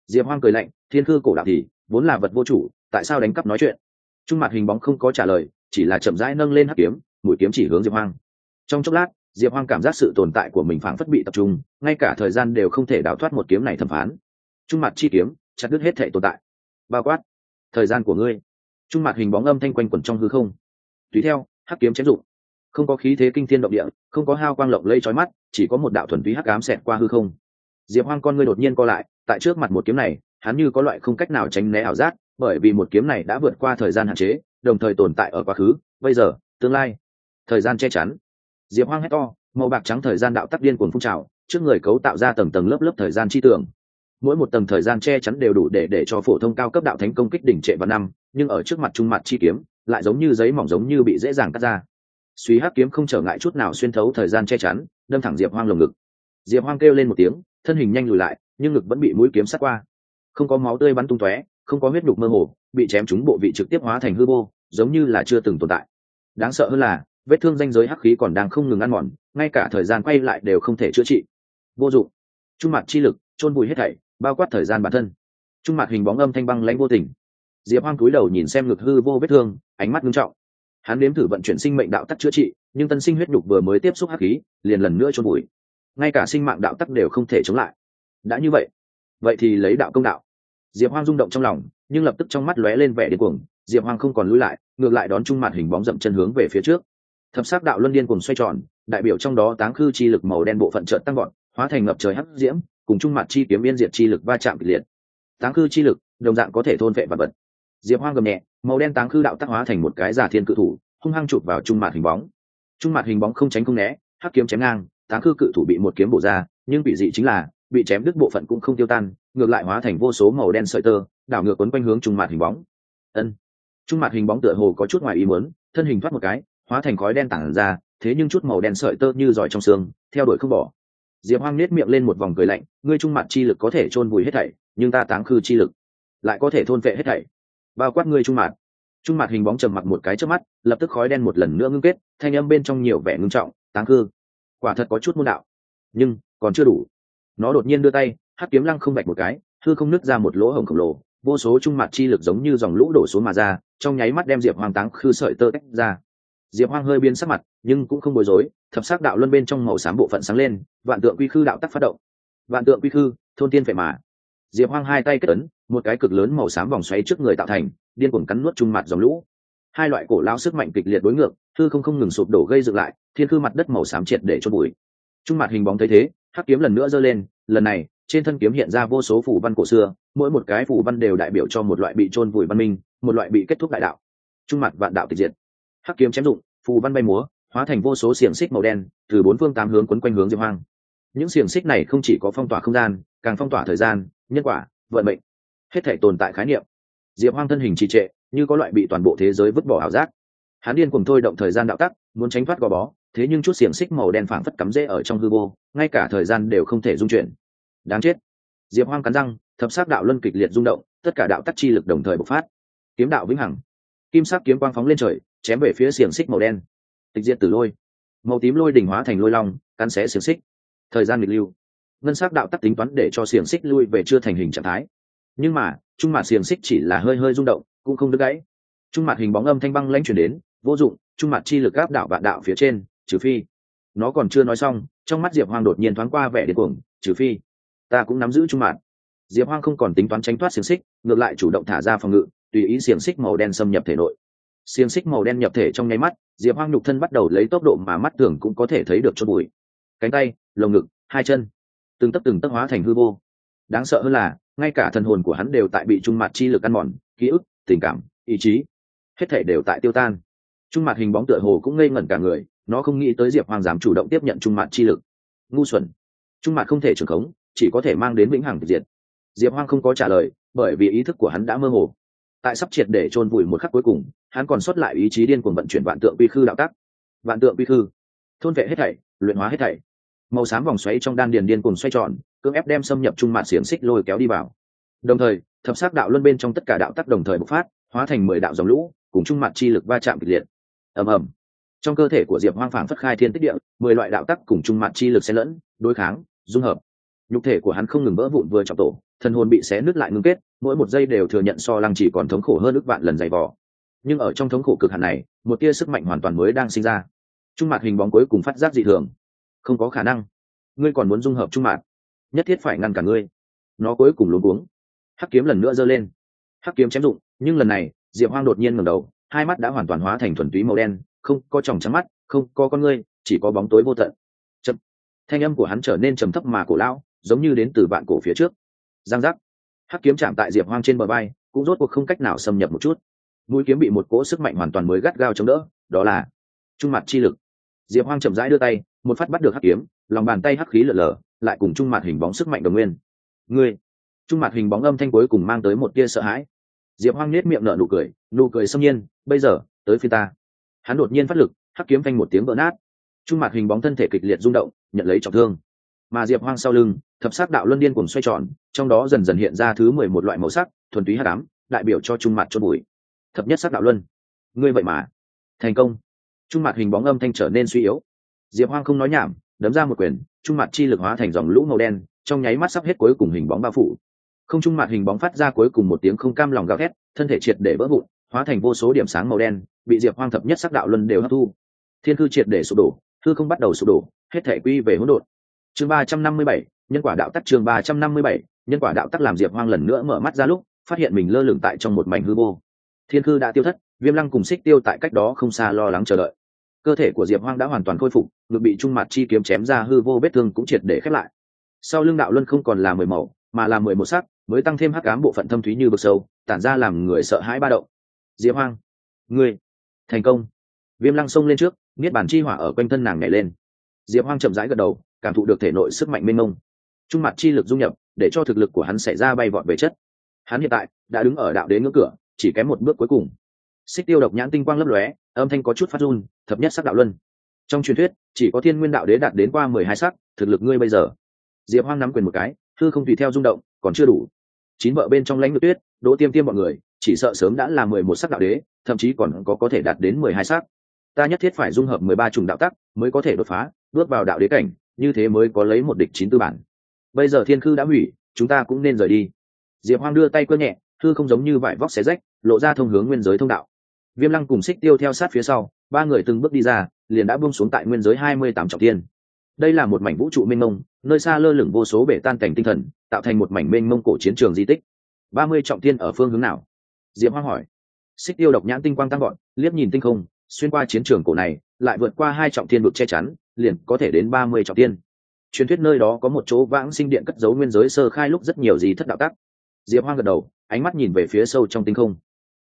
diệp hoang cười lạnh, thiên khư cổ đạo thì, vốn là vật vô chủ, tại sao đánh cắp nói chuyện? Trung mặt hình bóng không có trả lời, chỉ là chậm rãi nâng lên hắc kiếm, mũi kiếm chỉ hướng diệp hoang. Trong chốc lát diệp hoang cảm giác sự tồn tại của mình phảng phất bị tập trung, ngay cả thời gian đều không thể đào thoát một kiếm này thẩm phán. Trung mặt chi kiếm, chặt đứt hết thể tồn tại. Bao quát, thời gian của ngươi. Trung mặt hình bóng âm thanh quanh quẩn trong hư không. Tùy theo, hắc kiếm chém dụng không có khí thế kinh thiên động địa, không có hao quang lộng lây trói mắt, chỉ có một đạo thuần túy hắc ám xẹt qua hư không. Diệp hoang con ngươi đột nhiên co lại, tại trước mặt một kiếm này, hắn như có loại không cách nào tránh né ảo giác, bởi vì một kiếm này đã vượt qua thời gian hạn chế, đồng thời tồn tại ở quá khứ, bây giờ, tương lai. Thời gian che chắn diệp hoang hét to, màu bạc trắng thời gian đạo tắc điên cuồng phun trào, trước người cấu tạo ra tầng tầng lớp lớp thời gian chi tưởng. Mỗi một tầng thời gian che chắn đều đủ để để cho phổ thông cao cấp đạo thánh công kích đỉnh trệ vào năm, nhưng ở trước mặt trung mặt chi kiếm, lại giống như giấy mỏng giống như bị dễ dàng cắt ra. Suy hắc kiếm không trở ngại chút nào xuyên thấu thời gian che chắn, đâm thẳng diệp hoang lồng ngực. Diệp hoang kêu lên một tiếng, thân hình nhanh lùi lại, nhưng ngực vẫn bị mũi kiếm sát qua. Không có máu tươi bắn tung tóe, không có huyết nhục mơ hồ, bị chém trúng bộ vị trực tiếp hóa thành hư vô, giống như là chưa từng tồn tại. Đáng sợ hơn là vết thương danh giới hắc khí còn đang không ngừng ăn mòn, ngay cả thời gian quay lại đều không thể chữa trị. Vô dụng. Trung mặt chi lực, chôn bụi hết thảy, bao quát thời gian bản thân. Trung mặt hình bóng âm thanh băng lãnh vô tình. Diệp hoang cúi đầu nhìn xem ngực hư vô vết thương, ánh mắt nghiêm trọng. Hắn nếm thử vận chuyển sinh mệnh đạo tắc chữa trị, nhưng tân sinh huyết nhục vừa mới tiếp xúc hắc khí, liền lần nữa chôn bụi ngay cả sinh mạng đạo tắc đều không thể chống lại. Đã như vậy vậy thì lấy đạo công đạo. Diệp hoang rung động trong lòng, nhưng lập tức trong mắt lóe lên vẻ điên cuồng. Diệp hoang không còn lùi lại, ngược lại đón trung mặt hình bóng dậm chân hướng về phía trước thập sắc đạo luân điên cùng xoay tròn, đại biểu trong đó táng khư chi lực màu đen bộ phận trợn tăng gọn hóa thành ngập trời hắc diễm, cùng trung mặt chi kiếm yên diệt chi lực va chạm kịch liệt. Táng khư chi lực, đồng dạng có thể thôn vệ vật vật. Diệp hoang gầm nhẹ, màu đen táng khư đạo tác hóa thành một cái giả thiên cự thủ, hung hăng chụp vào trung mặt hình bóng. Trung mặt hình bóng không tránh không né, hắc kiếm chém ngang, táng khư cự thủ bị một kiếm bổ ra, nhưng bị dị chính là, bị chém đứt bộ phận cũng không tiêu tan, ngược lại hóa thành vô số màu đen sợi tơ, đảo ngược quấn quanh hướng trung mặt hình bóng. Ân. Trung mặt hình bóng tựa hồ có chút ngoài ý muốn, thân hình thoát một cái hóa thành khói đen tản ra, thế nhưng chút màu đen sợi tơ như giỏi trong xương, theo đuổi không bỏ. Diệp hoang nết miệng lên một vòng cười lạnh, ngươi trung mặt chi lực có thể chôn vùi hết thảy, nhưng ta táng khư chi lực lại có thể thôn vệ hết thảy. Bao quát ngươi trung mặt. Trung mặt hình bóng trầm mặc một cái trước mắt, lập tức khói đen một lần nữa ngưng kết, thanh âm bên trong nhiều vẻ ngưng trọng, táng khư. Quả thật có chút môn đạo. Nhưng, còn chưa đủ. Nó đột nhiên đưa tay, hắc kiếm lăng không bạch một cái thư không nứt ra một lỗ hổng khổng lồ, vô số trung mặt chi lực giống như dòng lũ đổ xuống mà ra, trong nháy mắt đem diệp hoàng táng khư sợi tơ tách ra diệp hoang hơi biến sắc mặt, nhưng cũng không bối rối, thập sắc đạo luân bên trong màu xám bộ phận sáng lên, vạn tượng quy khư đạo tắc phát động. Vạn tượng quy khư, thôn tiên phệ mà. Diệp hoang hai tay kết ấn, một cái cực lớn màu xám vòng xoáy trước người tạo thành, điên cuồng cắn nuốt trung mặt dòng lũ. Hai loại cổ lao sức mạnh kịch liệt đối ngược thư không không ngừng sụp đổ gây dựng lại, thiên khư mặt đất màu xám triệt để cho bụi. Trung mặt hình bóng thấy thế, hắc kiếm lần nữa giơ lên, lần này, trên thân kiếm hiện ra vô số phủ văn cổ xưa, mỗi một cái phủ văn đều đại biểu cho một loại bị trôn vùi văn minh, một loại bị kết thúc đại đạo. Trung mặt vạn đạo tịch diệt hắc kiếm chém dụng, phù văn bay múa, hóa thành vô số xiềng xích màu đen, từ bốn phương tám hướng quấn quanh hướng diệp hoang. Những xiềng xích này không chỉ có phong tỏa không gian, càng phong tỏa thời gian, nhân quả, vận mệnh, hết thể tồn tại khái niệm. Diệp hoang thân hình trì trệ, như có loại bị toàn bộ thế giới vứt bỏ ảo giác. Hắn điên cùng thôi động thời gian đạo tắc, muốn tránh thoát gò bó, thế nhưng chút xiềng xích màu đen phảng phất cắm rễ ở trong hư vô, ngay cả thời gian đều không thể dung chuyển. Đáng chết. Diệp hoang cắn răng, thập sát đạo luân kịch liệt rung động, tất cả đạo tắc chi lực đồng thời bộc phát. Kiếm đạo vĩnh hằng. Kim sắc kiếm quang phóng lên trời chém về phía xiềng xích màu đen. Tịch diệt tử lôi. Màu tím lôi đỉnh hóa thành lôi long, cắn xé xiềng xích. Thời gian nghịch lưu. Ngân sắc đạo tắc tính toán để cho xiềng xích lui về chưa thành hình trạng thái. Nhưng mà, trung mặt xiềng xích chỉ là hơi hơi rung động, cũng không đứt gãy. Trung mặt hình bóng âm thanh băng lanh chuyển đến, vô dụng, trung mặt chi lực áp đạo vạn đạo phía trên, trừ phi. Nó còn chưa nói xong, trong mắt diệp hoang đột nhiên thoáng qua vẻ điên cuồng, trừ phi. Ta cũng nắm giữ trung mặt. Diệp hoang không còn tính toán tránh thoát xiềng xích, ngược lại chủ động thả ra phòng ngự, tùy ý xiềng xích màu đen xâm nhập thể nội xiềng xích màu đen nhập thể trong nháy mắt, diệp hoang nhục thân bắt đầu lấy tốc độ mà mắt thường cũng có thể thấy được cho bụi. Cánh tay, lồng ngực, hai chân, từng tấc từng tấc hóa thành hư vô. Đáng sợ hơn là, ngay cả thần hồn của hắn đều tại bị trung mặt chi lực ăn mòn, ký ức, tình cảm, ý chí, hết thể đều tại tiêu tan. Trung mặt hình bóng tựa hồ cũng ngây ngẩn cả người, nó không nghĩ tới diệp Hoang dám chủ động tiếp nhận trung mặt chi lực. Ngu xuẩn. Trung mặt không thể trưởng khống, chỉ có thể mang đến vĩnh hằng diệt. Diệp hoang không có trả lời, bởi vì ý thức của hắn đã mơ hồ. Tại sắp triệt để chôn vùi một khắc cuối cùng hắn còn sót lại ý chí điên cuồng vận chuyển vạn tượng quy khư đạo tắc. Vạn tượng quy khư. Thôn vệ hết thảy, luyện hóa hết thảy. Màu xám vòng xoáy trong đan điền điên cuồng xoay tròn, cưỡng ép đem xâm nhập trung mạn xiềng xích lôi kéo đi vào. Đồng thời, thập sát đạo luân bên trong tất cả đạo tắc đồng thời bộc phát, hóa thành mười đạo dòng lũ, cùng trung mạn chi lực va chạm kịch liệt. Ầm ầm. Trong cơ thể của diệp hoang phảng phất khai thiên tích địa, mười loại đạo tắc cùng trung mạn chi lực xen lẫn, đối kháng, dung hợp. Nhục thể của hắn không ngừng vỡ vụn vừa trọng tổ, thân hồn bị xé nứt lại ngưng kết, mỗi một giây đều thừa nhận so lăng chỉ còn thống khổ hơn ước vạn lần dày vò nhưng ở trong thống khổ cực hạn này, một tia sức mạnh hoàn toàn mới đang sinh ra. Trung mặt hình bóng cuối cùng phát giác dị thường. Không có khả năng. Ngươi còn muốn dung hợp trung mặt nhất thiết phải ngăn cả ngươi. Nó cuối cùng luống cuống. Hắc kiếm lần nữa giơ lên. Hắc kiếm chém dụng nhưng lần này, diệp hoang đột nhiên ngẩng đầu, hai mắt đã hoàn toàn hóa thành thuần túy màu đen, không có tròng trắng mắt, không có con ngươi, chỉ có bóng tối vô tận. Chậm. Thanh âm của hắn trở nên trầm thấp mà cổ lão, giống như đến từ vạn cổ phía trước. Giang giác. Hắc kiếm chạm tại diệp hoang trên bờ bay cũng rốt cuộc không cách nào xâm nhập một chút mũi kiếm bị một cỗ sức mạnh hoàn toàn mới gắt gao chống đỡ, đó là trung mặt chi lực. Diệp hoang chậm rãi đưa tay, một phát bắt được hắc kiếm, lòng bàn tay hắc khí lở lở, lại cùng trung mặt hình bóng sức mạnh đồng nguyên. Ngươi, trung mặt hình bóng âm thanh cuối cùng mang tới một tia sợ hãi. Diệp hoang nết miệng nở nụ cười nụ cười xâm nhiên, bây giờ, tới phi ta. Hắn đột nhiên phát lực, hắc kiếm phanh một tiếng vỡ nát. Trung mặt hình bóng thân thể kịch liệt rung động, nhận lấy trọng thương. Mà diệp hoang sau lưng, thập sát đạo luân điên cùng xoay tròn, trong đó dần dần hiện ra thứ mười một loại màu sắc, thuần túy hát đám đại biểu cho trung mặt chôn bụi thập nhất sắc đạo luân. Ngươi vậy mà. Thành công. Trung mặt hình bóng âm thanh trở nên suy yếu. Diệp hoang không nói nhảm, đấm ra một quyền, trung mặt chi lực hóa thành dòng lũ màu đen, trong nháy mắt sắp hết cuối cùng hình bóng bao phủ. Không trung mặt hình bóng phát ra cuối cùng một tiếng không cam lòng gào thét, thân thể triệt để vỡ vụn, hóa thành vô số điểm sáng màu đen, bị diệp hoang thập nhất sắc đạo luân đều hấp thu. Thiên thư triệt để sụp đổ thư không bắt đầu sụp đổ, hết thể quy về hỗn độn. Chương ba trăm năm mươi bảy, nhân quả đạo tắc chương ba trăm năm mươi bảy, nhân quả đạo tắc làm diệp hoang lần nữa mở mắt ra lúc, phát hiện mình lơ lửng tại trong một mảnh hư vô thiên cư đã tiêu thất, viêm lăng cùng xích tiêu tại cách đó không xa lo lắng chờ đợi. Cơ thể của diệp hoang đã hoàn toàn khôi phục, ngực bị trung mặt chi kiếm chém ra hư vô vết thương cũng triệt để khép lại. Sau lưng đạo luân không còn là mười màu, mà là mười một sắc, mới tăng thêm hắc cám bộ phận thâm thúy như bực sâu, tản ra làm người sợ hãi ba động. Diệp hoang người thành công. Viêm lăng xông lên trước, niết bản chi hỏa ở quanh thân nàng nhảy lên. Diệp hoang chậm rãi gật đầu, cảm thụ được thể nội sức mạnh mênh mông. Trung mặt chi lực dung nhập, để cho thực lực của hắn xảy ra bay vọt về chất. Hắn hiện tại đã đứng ở đạo đế ngưỡng cửa chỉ kém một bước cuối cùng. Xích tiêu độc nhãn tinh quang lấp lóe, âm thanh có chút phát run, thập nhất sắc đạo luân. Trong truyền thuyết, chỉ có thiên nguyên đạo đế đạt đến qua mười hai sắc, thực lực ngươi bây giờ. Diệp hoang nắm quyền một cái thư không tùy theo rung động, còn chưa đủ. Chín vợ bên trong lãnh ngự tuyết, đỗ tiêm tiêm mọi người, chỉ sợ sớm đã là mười một sắc đạo đế, thậm chí còn có có thể đạt đến mười hai sắc. Ta nhất thiết phải dung hợp mười ba chủng đạo tắc, mới có thể đột phá, bước vào đạo đế cảnh, như thế mới có lấy một địch chín tư bản. Bây giờ thiên khư đã hủy, chúng ta cũng nên rời đi. Diệp hoang đưa tay cơ nhẹ thư không giống như vải vóc xé rách, lộ ra thông hướng nguyên giới thông đạo. Viêm lăng cùng xích tiêu theo sát phía sau, ba người từng bước đi ra, liền đã buông xuống tại nguyên giới hai mươi tám trọng tiên đây là một mảnh vũ trụ mênh mông, nơi xa lơ lửng vô số bể tan cảnh tinh thần, tạo thành một mảnh mênh mông cổ chiến trường di tích. Ba mươi trọng tiên ở phương hướng nào? Diệp hoang hỏi. Xích tiêu độc nhãn tinh quang tăng gọn liếc nhìn tinh không, xuyên qua chiến trường cổ này, lại vượt qua hai trọng tiên vực che chắn, liền có thể đến ba mươi trọng tiên truyền thuyết nơi đó có một chỗ vãng sinh điện cất giấu nguyên giới sơ khai lúc rất nhiều gì thất đạo tắc. Diệp hoang gật đầu ánh mắt nhìn về phía sâu trong tinh không.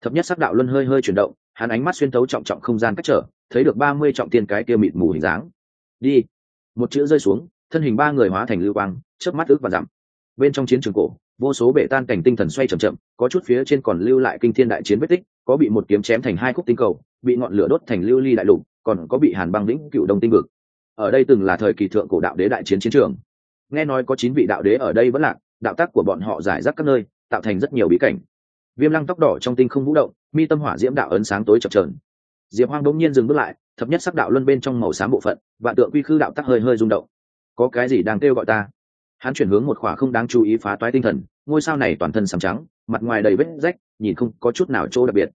Thập nhất sắc đạo luân hơi hơi chuyển động, hắn ánh mắt xuyên thấu trọng trọng không gian cách trở, thấy được ba mươi trọng tiên cái kia mịt mù hình dáng. Đi. Một chữ rơi xuống, thân hình ba người hóa thành lưu quang, chớp mắt ước và dặm. Bên trong chiến trường cổ, vô số bể tan cảnh tinh thần xoay chậm chậm, có chút phía trên còn lưu lại kinh thiên đại chiến vết tích, có bị một kiếm chém thành hai khúc tinh cầu, bị ngọn lửa đốt thành lưu ly đại lục, còn có bị hàn băng lĩnh cựu đông tinh vực. Ở đây từng là thời kỳ thượng cổ đạo đế đại chiến chiến trường. Nghe nói có chín vị đạo đế ở đây vẫn lạc, đạo tác của bọn họ giải rác các nơi tạo thành rất nhiều bí cảnh. Viêm lăng tóc đỏ trong tinh không vũ động, mi tâm hỏa diễm đạo ấn sáng tối chập trờn diệp hoang bỗng nhiên dừng bước lại, thập nhất sắc đạo luân bên trong màu xám bộ phận, vạn tượng quy khư đạo tắc hơi hơi rung động. Có cái gì đang kêu gọi ta? Hắn chuyển hướng một khỏa không đáng chú ý phá toái tinh thần, ngôi sao này toàn thân sầm trắng, mặt ngoài đầy vết rách, nhìn không có chút nào chỗ đặc biệt.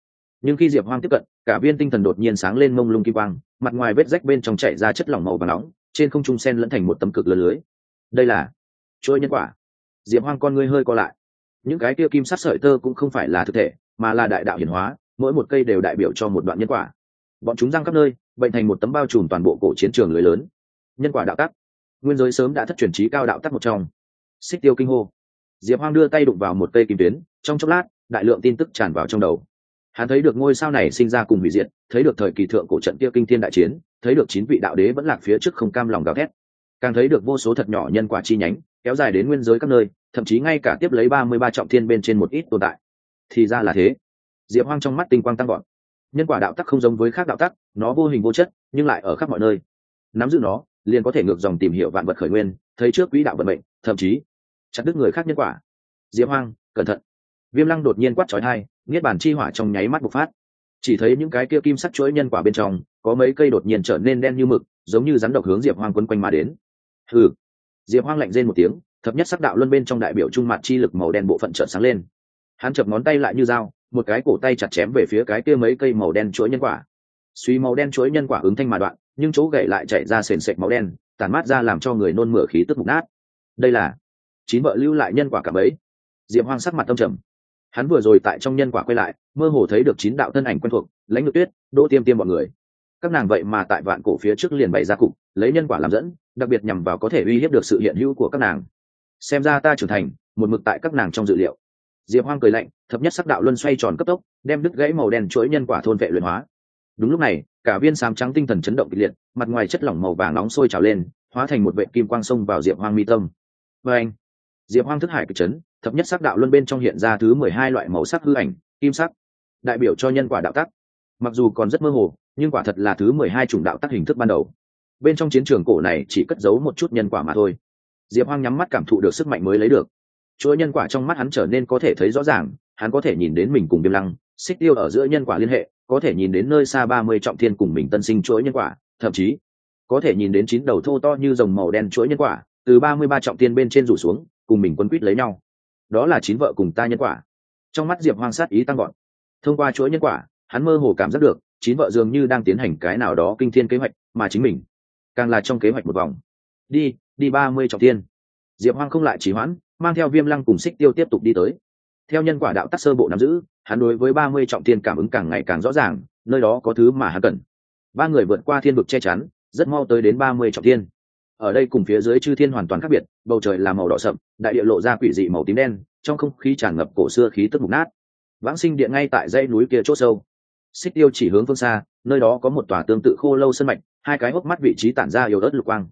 Nhưng khi diệp hoang tiếp cận, cả viên tinh thần đột nhiên sáng lên mông lung kim quang, mặt ngoài vết rách bên trong chạy ra chất lỏng màu và nóng, trên không trung sen lẫn thành một tấm cực lớn lưới. Đây là Chuỗi nhân quả. Diệp hoang con ngươi hơi co lại những cái kia kim sắc sợi tơ cũng không phải là thực thể, mà là đại đạo hiển hóa, mỗi một cây đều đại biểu cho một đoạn nhân quả. Bọn chúng răng khắp nơi, bệnh thành một tấm bao trùm toàn bộ cổ chiến trường lưới lớn. Nhân quả đạo tắc. Nguyên giới sớm đã thất truyền trí cao đạo tắc một trong. Xích tiêu kinh hô. Diệp hoang đưa tay đụng vào một cây kim tuyến, trong chốc lát, đại lượng tin tức tràn vào trong đầu. Hắn thấy được ngôi sao này sinh ra cùng hủy diệt, thấy được thời kỳ thượng cổ trận kia kinh thiên đại chiến, thấy được chín vị đạo đế vẫn lạc phía trước không cam lòng gào thét. Càng thấy được vô số thật nhỏ nhân quả chi nhánh, kéo dài đến nguyên giới các nơi thậm chí ngay cả tiếp lấy ba mươi ba trọng thiên bên trên một ít tồn tại. Thì ra là thế. Diệp hoang trong mắt tinh quang tăng gọn nhân quả đạo tắc không giống với khác đạo tắc, nó vô hình vô chất, nhưng lại ở khắp mọi nơi. Nắm giữ nó, liền có thể ngược dòng tìm hiểu vạn vật khởi nguyên, thấy trước quỹ đạo vận mệnh, thậm chí chặt đứt người khác nhân quả. Diệp hoang, cẩn thận. Viêm lăng đột nhiên quát trói thai nghiệt bản chi hỏa trong nháy mắt bộc phát. Chỉ thấy những cái kia kim sắc chuỗi nhân quả bên trong, có mấy cây đột nhiên trở nên đen như mực, giống như rắn độc hướng diệp hoang quấn quanh mà đến. Hừ. Diệp hoang lạnh rên một tiếng thập nhất sắc đạo luân bên trong đại biểu trung mặt chi lực màu đen bộ phận trợn sáng lên. Hắn chập ngón tay lại như dao, một cái cổ tay chặt chém về phía cái kia mấy cây màu đen chuỗi nhân quả. Suy màu đen chuỗi nhân quả ứng thanh mà đoạn, nhưng chỗ gậy lại chạy ra sền sệt máu đen tàn mát ra làm cho người nôn mửa khí tức mục nát. Đây là chín vợ lưu lại nhân quả cả mấy diệp hoang sắc mặt tâm trầm. Hắn vừa rồi tại trong nhân quả quay lại, mơ hồ thấy được chín đạo thân ảnh quen thuộc, lãnh ngược tuyết, đỗ tiêm tiêm bọn người. Các nàng vậy mà tại vạn cổ phía trước liền bày ra cục, lấy nhân quả làm dẫn, đặc biệt nhằm vào có thể uy hiếp được sự hiện hữu của các nàng xem ra ta trưởng thành, một mực tại các nàng trong dự liệu. Diệp hoang cười lạnh, thập nhất sắc đạo luân xoay tròn cấp tốc, đem đứt gãy màu đen chuỗi nhân quả thôn vệ luyện hóa. Đúng lúc này, cả viên sám trắng tinh thần chấn động kịch liệt, mặt ngoài chất lỏng màu vàng nóng sôi trào lên, hóa thành một vệ kim quang sông vào diệp hoang mi tâm. Và anh diệp hoang thức hải cực chấn, thập nhất sắc đạo luân bên trong hiện ra thứ mười hai loại màu sắc hư ảnh, kim sắc. Đại biểu cho nhân quả đạo tắc. Mặc dù còn rất mơ hồ, nhưng quả thật là thứ mười hai chủng đạo tắc hình thức ban đầu. Bên trong chiến trường cổ này chỉ cất giấu một chút nhân quả mà thôi diệp hoang nhắm mắt cảm thụ được sức mạnh mới lấy được. Chuỗi nhân quả trong mắt hắn trở nên có thể thấy rõ ràng, hắn có thể nhìn đến mình cùng viêm lăng, xích tiêu ở giữa nhân quả liên hệ, có thể nhìn đến nơi xa ba mươi trọng thiên cùng mình tân sinh chuỗi nhân quả, thậm chí có thể nhìn đến chín đầu thô to như dòng màu đen chuỗi nhân quả, từ ba mươi ba trọng thiên bên trên rủ xuống, cùng mình quân quýt lấy nhau. Đó là chín vợ cùng ta nhân quả. Trong mắt diệp hoang sát ý tăng gọn thông qua chuỗi nhân quả, hắn mơ hồ cảm giác được, chín vợ dường như đang tiến hành cái nào đó kinh thiên kế hoạch mà chính mình, càng là trong kế hoạch một vòng. Đi đi ba mươi trọng thiên. Diệp hoang không lại chỉ hoãn, mang theo viêm lăng cùng xích tiêu tiếp tục đi tới. Theo nhân quả đạo tắc sơ bộ nắm giữ, hắn đối với ba mươi trọng thiên cảm ứng càng ngày càng rõ ràng, nơi đó có thứ mà hắn cần. Ba người vượt qua thiên vực che chắn, rất mau tới đến ba mươi trọng thiên. Ở đây cùng phía dưới chư thiên hoàn toàn khác biệt, bầu trời là màu đỏ sậm, đại địa lộ ra quỷ dị màu tím đen, trong không khí tràn ngập cổ xưa khí tức mục nát. Vãng sinh điện ngay tại dãy núi kia c h ỗ sâu. Xích tiêu chỉ hướng phương xa, nơi đó có một tòa tương tự khô lâu sân mạch, hai cái hốc mắt vị trí tản ra yếu ớt lục quang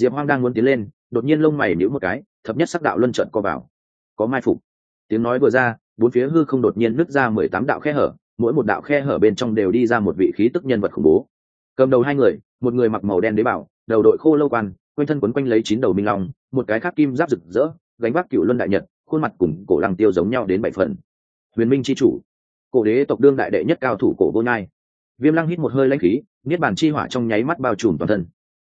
diệp hoang đang muốn tiến lên, đột nhiên lông mày nhíu một cái, thập nhất sắc đạo luân trận co vào. Có mai phục. Tiếng nói vừa ra, bốn phía hư không đột nhiên nứt ra mười tám đạo khe hở, mỗi một đạo khe hở bên trong đều đi ra một vị khí tức nhân vật khủng bố. Cầm đầu hai người, một người mặc màu đen đế bảo, đầu đội khô lâu quan, quanh thân quấn quanh lấy chín đầu minh long, một cái khác kim giáp rực rỡ, gánh vác cựu luân đại nhật, khuôn mặt cùng cổ lăng tiêu giống nhau đến bảy phần. Huyền minh c h i chủ. Cổ đế tộc đương đại đệ nhất cao thủ cổ vô nhai. Viêm lăng hít một hơi lãnh khí, niết bàn chi hỏa trong nháy mắt bao trùm toàn thân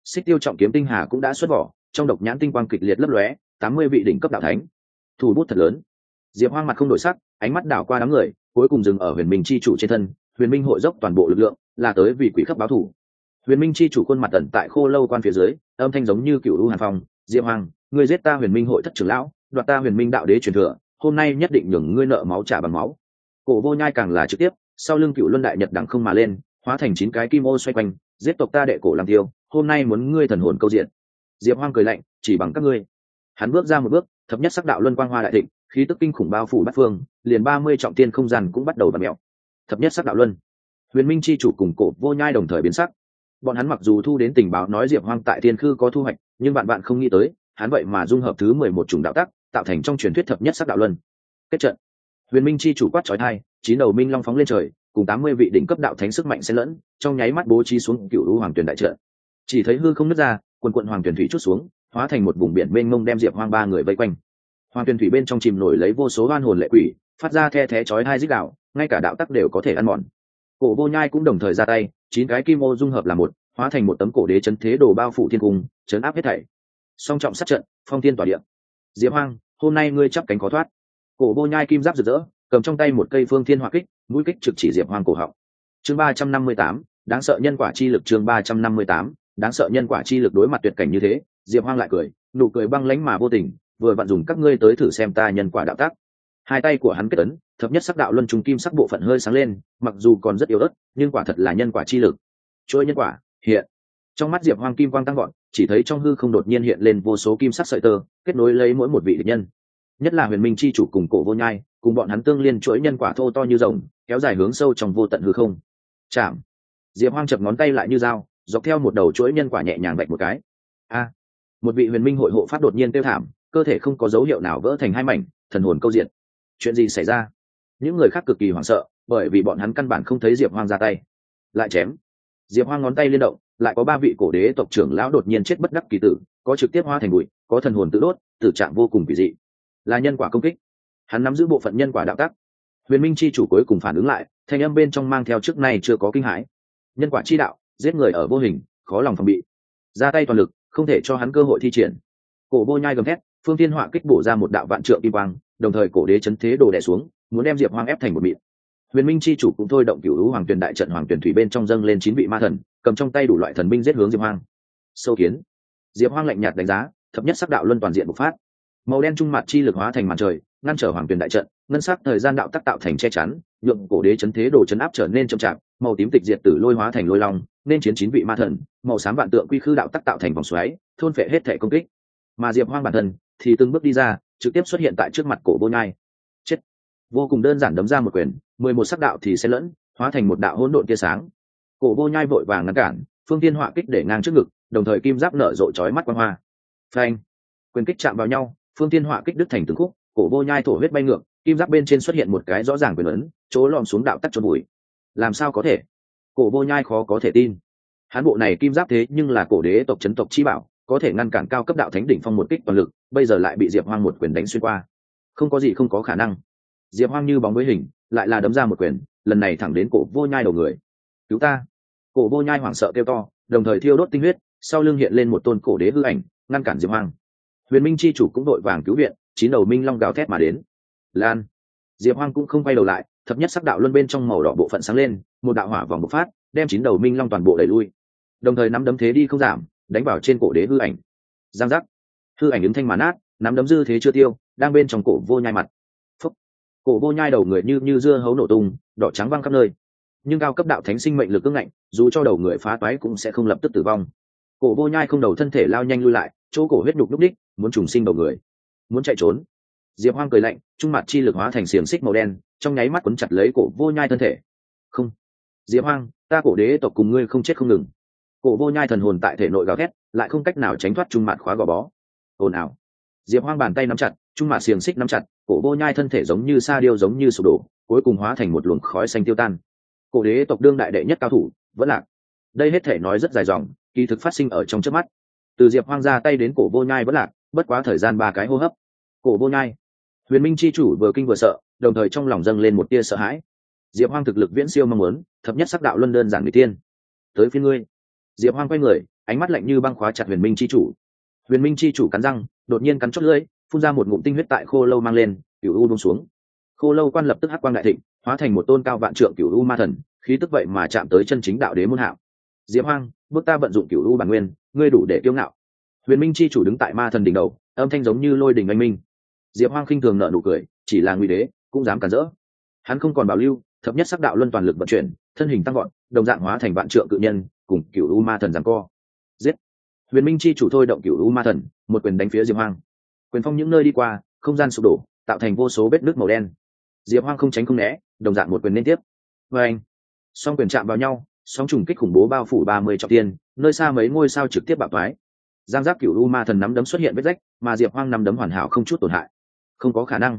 xích tiêu trọng kiếm tinh hà cũng đã xuất vỏ, trong độc nhãn tinh quang kịch liệt lấp lóe, tám mươi vị đỉnh cấp đạo thánh. Thủ bút thật lớn. Diệp hoang mặt không đổi sắc, ánh mắt đảo qua đám người, cuối cùng dừng ở huyền minh chi chủ trên thân. Huyền minh hội dốc toàn bộ lực lượng, là tới vì quỷ khắp báo thủ. Huyền minh chi chủ khuôn mặt tận tại khô lâu quan phía dưới, âm thanh giống như cựu u hàn phong. Diệp hoàng người giết ta huyền minh hội thất trưởng lão, đoạt ta huyền minh đạo đế truyền thừa, hôm nay nhất định nhường ngươi nợ máu trả bằng máu. Cổ vô nhai càng là trực tiếp, sau lưng cựu luân đại nhật đẳng không mà lên, hóa thành chín cái kim ô xoay quanh, giết tộc ta đệ cổ làm tiêu hôm nay muốn ngươi thần hồn câu diện. Diệp hoang cười lạnh, chỉ bằng các ngươi. Hắn bước ra một bước, thập nhất sắc đạo luân quang hoa đại thịnh, khí tức kinh khủng bao phủ bát phương, liền ba mươi trọng tiên không gian cũng bắt đầu bật mẹo. Thập nhất sắc đạo luân. Huyền minh chi chủ cùng cổ vô nhai đồng thời biến sắc. Bọn hắn mặc dù thu đến tình báo nói diệp hoang tại tiên khư có thu hoạch, nhưng bạn bạn không nghĩ tới, hắn vậy mà dung hợp thứ mười một chủng đạo tắc, tạo thành trong truyền thuyết thập nhất sắc đạo luân. Kết trận. Huyền minh chi chủ quát trói thai chín đầu minh long phóng lên trời, cùng tám mươi vị đỉnh cấp đạo thánh sức mạnh xen lẫn, trong nháy mắt bố trí xuống cựu lũ hoàng tuyền đại trận chỉ thấy hư không nứt ra, quần quận hoàng tuyển thủy chút xuống, hóa thành một vùng biển mênh mông đem diệp hoang ba người vây quanh. Hoàng tuyển thủy bên trong chìm nổi lấy vô số hoan hồn lệ quỷ, phát ra the thé chói hai dích đạo ngay cả đạo tắc đều có thể ăn mòn. Cổ vô nhai cũng đồng thời ra tay, chín cái kim ô dung hợp là một, hóa thành một tấm cổ đế chấn thế đồ bao phủ thiên cung, chấn áp hết thảy. Song trọng sát trận, phong thiên tỏa điện diệp hoang, hôm nay ngươi chắp cánh có thoát. Cổ vô nhai kim giáp rực rỡ, cầm trong tay một cây phương thiên hỏa kích, mũi kích trực chỉ diệp hoang cổ họng. Chương ba trăm năm mươi tám, đáng sợ nhân quả chi lực chương ba trăm năm mươi tám đáng sợ nhân quả chi lực đối mặt tuyệt cảnh như thế, diệp hoang lại cười, nụ cười băng lánh mà vô tình, vừa vặn dùng các ngươi tới thử xem ta nhân quả đạo tác. Hai tay của hắn kết ấn, thập nhất sắc đạo luân trung kim sắc bộ phận hơi sáng lên, mặc dù còn rất yếu ớt, nhưng quả thật là nhân quả chi lực. Chuỗi nhân quả, hiện. Trong mắt diệp hoang kim quang tăng gọn chỉ thấy trong hư không đột nhiên hiện lên vô số kim sắc sợi tơ, kết nối lấy mỗi một vị địch nhân. Nhất là huyền minh chi chủ cùng cổ vô nhai, cùng bọn hắn tương liên chuỗi nhân quả thô to như rồng, kéo dài hướng sâu trong vô tận hư không. Chạm. Diệp hoang chập ngón tay lại như dao dọc theo một đầu chuỗi nhân quả nhẹ nhàng vạch một cái. A, một vị huyền minh hội hộ pháp đột nhiên tiêu thảm, cơ thể không có dấu hiệu nào vỡ thành hai mảnh, thần hồn câu diện. Chuyện gì xảy ra? Những người khác cực kỳ hoảng sợ, bởi vì bọn hắn căn bản không thấy diệp hoang ra tay. Lại chém. Diệp hoang ngón tay liên động, lại có ba vị cổ đế tộc trưởng lão đột nhiên chết bất đắc kỳ tử, có trực tiếp hoa thành bụi, có thần hồn tự đốt, tử trạng vô cùng kỳ dị. Là nhân quả công kích. Hắn nắm giữ bộ phận nhân quả đạo tắc. Huyền minh chi chủ cuối cùng phản ứng lại, thanh âm bên trong mang theo trước nay chưa có kinh hãi. Nhân quả chi đạo giết người ở vô hình, khó lòng phòng bị. Ra tay toàn lực, không thể cho hắn cơ hội thi triển. Cổ vô nhai gầm thét, phương tiên họa kích bổ ra một đạo vạn trượng kim quang, đồng thời cổ đế chấn thế đồ đẻ xuống, muốn đem diệp hoang ép thành một mịn. Huyền minh chi chủ cũng thôi động cựu lũ hoàng tuyền đại trận hoàng tuyền thủy bên trong dâng lên chín vị ma thần, cầm trong tay đủ loại thần binh giết hướng diệp hoang. Sâu kiến. Diệp hoang lạnh nhạt đánh giá thập nhất sắc đạo luân toàn diện bộc phát. Màu đen trung mặt chi lực hóa thành màn trời, ngăn trở hoàng tuyền đại trận ngân sắc thời gian đạo tác tạo thành che chắn, nhượng cổ đế chấn thế đồ chấn áp trở nên chậm chạp, màu tím tịch diệt tử lôi hóa thành lôi long, nên chiến chín vị ma thần, màu xám vạn tượng quy khư đạo tác tạo thành vòng xoáy, thôn phệ hết thể công kích. Mà diệp hoang bản thân thì từng bước đi ra, trực tiếp xuất hiện tại trước mặt cổ vô nhai. Chết! Vô cùng đơn giản đấm ra một quyền, mười một sắc đạo thì sẽ lẫn, hóa thành một đạo hỗn độn tia sáng. Cổ vô nhai vội vàng ngăn cản, phương tiên họa kích để ngang trước ngực, đồng thời kim giáp nở rộ chói mắt quang hoa. Phanh! Quyền kích chạm vào nhau, phương tiên họa kích đứt thành từng khúc, cổ vô nhai thổ huyết bay ngược kim giáp bên trên xuất hiện một cái rõ ràng quyền ấn, chỗ lòm xuống đạo tắt cho bụi làm sao có thể? Cổ vô nhai khó có thể tin. Hán bộ này kim giáp thế nhưng là cổ đế tộc chấn tộc chi bảo, có thể ngăn cản cao cấp đạo thánh đỉnh phong một kích toàn lực, bây giờ lại bị diệp hoang một quyền đánh xuyên qua. Không có gì không có khả năng. Diệp hoang như bóng với hình, lại là đấm ra một quyền, lần này thẳng đến cổ vô nhai đầu người. Cứu ta! Cổ vô nhai hoảng sợ kêu to, đồng thời thiêu đốt tinh huyết, sau lưng hiện lên một tôn cổ đế hư ảnh, ngăn cản diệp hoang. Huyền minh chi chủ cũng đội vàng cứu viện, chín đầu minh long gào thét mà đến lan. Diệp hoang cũng không quay đầu lại, thập nhất sắc đạo luân bên trong màu đỏ bộ phận sáng lên, một đạo hỏa vòng bộc phát, đem chín đầu minh long toàn bộ đẩy lui. Đồng thời nắm đấm thế đi không giảm, đánh vào trên cổ đế hư ảnh. Giang giác. Hư ảnh ứng thanh mà nát, nắm đấm dư thế chưa tiêu, đang bên trong cổ vô nhai mặt. Phúc. cổ vô nhai đầu người như như dưa hấu nổ tung, đỏ trắng văng khắp nơi. Nhưng cao cấp đạo thánh sinh mệnh lực ưng ngạnh, dù cho đầu người phá toái cũng sẽ không lập tức tử vong. Cổ vô nhai không đầu thân thể lao nhanh lui lại, chỗ cổ huyết nhục núc đích, muốn trùng sinh đầu người. Muốn chạy trốn diệp hoang cười lạnh, trung mặt chi lực hóa thành xiềng xích màu đen, trong nháy mắt quấn chặt lấy cổ vô nhai thân thể. Không. Diệp hoang, ta cổ đế tộc cùng ngươi không chết không ngừng. Cổ vô nhai thần hồn tại thể nội gào thét, lại không cách nào tránh thoát trung mặt khóa gò bó. Ồn ào. Diệp hoang bàn tay nắm chặt, trung mặt xiềng xích nắm chặt, cổ vô nhai thân thể giống như sa điêu giống như sụp đổ, cuối cùng hóa thành một luồng khói xanh tiêu tan. Cổ đế tộc đương đại đệ nhất cao thủ, vẫn lạc. Đây hết thể nói rất dài dòng, kỳ thực phát sinh ở trong trước mắt. Từ diệp hoang ra tay đến cổ vô nhai vẫn lạc, bất quá thời gian ba cái hô hấp. Cổ vô nhai huyền minh c h i chủ vừa kinh vừa sợ, đồng thời trong lòng dâng lên một tia sợ hãi. Diệp hoang thực lực viễn siêu mong muốn, thập nhất sắc đạo luân đơn giản người tiên tới phía ngươi. Diệp hoang quay người, ánh mắt lạnh như băng khóa chặt huyền minh c h i chủ. Huyền minh c h i chủ cắn răng, đột nhiên cắn chót lưỡi, phun ra một ngụm tinh huyết tại khô lâu mang lên cựu u bông xuống. Khô lâu quan lập tức hắc quang đại thịnh, hóa thành một tôn cao vạn trượng cựu u ma thần, khí tức vậy mà chạm tới chân chính đạo đế muôn hạo. Diệp hoang, bước ta vận dụng cựu u bản nguyên, ngươi đủ để kiêu ngạo. Huyền minh c h i chủ đứng tại ma thần đỉnh đầu, âm thanh giống như lôi đình anh minh diệp hoang khinh thường nợ nụ cười, chỉ là nguy đế, cũng dám cản rỡ. Hắn không còn bảo lưu, thập nhất sắc đạo luân toàn lực vận chuyển, thân hình tăng gọn đồng dạng hóa thành vạn trượng cự nhân, cùng cựu u ma thần giằng co. Giết! Huyền minh chi chủ thôi động cựu u ma thần, một quyền đánh phía diệp hoang. Quyền phong những nơi đi qua, không gian sụp đổ, tạo thành vô số vết nước màu đen. Diệp hoang không tránh không né, đồng dạng một quyền liên tiếp. Vê anh song quyền chạm vào nhau, sóng trùng kích khủng bố bao phủ ba mươi trọng tiên, nơi xa mấy ngôi sao trực tiếp bạo thoái. Giang giáp cựu u ma thần nắm đấm xuất hiện vết rách, mà diệp hoang nắm đấm hoàn hảo không chút tổn hại không có khả năng.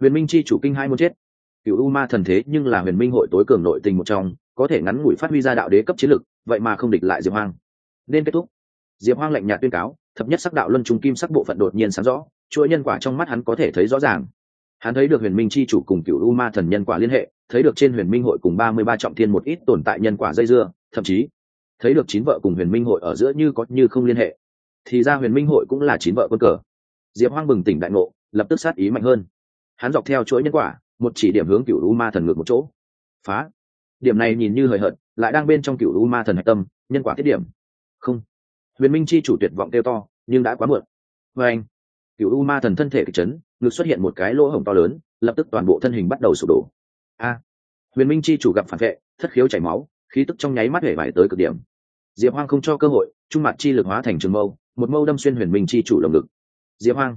Huyền minh chi chủ kinh hai muốn chết. Cựu u ma thần thế nhưng là huyền minh hội tối cường nội tình một trong, có thể ngắn ngủi phát huy ra đạo đế cấp chiến lực, vậy mà không địch lại diệp hoang. Nên kết thúc. Diệp hoang lạnh nhạt tuyên cáo, thập nhất sắc đạo luân trung kim sắc bộ phận đột nhiên sáng rõ, chuỗi nhân quả trong mắt hắn có thể thấy rõ ràng. Hắn thấy được huyền minh chi chủ cùng cựu u ma thần nhân quả liên hệ, thấy được trên huyền minh hội cùng ba mươi ba trọng thiên một ít tồn tại nhân quả dây dưa, thậm chí thấy được chín vợ cùng huyền minh hội ở giữa như có như không liên hệ. Thì ra huyền minh hội cũng là chín vợ quân cờ. Diệp hoang bừng tỉnh đại ngộ lập tức sát ý mạnh hơn. Hắn dọc theo chuỗi nhân quả, một chỉ điểm hướng cựu u ma thần ngược một chỗ. Phá. Điểm này nhìn như hời hợt, lại đang bên trong cựu u ma thần hạch tâm, nhân quả tiết điểm. Không. Huyền minh chi chủ tuyệt vọng kêu to, nhưng đã quá muộn. Vê anh, cựu u ma thần thân thể kịch chấn, ngực xuất hiện một cái lỗ hổng to lớn, lập tức toàn bộ thân hình bắt đầu sụp đổ. A. Huyền minh chi chủ gặp phản vệ, thất khiếu chảy máu, khí tức trong nháy mắt hể vải tới cực điểm. Diệp hoang không cho cơ hội, trung mặt chi lực hóa thành trường mâu, một mâu đâm xuyên huyền minh chi chủ lồng ngực. Diệp hoang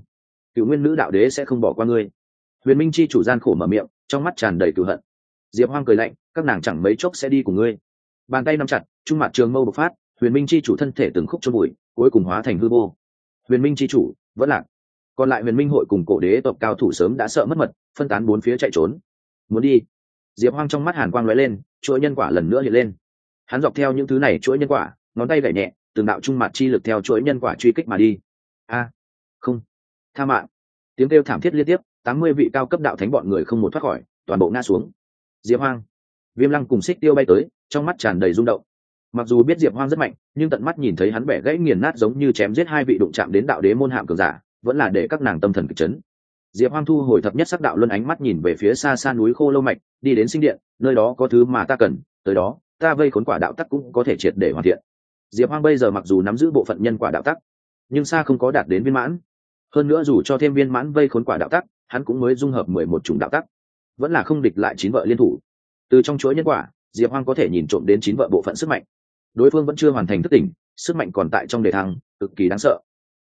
cựu nguyên nữ đạo đế sẽ không bỏ qua ngươi. Huyền minh chi chủ gian khổ mở miệng, trong mắt tràn đầy cựu hận. Diệp hoang cười lạnh, các nàng chẳng mấy chốc sẽ đi cùng ngươi. Bàn tay nắm chặt, trung mặt trường mâu bộc phát, huyền minh chi chủ thân thể từng khúc cho bụi, cuối cùng hóa thành hư vô. Huyền minh chi chủ, vẫn lạc. Còn lại huyền minh hội cùng cổ đế tộc cao thủ sớm đã sợ mất mật, phân tán bốn phía chạy trốn. Muốn đi? Diệp hoang trong mắt hàn quang lóe lên, chuỗi nhân quả lần nữa hiện lên. Hắn dọc theo những thứ này chuỗi nhân quả, ngón tay gảy nhẹ, từng đạo trung mặt chi lực theo chuỗi nhân quả truy kích mà đi. A, không tha mạng. Tiếng kêu thảm thiết liên tiếp, tám mươi vị cao cấp đạo thánh bọn người không một thoát khỏi, toàn bộ ngã xuống. Diệp hoang, viêm lăng cùng xích tiêu bay tới, trong mắt tràn đầy rung động. Mặc dù biết diệp hoang rất mạnh, nhưng tận mắt nhìn thấy hắn bẻ gãy nghiền nát giống như chém giết hai vị đụng chạm đến đạo đế môn hạm cường giả, vẫn là để các nàng tâm thần kịch chấn. Diệp hoang thu hồi thập nhất sắc đạo luân ánh mắt nhìn về phía xa xa núi khô lâu mạch, đi đến sinh điện, nơi đó có thứ mà ta cần, tới đó, ta vây khốn quả đạo tắc cũng có thể triệt để hoàn thiện. Diệp hoang bây giờ mặc dù nắm giữ bộ phận nhân quả đạo tắc, nhưng xa không có đạt đến viên mãn hơn nữa dù cho thêm viên mãn vây khốn quả đạo tắc, hắn cũng mới dung hợp mười một chủng đạo tắc. Vẫn là không địch lại chín vợ liên thủ. Từ trong chuỗi nhân quả, diệp hoang có thể nhìn trộm đến chín vợ bộ phận sức mạnh. Đối phương vẫn chưa hoàn thành thức tỉnh, sức mạnh còn tại trong đề thăng, cực kỳ đáng sợ.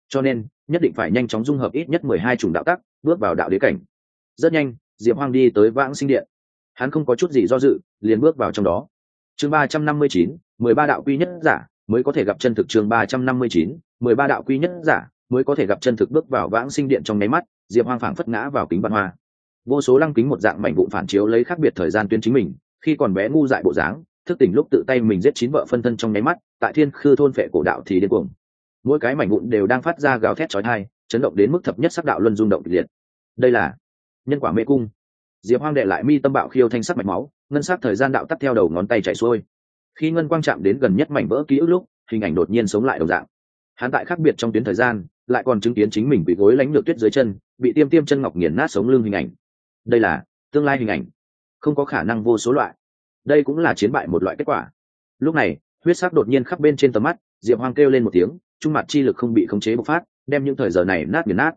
Cho nên, nhất định phải nhanh chóng dung hợp ít nhất mười hai chủng đạo tắc, bước vào đạo đế cảnh. Rất nhanh, diệp hoang đi tới vãng sinh điện. Hắn không có chút gì do dự, liền bước vào trong đó. Chương ba trăm năm mươi chín, mười ba đạo quy nhất giả mới có thể gặp chân thực chương ba trăm năm mươi chín, mười ba đạo quy nhất giả mới có thể gặp chân thực bước vào vãng sinh điện trong nháy mắt, diệp hoang phảng phất ngã vào kính văn hoa. Vô số lăng kính một dạng mảnh vụn phản chiếu lấy khác biệt thời gian tuyến chính mình, khi còn bé ngu dại bộ dáng, thức tỉnh lúc tự tay mình giết chín vợ phân thân trong nháy mắt, tại thiên khư thôn phệ cổ đạo thì điên cuồng. Mỗi cái mảnh vụn đều đang phát ra gào thét chói tai, chấn động đến mức thập nhất sắc đạo luân rung động kịch liệt. Đây là nhân quả mê cung. Diệp hoang đệ lại mi tâm bạo khiêu thanh sắc mạch máu, ngân sắc thời gian đạo tắt theo đầu ngón tay chạy xuôi. Khi ngân quang chạm đến gần nhất mảnh vỡ ký ức lúc, hình ảnh đột nhiên sống lại đồng dạng. Hắn tại khác biệt trong tuyến thời gian lại còn chứng kiến chính mình bị gối lánh lược tuyết dưới chân, bị tiêm tiêm chân ngọc nghiền nát sống lưng hình ảnh. Đây là tương lai hình ảnh. Không có khả năng vô số loại. Đây cũng là chiến bại một loại kết quả. Lúc này, huyết sắc đột nhiên khắp bên trên tầm mắt, diệp hoang kêu lên một tiếng, trung mặt chi lực không bị khống chế bộc phát, đem những thời giờ này nát nghiền nát.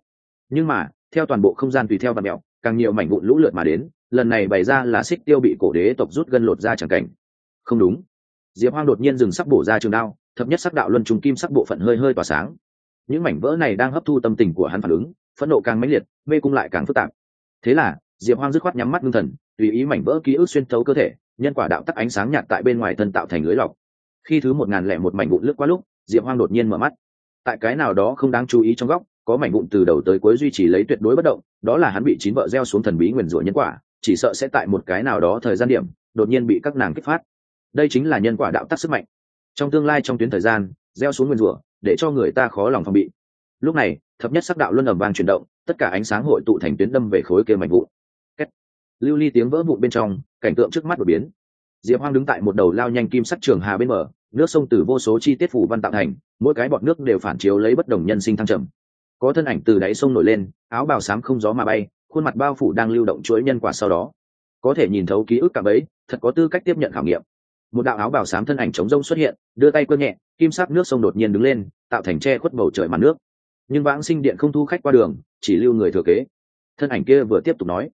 Nhưng mà, theo toàn bộ không gian tùy theo và mẹo càng nhiều mảnh vụn lũ lượt mà đến, lần này bày ra là xích tiêu bị cổ đế tộc rút gân lột ra chẳng cảnh. Không đúng. Diệp hoang đột nhiên dừng sắc bổ ra trường đao, thập nhất sắc đạo luân trùng kim sắc bộ phận hơi hơi tỏa sáng những mảnh vỡ này đang hấp thu tâm tình của hắn phản ứng, phẫn nộ càng mãnh liệt, mê cung lại càng phức tạp. Thế là, diệp hoang dứt khoát nhắm mắt ngưng thần, tùy ý mảnh vỡ ký ức xuyên thấu cơ thể, nhân quả đạo tắc ánh sáng nhạt tại bên ngoài thân tạo thành lưới lọc. Khi thứ một ngàn lẻ một mảnh vụn lướt qua lúc, diệp hoang đột nhiên mở mắt. Tại cái nào đó không đáng chú ý trong góc, có mảnh vụn từ đầu tới cuối duy trì lấy tuyệt đối bất động, đó là hắn bị chín vợ gieo xuống thần bí nguyền rủa nhân quả, chỉ sợ sẽ tại một cái nào đó thời gian điểm, đột nhiên bị các nàng kích phát. Đây chính là nhân quả đạo tắc sức mạnh. Trong tương lai trong tuyến thời gian, gieo xuống nguyền rủa để cho người ta khó lòng phòng bị. Lúc này, thập nhất sắc đạo luân ầm vang chuyển động, tất cả ánh sáng hội tụ thành tuyến đâm về khối kia mảnh vụn. Lưu ly tiếng vỡ vụn bên trong, cảnh tượng trước mắt đột biến. Diệp hoang đứng tại một đầu lao nhanh kim sắc trường hà bên mở nước sông từ vô số chi tiết phủ văn tạo thành, mỗi cái bọt nước đều phản chiếu lấy bất đồng nhân sinh thăng trầm. Có thân ảnh từ đáy sông nổi lên, áo bào xám không gió mà bay, khuôn mặt bao phủ đang lưu động chuỗi nhân quả sau đó. Có thể nhìn thấu ký ức cả bấy, thật có tư cách tiếp nhận khảo nghiệm một đạo áo bào m thân ảnh chống rông xuất hiện, đưa tay cơ nhẹ, kim sắc nước sông đột nhiên đứng lên, tạo thành che khuất bầu trời mặt nước. Nhưng vãng sinh điện không thu khách qua đường, chỉ lưu người thừa kế. Thân ảnh kia vừa tiếp tục nói,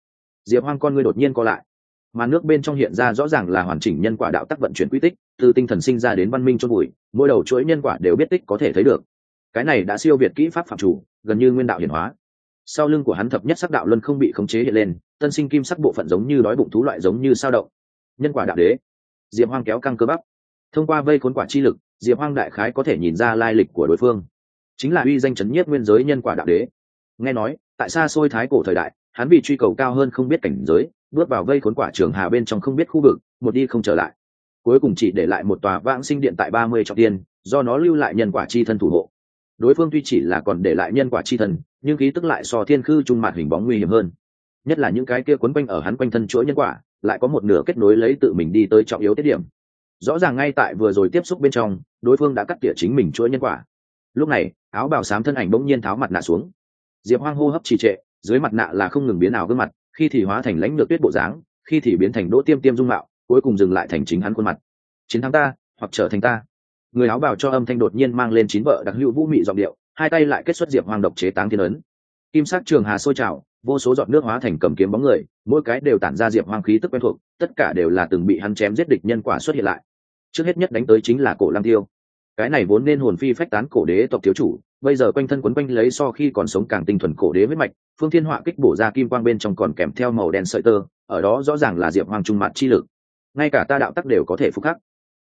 diệp hoang con ngươi đột nhiên co lại. Mà nước bên trong hiện ra rõ ràng là hoàn chỉnh nhân quả đạo tắc vận chuyển quy tích, từ tinh thần sinh ra đến văn minh cho bụi mỗi đầu chuỗi nhân quả đều biết tích có thể thấy được. Cái này đã siêu việt kỹ pháp phạm chủ, gần như nguyên đạo hiển hóa. Sau lưng của hắn thập nhất sắc đạo luân không bị khống chế hiện lên, tân sinh kim sắc bộ phận giống như đói bụng thú loại giống như sao động. Nhân quả đạo đế diệp hoang kéo căng cơ bắp. Thông qua vây khốn quả chi lực, diệp hoang đại khái có thể nhìn ra lai lịch của đối phương. Chính là uy danh chấn nhiếp nguyên giới nhân quả đạo đế. Nghe nói, tại xa xôi thái cổ thời đại, hắn vì truy cầu cao hơn không biết cảnh giới, bước vào vây khốn quả trường hà bên trong không biết khu vực, một đi không trở lại. Cuối cùng chỉ để lại một tòa vãng sinh điện tại ba mươi trọng tiên, do nó lưu lại nhân quả chi thân thủ hộ. Đối phương tuy chỉ là còn để lại nhân quả chi thân, nhưng khí tức lại so thiên khư trung mạt hình bóng nguy hiểm hơn. Nhất là những cái kia quấn quanh ở hắn quanh thân chuỗi nhân quả lại có một nửa kết nối lấy tự mình đi tới trọng yếu tiết điểm. Rõ ràng ngay tại vừa rồi tiếp xúc bên trong, đối phương đã cắt tỉa chính mình chuỗi nhân quả. Lúc này, áo bào xám thân ảnh bỗng nhiên tháo mặt nạ xuống. Diệp hoang hô hấp trì trệ, dưới mặt nạ là không ngừng biến ảo gương mặt, khi thì hóa thành lãnh lược tuyết bộ dáng, khi thì biến thành đỗ tiêm tiêm dung mạo, cuối cùng dừng lại thành chính hắn khuôn mặt. Chiến thắng ta, hoặc trở thành ta. Người áo bào cho âm thanh đột nhiên mang lên chín vợ đặc hữu vũ mị giọng điệu, hai tay lại kết xuất diệp hoang độc chế táng thiên ấn. Kim sắc trường hà sôi trào vô số giọt nước hóa thành cầm kiếm bóng người, mỗi cái đều tản ra diệp hoang khí tức quen thuộc, tất cả đều là từng bị hắn chém giết địch nhân quả xuất hiện lại. Trước hết nhất đánh tới chính là cổ lăng tiêu. Cái này vốn nên hồn phi phách tán cổ đế tộc thiếu chủ, bây giờ quanh thân quấn quanh lấy so khi còn sống càng tinh thuần cổ đế huyết mạch, phương thiên họa kích bổ ra kim quang bên trong còn kèm theo màu đen sợi tơ, ở đó rõ ràng là diệp hoang trung mặt chi lực. Ngay cả ta đạo tắc đều có thể phục khắc.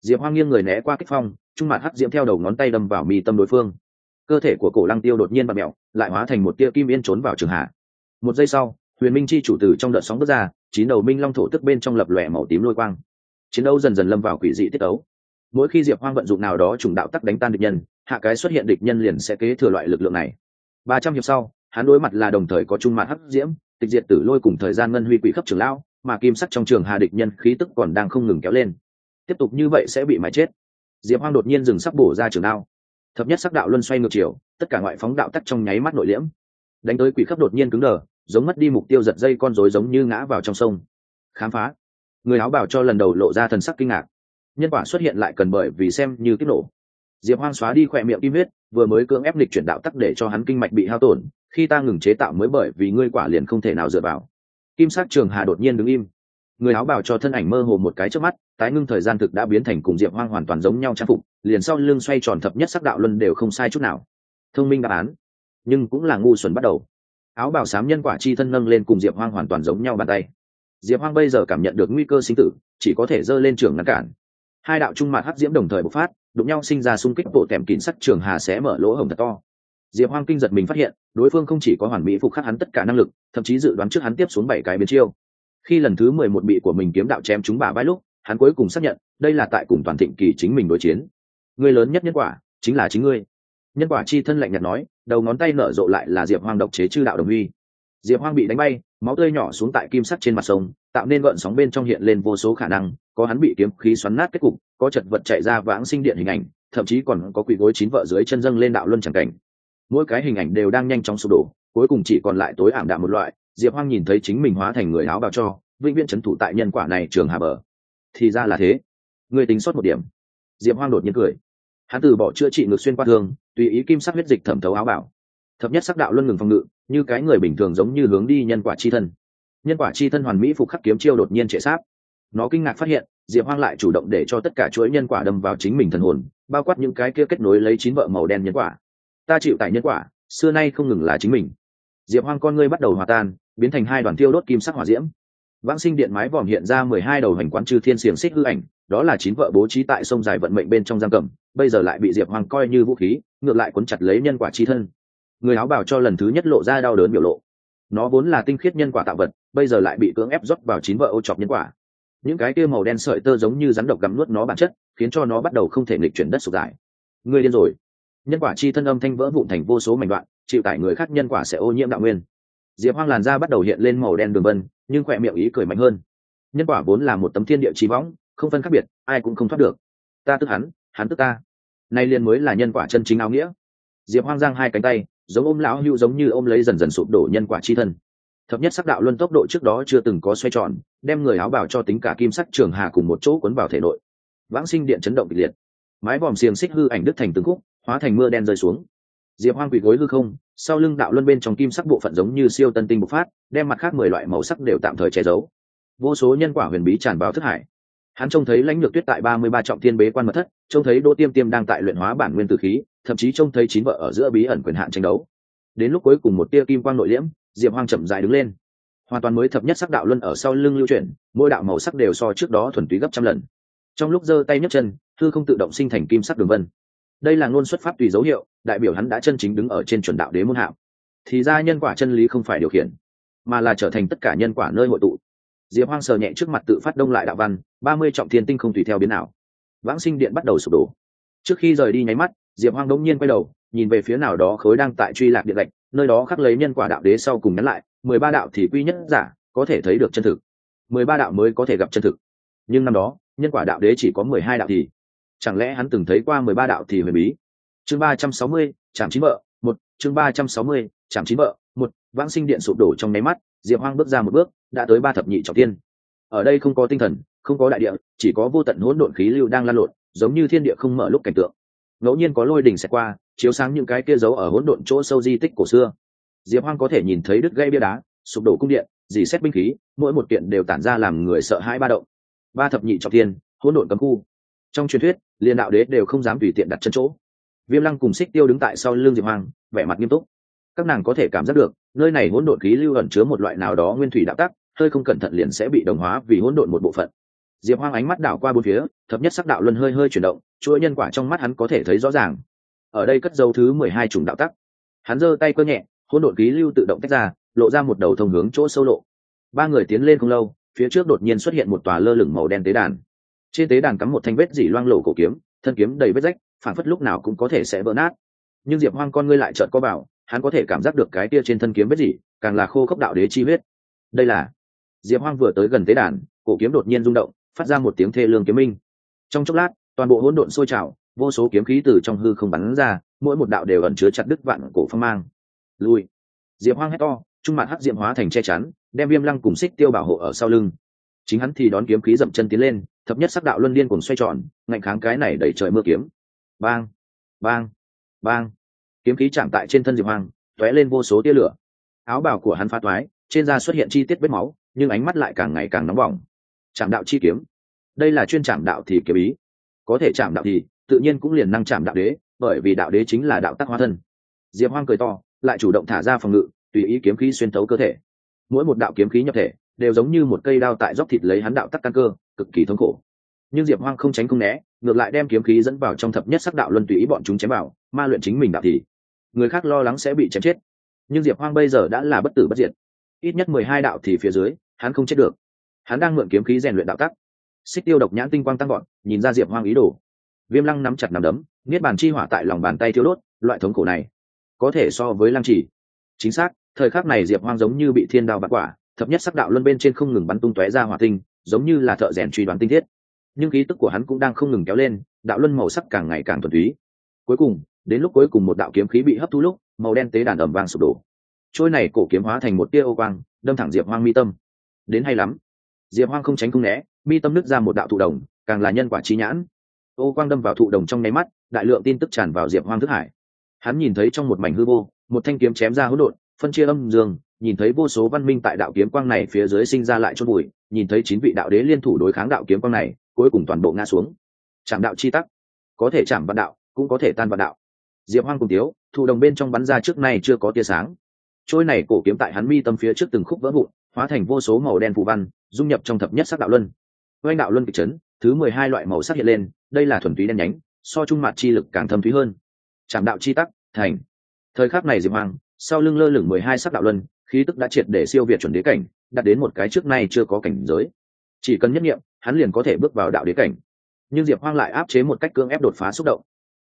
Diệp hoang nghiêng người né qua kích phong, trung mặt hắc diễm theo đầu ngón tay đâm vào mi tâm đối phương. Cơ thể của cổ lăng tiêu đột nhiên bật mẹo lại hóa thành một tia kim yên trốn vào trường hạ một giây sau, huyền minh chi chủ từ trong đợt sóng bước ra, chín đầu minh long thổ tức bên trong lập lòe màu tím lôi quang. Chiến đấu dần dần lâm vào quỷ dị tiết đấu mỗi khi diệp hoang vận dụng nào đó trùng đạo tắc đánh tan địch nhân, hạ cái xuất hiện địch nhân liền sẽ kế thừa loại lực lượng này. Ba trăm hiệp sau, hắn đối mặt là đồng thời có trung mạng hắc diễm, tịch diệt tử lôi cùng thời gian ngân huy quỷ khắp trường lão, mà kim sắc trong trường hà địch nhân khí tức còn đang không ngừng kéo lên. Tiếp tục như vậy sẽ bị mái chết. Diệp hoang đột nhiên dừng sắc bổ ra trường đao. Thập nhất sắc đạo luân xoay ngược chiều, tất cả ngoại phóng đạo tắc trong nháy mắt nội liễm. Đánh tới quỷ khắp đột nhiên cứng đờ giống mất đi mục tiêu giật dây con rối giống như ngã vào trong sông. Khám phá. Người áo bảo cho lần đầu lộ ra thần sắc kinh ngạc. Nhân quả xuất hiện lại cần bởi vì xem như kích nổ. Diệp hoang xóa đi khỏe miệng kim huyết, vừa mới cưỡng ép lịch chuyển đạo tắc để cho hắn kinh mạch bị hao tổn, khi ta ngừng chế tạo mới bởi vì ngươi quả liền không thể nào dựa vào. Kim sắc trường hà đột nhiên đứng im. Người áo bảo cho thân ảnh mơ hồ một cái trước mắt, tái ngưng thời gian thực đã biến thành cùng diệp hoang hoàn toàn giống nhau trang phục, liền sau lưng xoay tròn thập nhất sắc đạo luân đều không sai chút nào. Thông minh đáp án. Nhưng cũng là ngu xuẩn bắt đầu áo bào xám nhân quả chi thân nâng lên cùng diệp hoang hoàn toàn giống nhau bàn tay. Diệp hoang bây giờ cảm nhận được nguy cơ sinh tử, chỉ có thể giơ lên trường ngăn cản. Hai đạo trung mạn hắc diễm đồng thời bộc phát, đụng nhau sinh ra xung kích bộ tèm kín sắt trường hà sẽ mở lỗ hồng thật to. Diệp hoang kinh giật mình phát hiện, đối phương không chỉ có hoàn mỹ phục khắc hắn tất cả năng lực, thậm chí dự đoán trước hắn tiếp xuống bảy cái biến chiêu. Khi lần thứ mười một bị của mình kiếm đạo chém chúng bà vai lúc, hắn cuối cùng xác nhận, đây là tại cùng toàn thịnh kỳ chính mình đối chiến. Người lớn nhất nhân quả, chính là chính ngươi. Nhân quả chi thân lạnh nhạt nói đầu ngón tay nở rộ lại là diệp hoang độc chế chư đạo đồng huy diệp hoang bị đánh bay, máu tươi nhỏ xuống tại kim sắt trên mặt sông, tạo nên gợn sóng bên trong hiện lên vô số khả năng, có hắn bị kiếm khí xoắn nát kết cục, có chật vật chạy ra vãng sinh điện hình ảnh, thậm chí còn có quỷ gối chín vợ dưới chân dâng lên đạo luân chẳng cảnh. Mỗi cái hình ảnh đều đang nhanh chóng sụp đổ, cuối cùng chỉ còn lại tối ảm đạm một loại, diệp hoang nhìn thấy chính mình hóa thành người áo bào cho, vĩnh viễn c h ấ n thủ tại nhân quả này trường hà bờ. Thì ra là thế. Người tính sót một điểm. Diệp hoang đột nhiên cười hắn từ bỏ chữa trị ngược xuyên qua thương, tùy ý kim sắc huyết dịch thẩm thấu áo bảo thập nhất sắc đạo luân ngừng phòng ngự, như cái người bình thường giống như hướng đi nhân quả chi thân. Nhân quả chi thân hoàn mỹ phục khắc kiếm chiêu đột nhiên trệ sáp nó kinh ngạc phát hiện, diệp hoang lại chủ động để cho tất cả chuỗi nhân quả đâm vào chính mình thần hồn, bao quát những cái kia kết nối lấy chín vợ màu đen nhân quả. Ta chịu tại nhân quả, xưa nay không ngừng là chính mình. Diệp hoang con ngươi bắt đầu hòa tan, biến thành hai đoàn tiêu đốt kim sắc hỏa diễm. Vãng sinh điện mái vòm hiện ra mười hai đầu hành quán trừ thiên xiềng xích hư ảnh đó là chín vợ bố trí tại sông dài vận mệnh bên trong giam cầm, bây giờ lại bị diệp hoang coi như vũ khí, ngược lại cuốn chặt lấy nhân quả chi thân. Người áo bảo cho lần thứ nhất lộ ra đau đớn biểu lộ. Nó vốn là tinh khiết nhân quả tạo vật, bây giờ lại bị cưỡng ép rót vào chín vợ ô chọc nhân quả. Những cái kia màu đen sợi tơ giống như rắn độc gặm nuốt nó bản chất, khiến cho nó bắt đầu không thể nghịch chuyển đất sụp dài người điên rồi. Nhân quả chi thân âm thanh vỡ vụn thành vô số mảnh đoạn, chịu tải người khác nhân quả sẽ ô nhiễm đạo nguyên. Diệp hoang làn da bắt đầu hiện lên màu đen đường vân, nhưng khỏe miệng ý cười mạnh hơn. Nhân quả vốn là một tấm thiên địa trí võng không phân khác biệt, ai cũng không thoát được. Ta tức hắn hắn tức ta. Nay liền mới là nhân quả chân chính áo nghĩa. Diệp hoang giang hai cánh tay, giống ôm lão hữu giống như ôm lấy dần dần sụp đổ nhân quả chi thân. Thập nhất sắc đạo luân tốc độ trước đó chưa từng có xoay tròn, đem người áo bảo cho tính cả kim sắc trường hà cùng một chỗ cuốn vào thể nội. Vãng sinh điện chấn động kịch liệt. Mái vòm xiềng xích hư ảnh đứt thành từng khúc, hóa thành mưa đen rơi xuống. Diệp hoang quỳ gối hư không, sau lưng đạo luân bên trong kim sắc bộ phận giống như siêu tân tinh bộc phát, đem mặt khác mười loại màu sắc đều tạm thời che giấu. Vô số nhân quả huyền bí tràn vào thức hải hắn trông thấy lãnh lược tuyết tại ba mươi ba trọng thiên bế quan mật thất, trông thấy đỗ tiêm tiêm đang tại luyện hóa bản nguyên tử khí, thậm chí trông thấy chín vợ ở giữa bí ẩn quyền hạn tranh đấu. Đến lúc cuối cùng một tia kim quang nội liễm, diệp hoang chậm dài đứng lên. Hoàn toàn mới thập nhất sắc đạo luân ở sau lưng lưu chuyển, mỗi đạo màu sắc đều so trước đó thuần túy gấp trăm lần. Trong lúc giơ tay nhấc chân, thư không tự động sinh thành kim sắc đường vân. Đây là ngôn xuất pháp tùy dấu hiệu, đại biểu hắn đã chân chính đứng ở trên chuẩn đạo đế môn hạo. thì ra nhân quả chân lý không phải điều khiển, mà là trở thành tất cả nhân quả nơi hội tụ diệp hoang sờ nhẹ trước mặt tự phát đông lại đạo văn, ba mươi trọng thiên tinh không tùy theo biến nào vãng sinh điện bắt đầu sụp đổ. Trước khi rời đi nháy mắt, diệp hoang đống nhiên quay đầu, nhìn về phía nào đó khối đang tại truy lạc điện lệnh, nơi đó khắc lấy nhân quả đạo đế sau cùng nhắn lại, mười ba đạo thì quy nhất giả, có thể thấy được chân thực. Mười ba đạo mới có thể gặp chân thực. Nhưng năm đó, nhân quả đạo đế chỉ có mười hai đạo thì, chẳng lẽ hắn từng thấy qua mười ba đạo thì huyền bí? Chương ba trăm sáu mươi trạm chín vợ một, chương ba trăm sáu mươi trạm chín vợ một, vãng sinh điện sụp đổ trong nháy mắt diệp hoang bước ra một bước đã tới ba thập nhị trọng tiên ở đây không có tinh thần không có đại địa chỉ có vô tận hỗn độn khí lưu đang lan lộn giống như thiên địa không mở lúc cảnh tượng. Ngẫu nhiên có lôi đình xẹt qua chiếu sáng những cái kia giấu ở hỗn độn chỗ sâu di tích cổ xưa. Diệp hoang có thể nhìn thấy đứt gây bia đá sụp đổ cung điện dì xét binh khí mỗi một kiện đều tản ra làm người sợ hãi ba động. Ba thập nhị trọng tiên hỗn độn cấm khu. Trong truyền thuyết liên đạo đế đều không dám tùy tiện đặt chân chỗ. Viêm lăng cùng xích tiêu đứng tại sau lưng diệp Hoang, vẻ mặt nghiêm túc các nàng có thể cảm giác được, nơi này hỗn độn khí lưu ẩn chứa một loại nào đó nguyên thủy đạo tắc, hơi không cẩn thận liền sẽ bị đồng hóa vì hỗn độn một bộ phận. Diệp hoang ánh mắt đảo qua bốn phía, thập nhất sắc đạo luân hơi hơi chuyển động, chuỗi nhân quả trong mắt hắn có thể thấy rõ ràng. Ở đây cất dấu thứ mười hai chủng đạo tắc. Hắn giơ tay cơ nhẹ, hỗn độn khí lưu tự động tách ra, lộ ra một đầu thông hướng chỗ sâu lộ. Ba người tiến lên không lâu, phía trước đột nhiên xuất hiện một tòa lơ lửng màu đen tế đàn. Trên tế đàn cắm một thanh vết dỉ loang lổ cổ kiếm, thân kiếm đầy vết rách, phản phất lúc nào cũng có thể sẽ vỡ nát. Nhưng diệp hoang con ngươi lại trợn có bảo hắn có thể cảm giác được cái tia trên thân kiếm vết gì, càng là khô khốc đạo đế chi huyết. Đây là diệp hoang vừa tới gần tế đàn cổ kiếm đột nhiên rung động phát ra một tiếng thê lương kiếm minh. Trong chốc lát toàn bộ hỗn độn sôi trào vô số kiếm khí từ trong hư không bắn ra mỗi một đạo đều ẩn chứa chặt đứt vạn cổ phong mang. Lui. Diệp hoang hét to trung mặt hắc diệm hóa thành che chắn đem viêm lăng cùng xích tiêu bảo hộ ở sau lưng. Chính hắn thì đón kiếm khí dậm chân tiến lên thập nhất sắc đạo luân liên cùng xoay tròn ngạnh kháng cái này đẩy trời mưa kiếm. Bang bang bang kiếm khí chạm tại trên thân diệp hoang, tóe lên vô số tia lửa. Áo bào của hắn phá toái, trên da xuất hiện chi tiết vết máu, nhưng ánh mắt lại càng ngày càng nóng bỏng. Chạm đạo chi kiếm. Đây là chuyên chạm đạo thì kiếm ý. Có thể chạm đạo thì, tự nhiên cũng liền năng chạm đạo đế, bởi vì đạo đế chính là đạo tắc hóa thân. Diệp hoang cười to, lại chủ động thả ra phòng ngự, tùy ý kiếm khí xuyên tấu cơ thể. Mỗi một đạo kiếm khí nhập thể, đều giống như một cây đao tại dốc thịt lấy hắn đạo tắc căn cơ, cực kỳ thống khổ. Nhưng diệp hoang không tránh không né, ngược lại đem kiếm khí dẫn vào trong thập nhất sắc đạo luân tùy ý bọn chúng chém vào, ma luyện chính mình đạo thì người khác lo lắng sẽ bị chém chết. Nhưng diệp hoang bây giờ đã là bất tử bất diệt. Ít nhất mười hai đạo thì phía dưới, hắn không chết được. Hắn đang mượn kiếm khí rèn luyện đạo tắc. Xích tiêu độc nhãn tinh quang tăng gọn nhìn ra diệp hoang ý đồ. Viêm lăng nắm chặt nằm đấm, niết bàn chi hỏa tại lòng bàn tay thiếu đốt, loại thống khổ này, có thể so với lăng chỉ. Chính xác, thời khắc này diệp hoang giống như bị thiên đao bạc quả, thập nhất sắc đạo luân bên trên không ngừng bắn tung tóe ra hỏa tinh, giống như là thợ rèn truy đoán tinh thiết. Nhưng khí tức của hắn cũng đang không ngừng kéo lên, đạo luân màu sắc càng ngày càng thuần túy. Cuối cùng đến lúc cuối cùng một đạo kiếm khí bị hấp thu lúc, màu đen tế đàn ẩm vang sụp đổ. Trôi này cổ kiếm hóa thành một tia ô quang, đâm thẳng diệp hoang mi tâm. Đến hay lắm. Diệp hoang không tránh không né, mi tâm nứt ra một đạo thụ đồng, càng là nhân quả trí nhãn. Ô quang đâm vào thụ đồng trong nháy mắt, đại lượng tin tức tràn vào diệp hoang thức hải. Hắn nhìn thấy trong một mảnh hư vô, một thanh kiếm chém ra hỗn độn, phân chia âm dương, nhìn thấy vô số văn minh tại đạo kiếm quang này phía dưới sinh ra lại chôn bụi nhìn thấy chín vị đạo đế liên thủ đối kháng đạo kiếm quang này, cuối cùng toàn bộ ngã xuống. Chạm đạo chi tắc. Có thể chạm vạn đạo, cũng có thể tan vạn đạo diệp hoang cùng tiếu, thụ đồng bên trong bắn ra trước nay chưa có tia sáng. Trôi này cổ kiếm tại hắn mi tâm phía trước từng khúc vỡ vụn, hóa thành vô số màu đen phù văn, dung nhập trong thập nhất sắc đạo luân. Oanh đạo luân kịch trấn thứ mười hai loại màu sắc hiện lên, đây là thuần túy đen nhánh, so trung mặt chi lực càng thâm thúy hơn. Trảm đạo chi tắc, thành. Thời khắc này diệp Hoang, sau lưng lơ lửng mười hai sắc đạo luân, khí tức đã triệt để siêu việt chuẩn đế cảnh, đạt đến một cái trước nay chưa có cảnh giới. Chỉ cần nhất nghiệm, hắn liền có thể bước vào đạo đế cảnh. Nhưng diệp hoang lại áp chế một cách cưỡng ép đột phá xúc động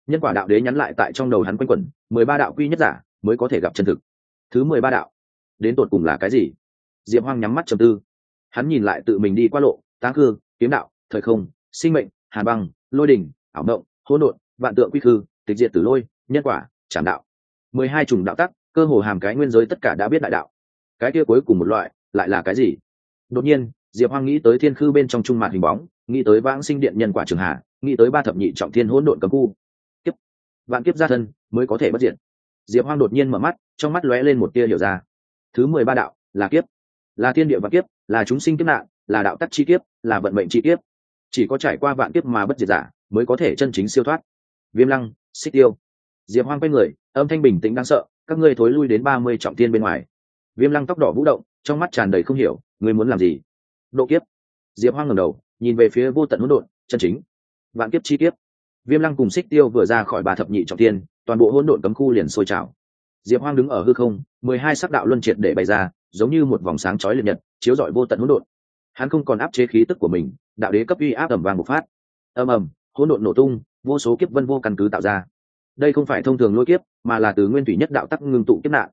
nhân quả đạo đế nhắn lại tại trong đầu hắn quanh quẩn, mười ba đạo quy nhất giả mới có thể gặp chân thực. Thứ mười ba đạo, đến tột cùng là cái gì? Diệp hoang nhắm mắt trầm tư. Hắn nhìn lại tự mình đi qua lộ, tá cư kiếm đạo, thời không, sinh mệnh, hàn băng, lôi đình, ảo động hỗn độn, vạn tượng quy khư, tịch diệt tử lôi, nhân quả, trảm đạo. Mười hai chủng đạo tắc, cơ hồ hàm cái nguyên giới tất cả đã biết đại đạo. Cái kia cuối cùng một loại, lại là cái gì? Đột nhiên, diệp hoang nghĩ tới thiên khư bên trong trung mạc hình bóng, nghĩ tới vãng sinh điện nhân quả trường hạ, nghĩ tới ba thập nhị trọng thiên hỗn độn cấm khu vạn kiếp gia thân mới có thể bất diệt. Diệp hoang đột nhiên mở mắt, trong mắt lóe lên một tia hiểu ra. Thứ mười ba đạo, là kiếp. Là thiên địa vạn kiếp, là chúng sinh kiếp nạn, là đạo tắc chi kiếp, là vận mệnh chi kiếp. Chỉ có trải qua vạn kiếp mà bất diệt giả mới có thể chân chính siêu thoát. Viêm lăng, xích tiêu. Diệp hoang quay người, âm thanh bình tĩnh đáng sợ, các ngươi thối lui đến ba mươi trọng thiên bên ngoài. Viêm lăng tóc đỏ vũ động, trong mắt tràn đầy không hiểu, ngươi muốn làm gì? Độ kiếp. Diệp hoang ngẩng đầu, nhìn về phía vô tận hỗn độn, chân chính. Vạn kiếp chi kiếp viêm lăng cùng xích tiêu vừa ra khỏi bà thập nhị trọng tiên toàn bộ hỗn độn cấm khu liền sôi trào. Diệp hoang đứng ở hư không, mười hai sắc đạo luân triệt để bày ra, giống như một vòng sáng chói liệt nhật, chiếu rọi vô tận hỗn độn. Hắn không còn áp chế khí tức của mình, đạo đế cấp uy áp ẩm vàng một phát. Ầm ầm, hỗn độn nổ tung, vô số kiếp vân vô căn cứ tạo ra. Đây không phải thông thường lôi kiếp, mà là từ nguyên thủy nhất đạo tắc ngưng tụ kiếp nạn.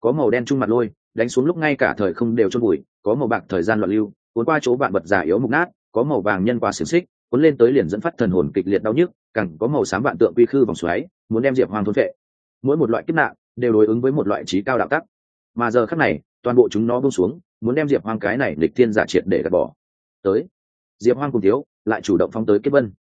Có màu đen trung mặt lôi, đánh xuống lúc ngay cả thời không đều chôn bụi có màu bạc thời gian loạn lưu, cuốn qua chỗ vạn vật già yếu mục nát, có màu vàng nhân qua xiềng xích cuốn lên tới liền dẫn phát thần hồn kịch liệt đau nhức, càng có màu xám vạn tượng quy khư vòng xoáy, muốn đem diệp hoàng thôn vệ mỗi một loại kiếp nạn đều đối ứng với một loại trí cao đạo tắc. Mà giờ khắc này, toàn bộ chúng nó bông xuống, muốn đem diệp hoang cái này lịch thiên giả triệt để gạt bỏ. Tới, diệp hoang cùng thiếu lại chủ động phóng tới kết vân.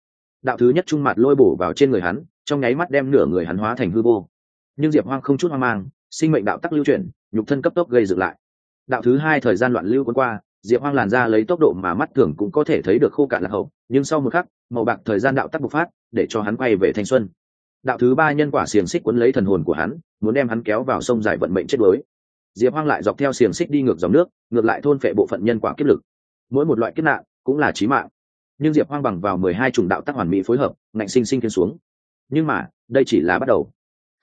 Đạo thứ nhất trung mặt lôi bổ vào trên người hắn, trong nháy mắt đem nửa người hắn hóa thành hư vô. Nhưng diệp hoang không chút hoang mang, sinh mệnh đạo tắc lưu chuyển, nhục thân cấp tốc gây dựng lại. Đạo thứ hai thời gian loạn lưu quân qua diệp hoang làn ra lấy tốc độ mà mắt thường cũng có thể thấy được khô cạn lạc hậu, nhưng sau một khắc, màu bạc thời gian đạo tắc bộc phát, để cho hắn quay về thanh xuân. Đạo thứ ba nhân quả xiềng xích quấn lấy thần hồn của hắn, muốn đem hắn kéo vào sông dài vận mệnh chết đuối. Diệp hoang lại dọc theo xiềng xích đi ngược dòng nước, ngược lại thôn phệ bộ phận nhân quả kiếp lực. Mỗi một loại kiếp nạn cũng là trí mạng. Nhưng diệp hoang bằng vào mười hai chủng đạo tác hoàn mỹ phối hợp, ngạnh sinh sinh thiên xuống. Nhưng mà, đây chỉ là bắt đầu.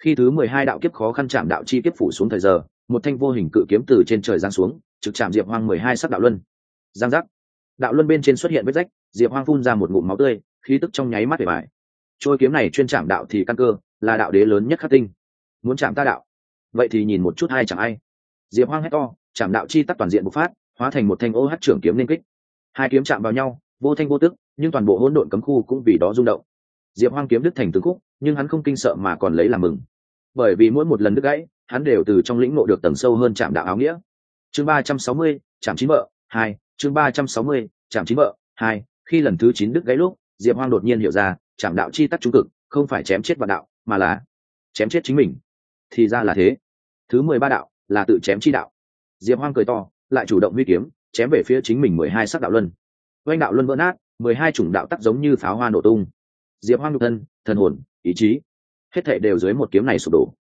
Khi thứ mười hai đạo kiếp khó khăn chạm đạo chi kiếp phủ xuống thời giờ, một thanh vô hình cự kiếm từ trên trời giáng xuống trực chạm diệp hoang mười hai sắc đạo luân. Giang giác. Đạo luân bên trên xuất hiện vết rách, diệp hoang phun ra một ngụm máu tươi, khí tức trong nháy mắt để bài trôi kiếm này chuyên chạm đạo thì căn cơ, là đạo đế lớn nhất khắc tinh. Muốn chạm ta đạo? Vậy thì nhìn một chút hai chẳng ai. Diệp hoang hét to, chạm đạo chi tắc toàn diện bộc phát, hóa thành một thanh ô hát trưởng kiếm liên kích. Hai kiếm chạm vào nhau, vô thanh vô tức, nhưng toàn bộ hỗn độn cấm khu cũng vì đó rung động. Diệp hoang kiếm đứt thành từng khúc, nhưng hắn không kinh sợ mà còn lấy làm mừng. Bởi vì mỗi một lần đứt gãy, hắn đều từ trong lĩnh ngộ được tầng sâu hơn chạm đạo áo nghĩa chương ba trăm sáu mươi chạm chín vợ hai. Chương ba trăm sáu mươi chạm chín vợ hai. Khi lần thứ chín Đức gãy lúc, diệp hoang đột nhiên hiểu ra chạm đạo chi tắc trung cực, không phải chém chết vạn đạo, mà là chém chết chính mình. Thì ra là thế. Thứ mười ba đạo, là tự chém chi đạo. Diệp hoang cười to, lại chủ động huy kiếm, chém về phía chính mình mười hai sắc đạo luân. Oanh đạo luân vỡ nát, mười hai chủng đạo tắc giống như pháo hoa nổ tung. Diệp hoang nhục thân, thần hồn, ý chí, hết thảy đều dưới một kiếm này sụp đổ.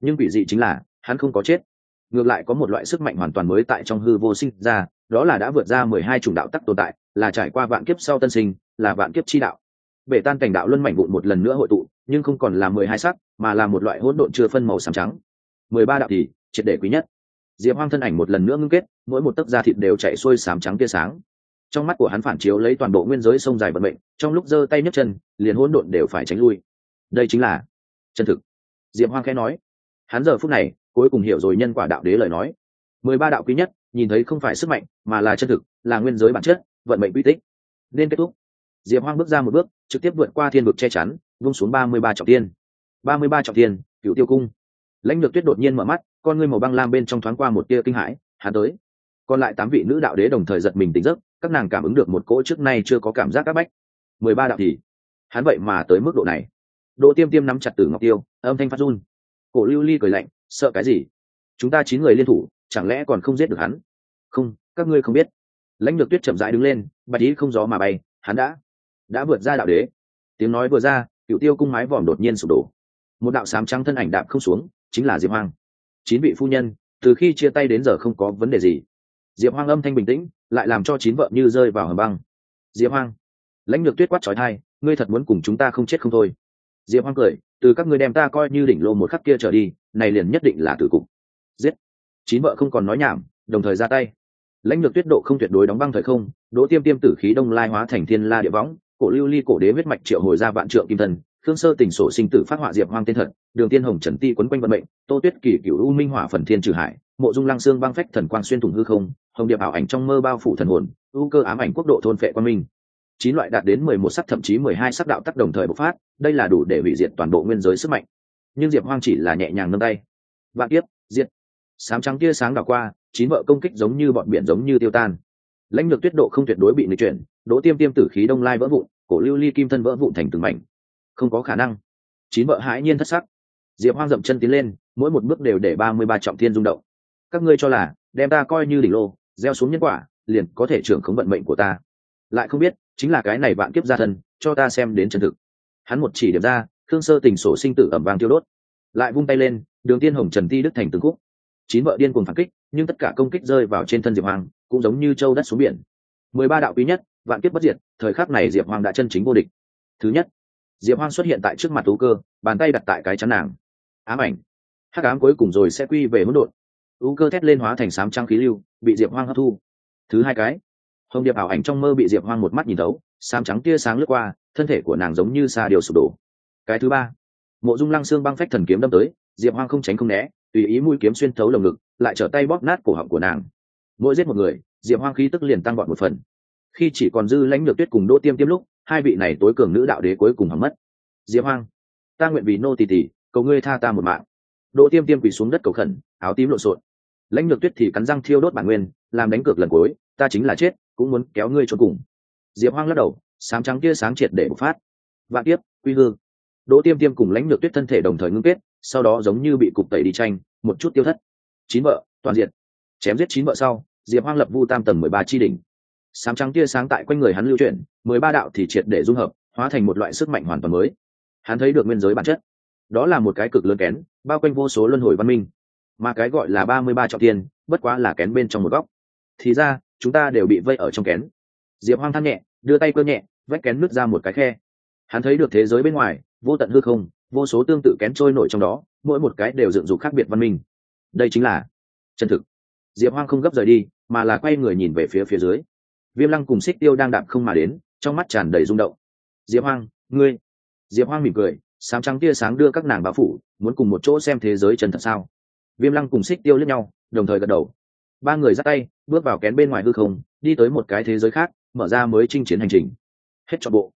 Nhưng quỷ dị chính là, hắn không có chết ngược lại có một loại sức mạnh hoàn toàn mới tại trong hư vô sinh ra, đó là đã vượt ra mười hai chủng đạo tắc tồn tại, là trải qua vạn kiếp sau tân sinh, là vạn kiếp chi đạo. Bể tan cảnh đạo luân mảnh vụn một lần nữa hội tụ, nhưng không còn là mười hai sắc, mà là một loại hỗn độn chưa phân màu xám trắng. Mười ba đạo thì, triệt để quý nhất. Diệp hoang thân ảnh một lần nữa ngưng kết, mỗi một tấc da thịt đều chạy xuôi xám trắng tia sáng. Trong mắt của hắn phản chiếu lấy toàn bộ nguyên giới sông dài vận mệnh, trong lúc giơ tay nhấc chân, liền hỗn độn đều phải tránh lui. Đây chính là chân thực. Diệp hoang khẽ nói. Hắn giờ phút này cuối cùng hiểu rồi nhân quả đạo đế lời nói. Mười ba đạo quý nhất, nhìn thấy không phải sức mạnh, mà là chân thực, là nguyên giới bản chất, vận mệnh quy tích. Nên kết thúc. Diệp hoang bước ra một bước, trực tiếp vượt qua thiên vực che chắn, vung xuống ba mươi ba trọng tiên ba mươi ba trọng tiên cựu tiêu cung. Lãnh lược tuyết đột nhiên mở mắt, con ngươi màu băng lam bên trong thoáng qua một tia kinh hãi, hắn tới. Còn lại tám vị nữ đạo đế đồng thời giật mình tỉnh giấc, các nàng cảm ứng được một cỗ trước nay chưa có cảm giác áp bách. Mười ba đạo thì, hắn vậy mà tới mức độ này. Độ tiêm tiêm nắm chặt tử ngọc tiêu, âm thanh phát run. Cổ lưu ly cười lạnh sợ cái gì? Chúng ta chín người liên thủ, chẳng lẽ còn không giết được hắn? Không, các ngươi không biết. Lãnh lược tuyết chậm rãi đứng lên, bạch ý không gió mà bay, hắn đã đã vượt ra đạo đế. Tiếng nói vừa ra cựu tiêu cung mái vòm đột nhiên sụp đổ. Một đạo sám trắng thân ảnh đạp không xuống, chính là diệp hoang. Chín vị phu nhân, từ khi chia tay đến giờ không có vấn đề gì. Diệp hoang âm thanh bình tĩnh, lại làm cho chín vợ như rơi vào hầm băng. Diệp hoang, lãnh lược tuyết quát trói thai ngươi thật muốn cùng chúng ta không chết không thôi. Diệp hoang cười, từ các ngươi đem ta coi như đỉnh lô một khắc kia trở đi này liền nhất định là tử cục. Giết. Chín vợ không còn nói nhảm, đồng thời ra tay. Lãnh lược tuyết độ không tuyệt đối đóng băng thời không, đỗ tiêm tiêm tử khí đông lai hóa thành thiên la địa võng, cổ lưu ly cổ đế huyết mạch triệu hồi ra vạn trượng kim thần, khương sơ tỉnh sổ sinh tử phát họa diệp hoang tên thật, đường tiên hồng trần ti quấn quanh vận mệnh, tô tuyết kỳ cựu u minh hỏa phần thiên trừ hải, mộ dung lăng xương băng phách thần quang xuyên thủng hư không, hồng điệp ảo ảnh trong mơ bao phủ thần hồn ưu cơ ám ảnh quốc độ thôn phệ quan minh. Chín loại đạt đến mười một sắc thậm chí mười hai sắc đạo tác đồng thời bộc phát, đây là đủ để hủy diệt toàn bộ nguyên giới sức mạnh nhưng diệp hoang chỉ là nhẹ nhàng nâng tay. Vạn kiếp, diệt. Sám trắng tia sáng đảo qua, chín vợ công kích giống như bọn biển giống như tiêu tan. Lãnh lược tuyết độ không tuyệt đối bị nịch chuyển, đỗ tiêm tiêm tử khí đông lai vỡ vụn, cổ lưu ly kim thân vỡ vụn thành từng mảnh. Không có khả năng. Chín vợ hãi nhiên thất sắc. Diệp hoang dậm chân tiến lên, mỗi một bước đều để ba mươi ba trọng thiên rung động. Các ngươi cho là, đem ta coi như đỉnh lô, gieo xuống nhân quả, liền có thể trưởng khống vận mệnh của ta. Lại không biết, chính là cái này bạn kiếp gia thân, cho ta xem đến chân thực. Hắn một chỉ điểm ra thương sơ tình sổ sinh tử ẩm vàng tiêu đốt. Lại vung tay lên, đường tiên hồng trần ti đức thành từng khúc. Chín vợ điên cùng phản kích, nhưng tất cả công kích rơi vào trên thân diệp hoàng, cũng giống như châu đất xuống biển. Mười ba đạo quý nhất, vạn kiếp bất diệt, thời khắc này diệp hoàng đã chân chính vô địch. Thứ nhất, diệp hoàng xuất hiện tại trước mặt tú cơ, bàn tay đặt tại cái chắn nàng. Ám ảnh. Hắc ám cuối cùng rồi sẽ quy về hỗn độn. Tú cơ thét lên hóa thành sám trăng khí lưu, bị diệp hoàng hấp thu. Thứ hai cái, hồng điệp ảo ảnh trong mơ bị diệp hoang một mắt nhìn thấu, sám trắng tia sáng lướt qua, thân thể của nàng giống như xa điều sụp đổ cái thứ ba. Mộ dung lăng xương băng phách thần kiếm đâm tới, diệp hoang không tránh không né, tùy ý mũi kiếm xuyên thấu lồng ngực, lại trở tay bóp nát cổ họng của nàng. Mỗi giết một người, diệp hoang khí tức liền tăng vọt một phần. Khi chỉ còn dư lãnh lược tuyết cùng đỗ tiêm tiêm lúc, hai vị này tối cường nữ đạo đế cuối cùng hỏng mất. Diệp hoang, ta nguyện vì nô tỳ tỷ cầu ngươi tha ta một mạng. Đỗ tiêm tiêm quỳ xuống đất cầu khẩn, áo tím lộn xộn. Lãnh lược tuyết thì cắn răng thiêu đốt bản nguyên, làm đánh cược lần cuối, ta chính là chết, cũng muốn kéo ngươi cho cùng. Diệp hoang lắc đầu, sáng trắng kia sáng triệt để bộc phát. Vạn tiếp quy hương đỗ tiêm tiêm cùng lãnh lược tuyết thân thể đồng thời ngưng kết sau đó giống như bị cục tẩy đi tranh một chút tiêu thất. Chín vợ toàn diện. Chém giết chín vợ sau diệp hoang lập vu tam tầng mười ba chi đỉnh. Sáng trắng tia sáng tại quanh người hắn lưu chuyển mười ba đạo thì triệt để dung hợp hóa thành một loại sức mạnh hoàn toàn mới. Hắn thấy được nguyên giới bản chất. Đó là một cái cực lớn kén bao quanh vô số luân hồi văn minh. Mà cái gọi là ba mươi ba trọng tiền, bất quá là kén bên trong một góc. Thì ra chúng ta đều bị vây ở trong kén. Diệp hoang than nhẹ đưa tay cơ nhẹ vách kén nứt ra một cái khe. Hắn thấy được thế giới bên ngoài vô tận hư không, vô số tương tự kén trôi nổi trong đó, mỗi một cái đều dựng dục khác biệt văn minh. Đây chính là chân thực. Diệp hoang không gấp rời đi, mà là quay người nhìn về phía phía dưới. Viêm lăng cùng xích tiêu đang đạp không mà đến, trong mắt tràn đầy rung động. Diệp hoang, ngươi. Diệp hoang mỉm cười sáng trắng tia sáng đưa các nàng báo phủ, muốn cùng một chỗ xem thế giới chân thật sao? Viêm lăng cùng xích tiêu lẫn nhau, đồng thời gật đầu. Ba người dắt tay, bước vào kén bên ngoài hư không, đi tới một cái thế giới khác, mở ra mới chinh chiến hành trình. Hết trọn bộ.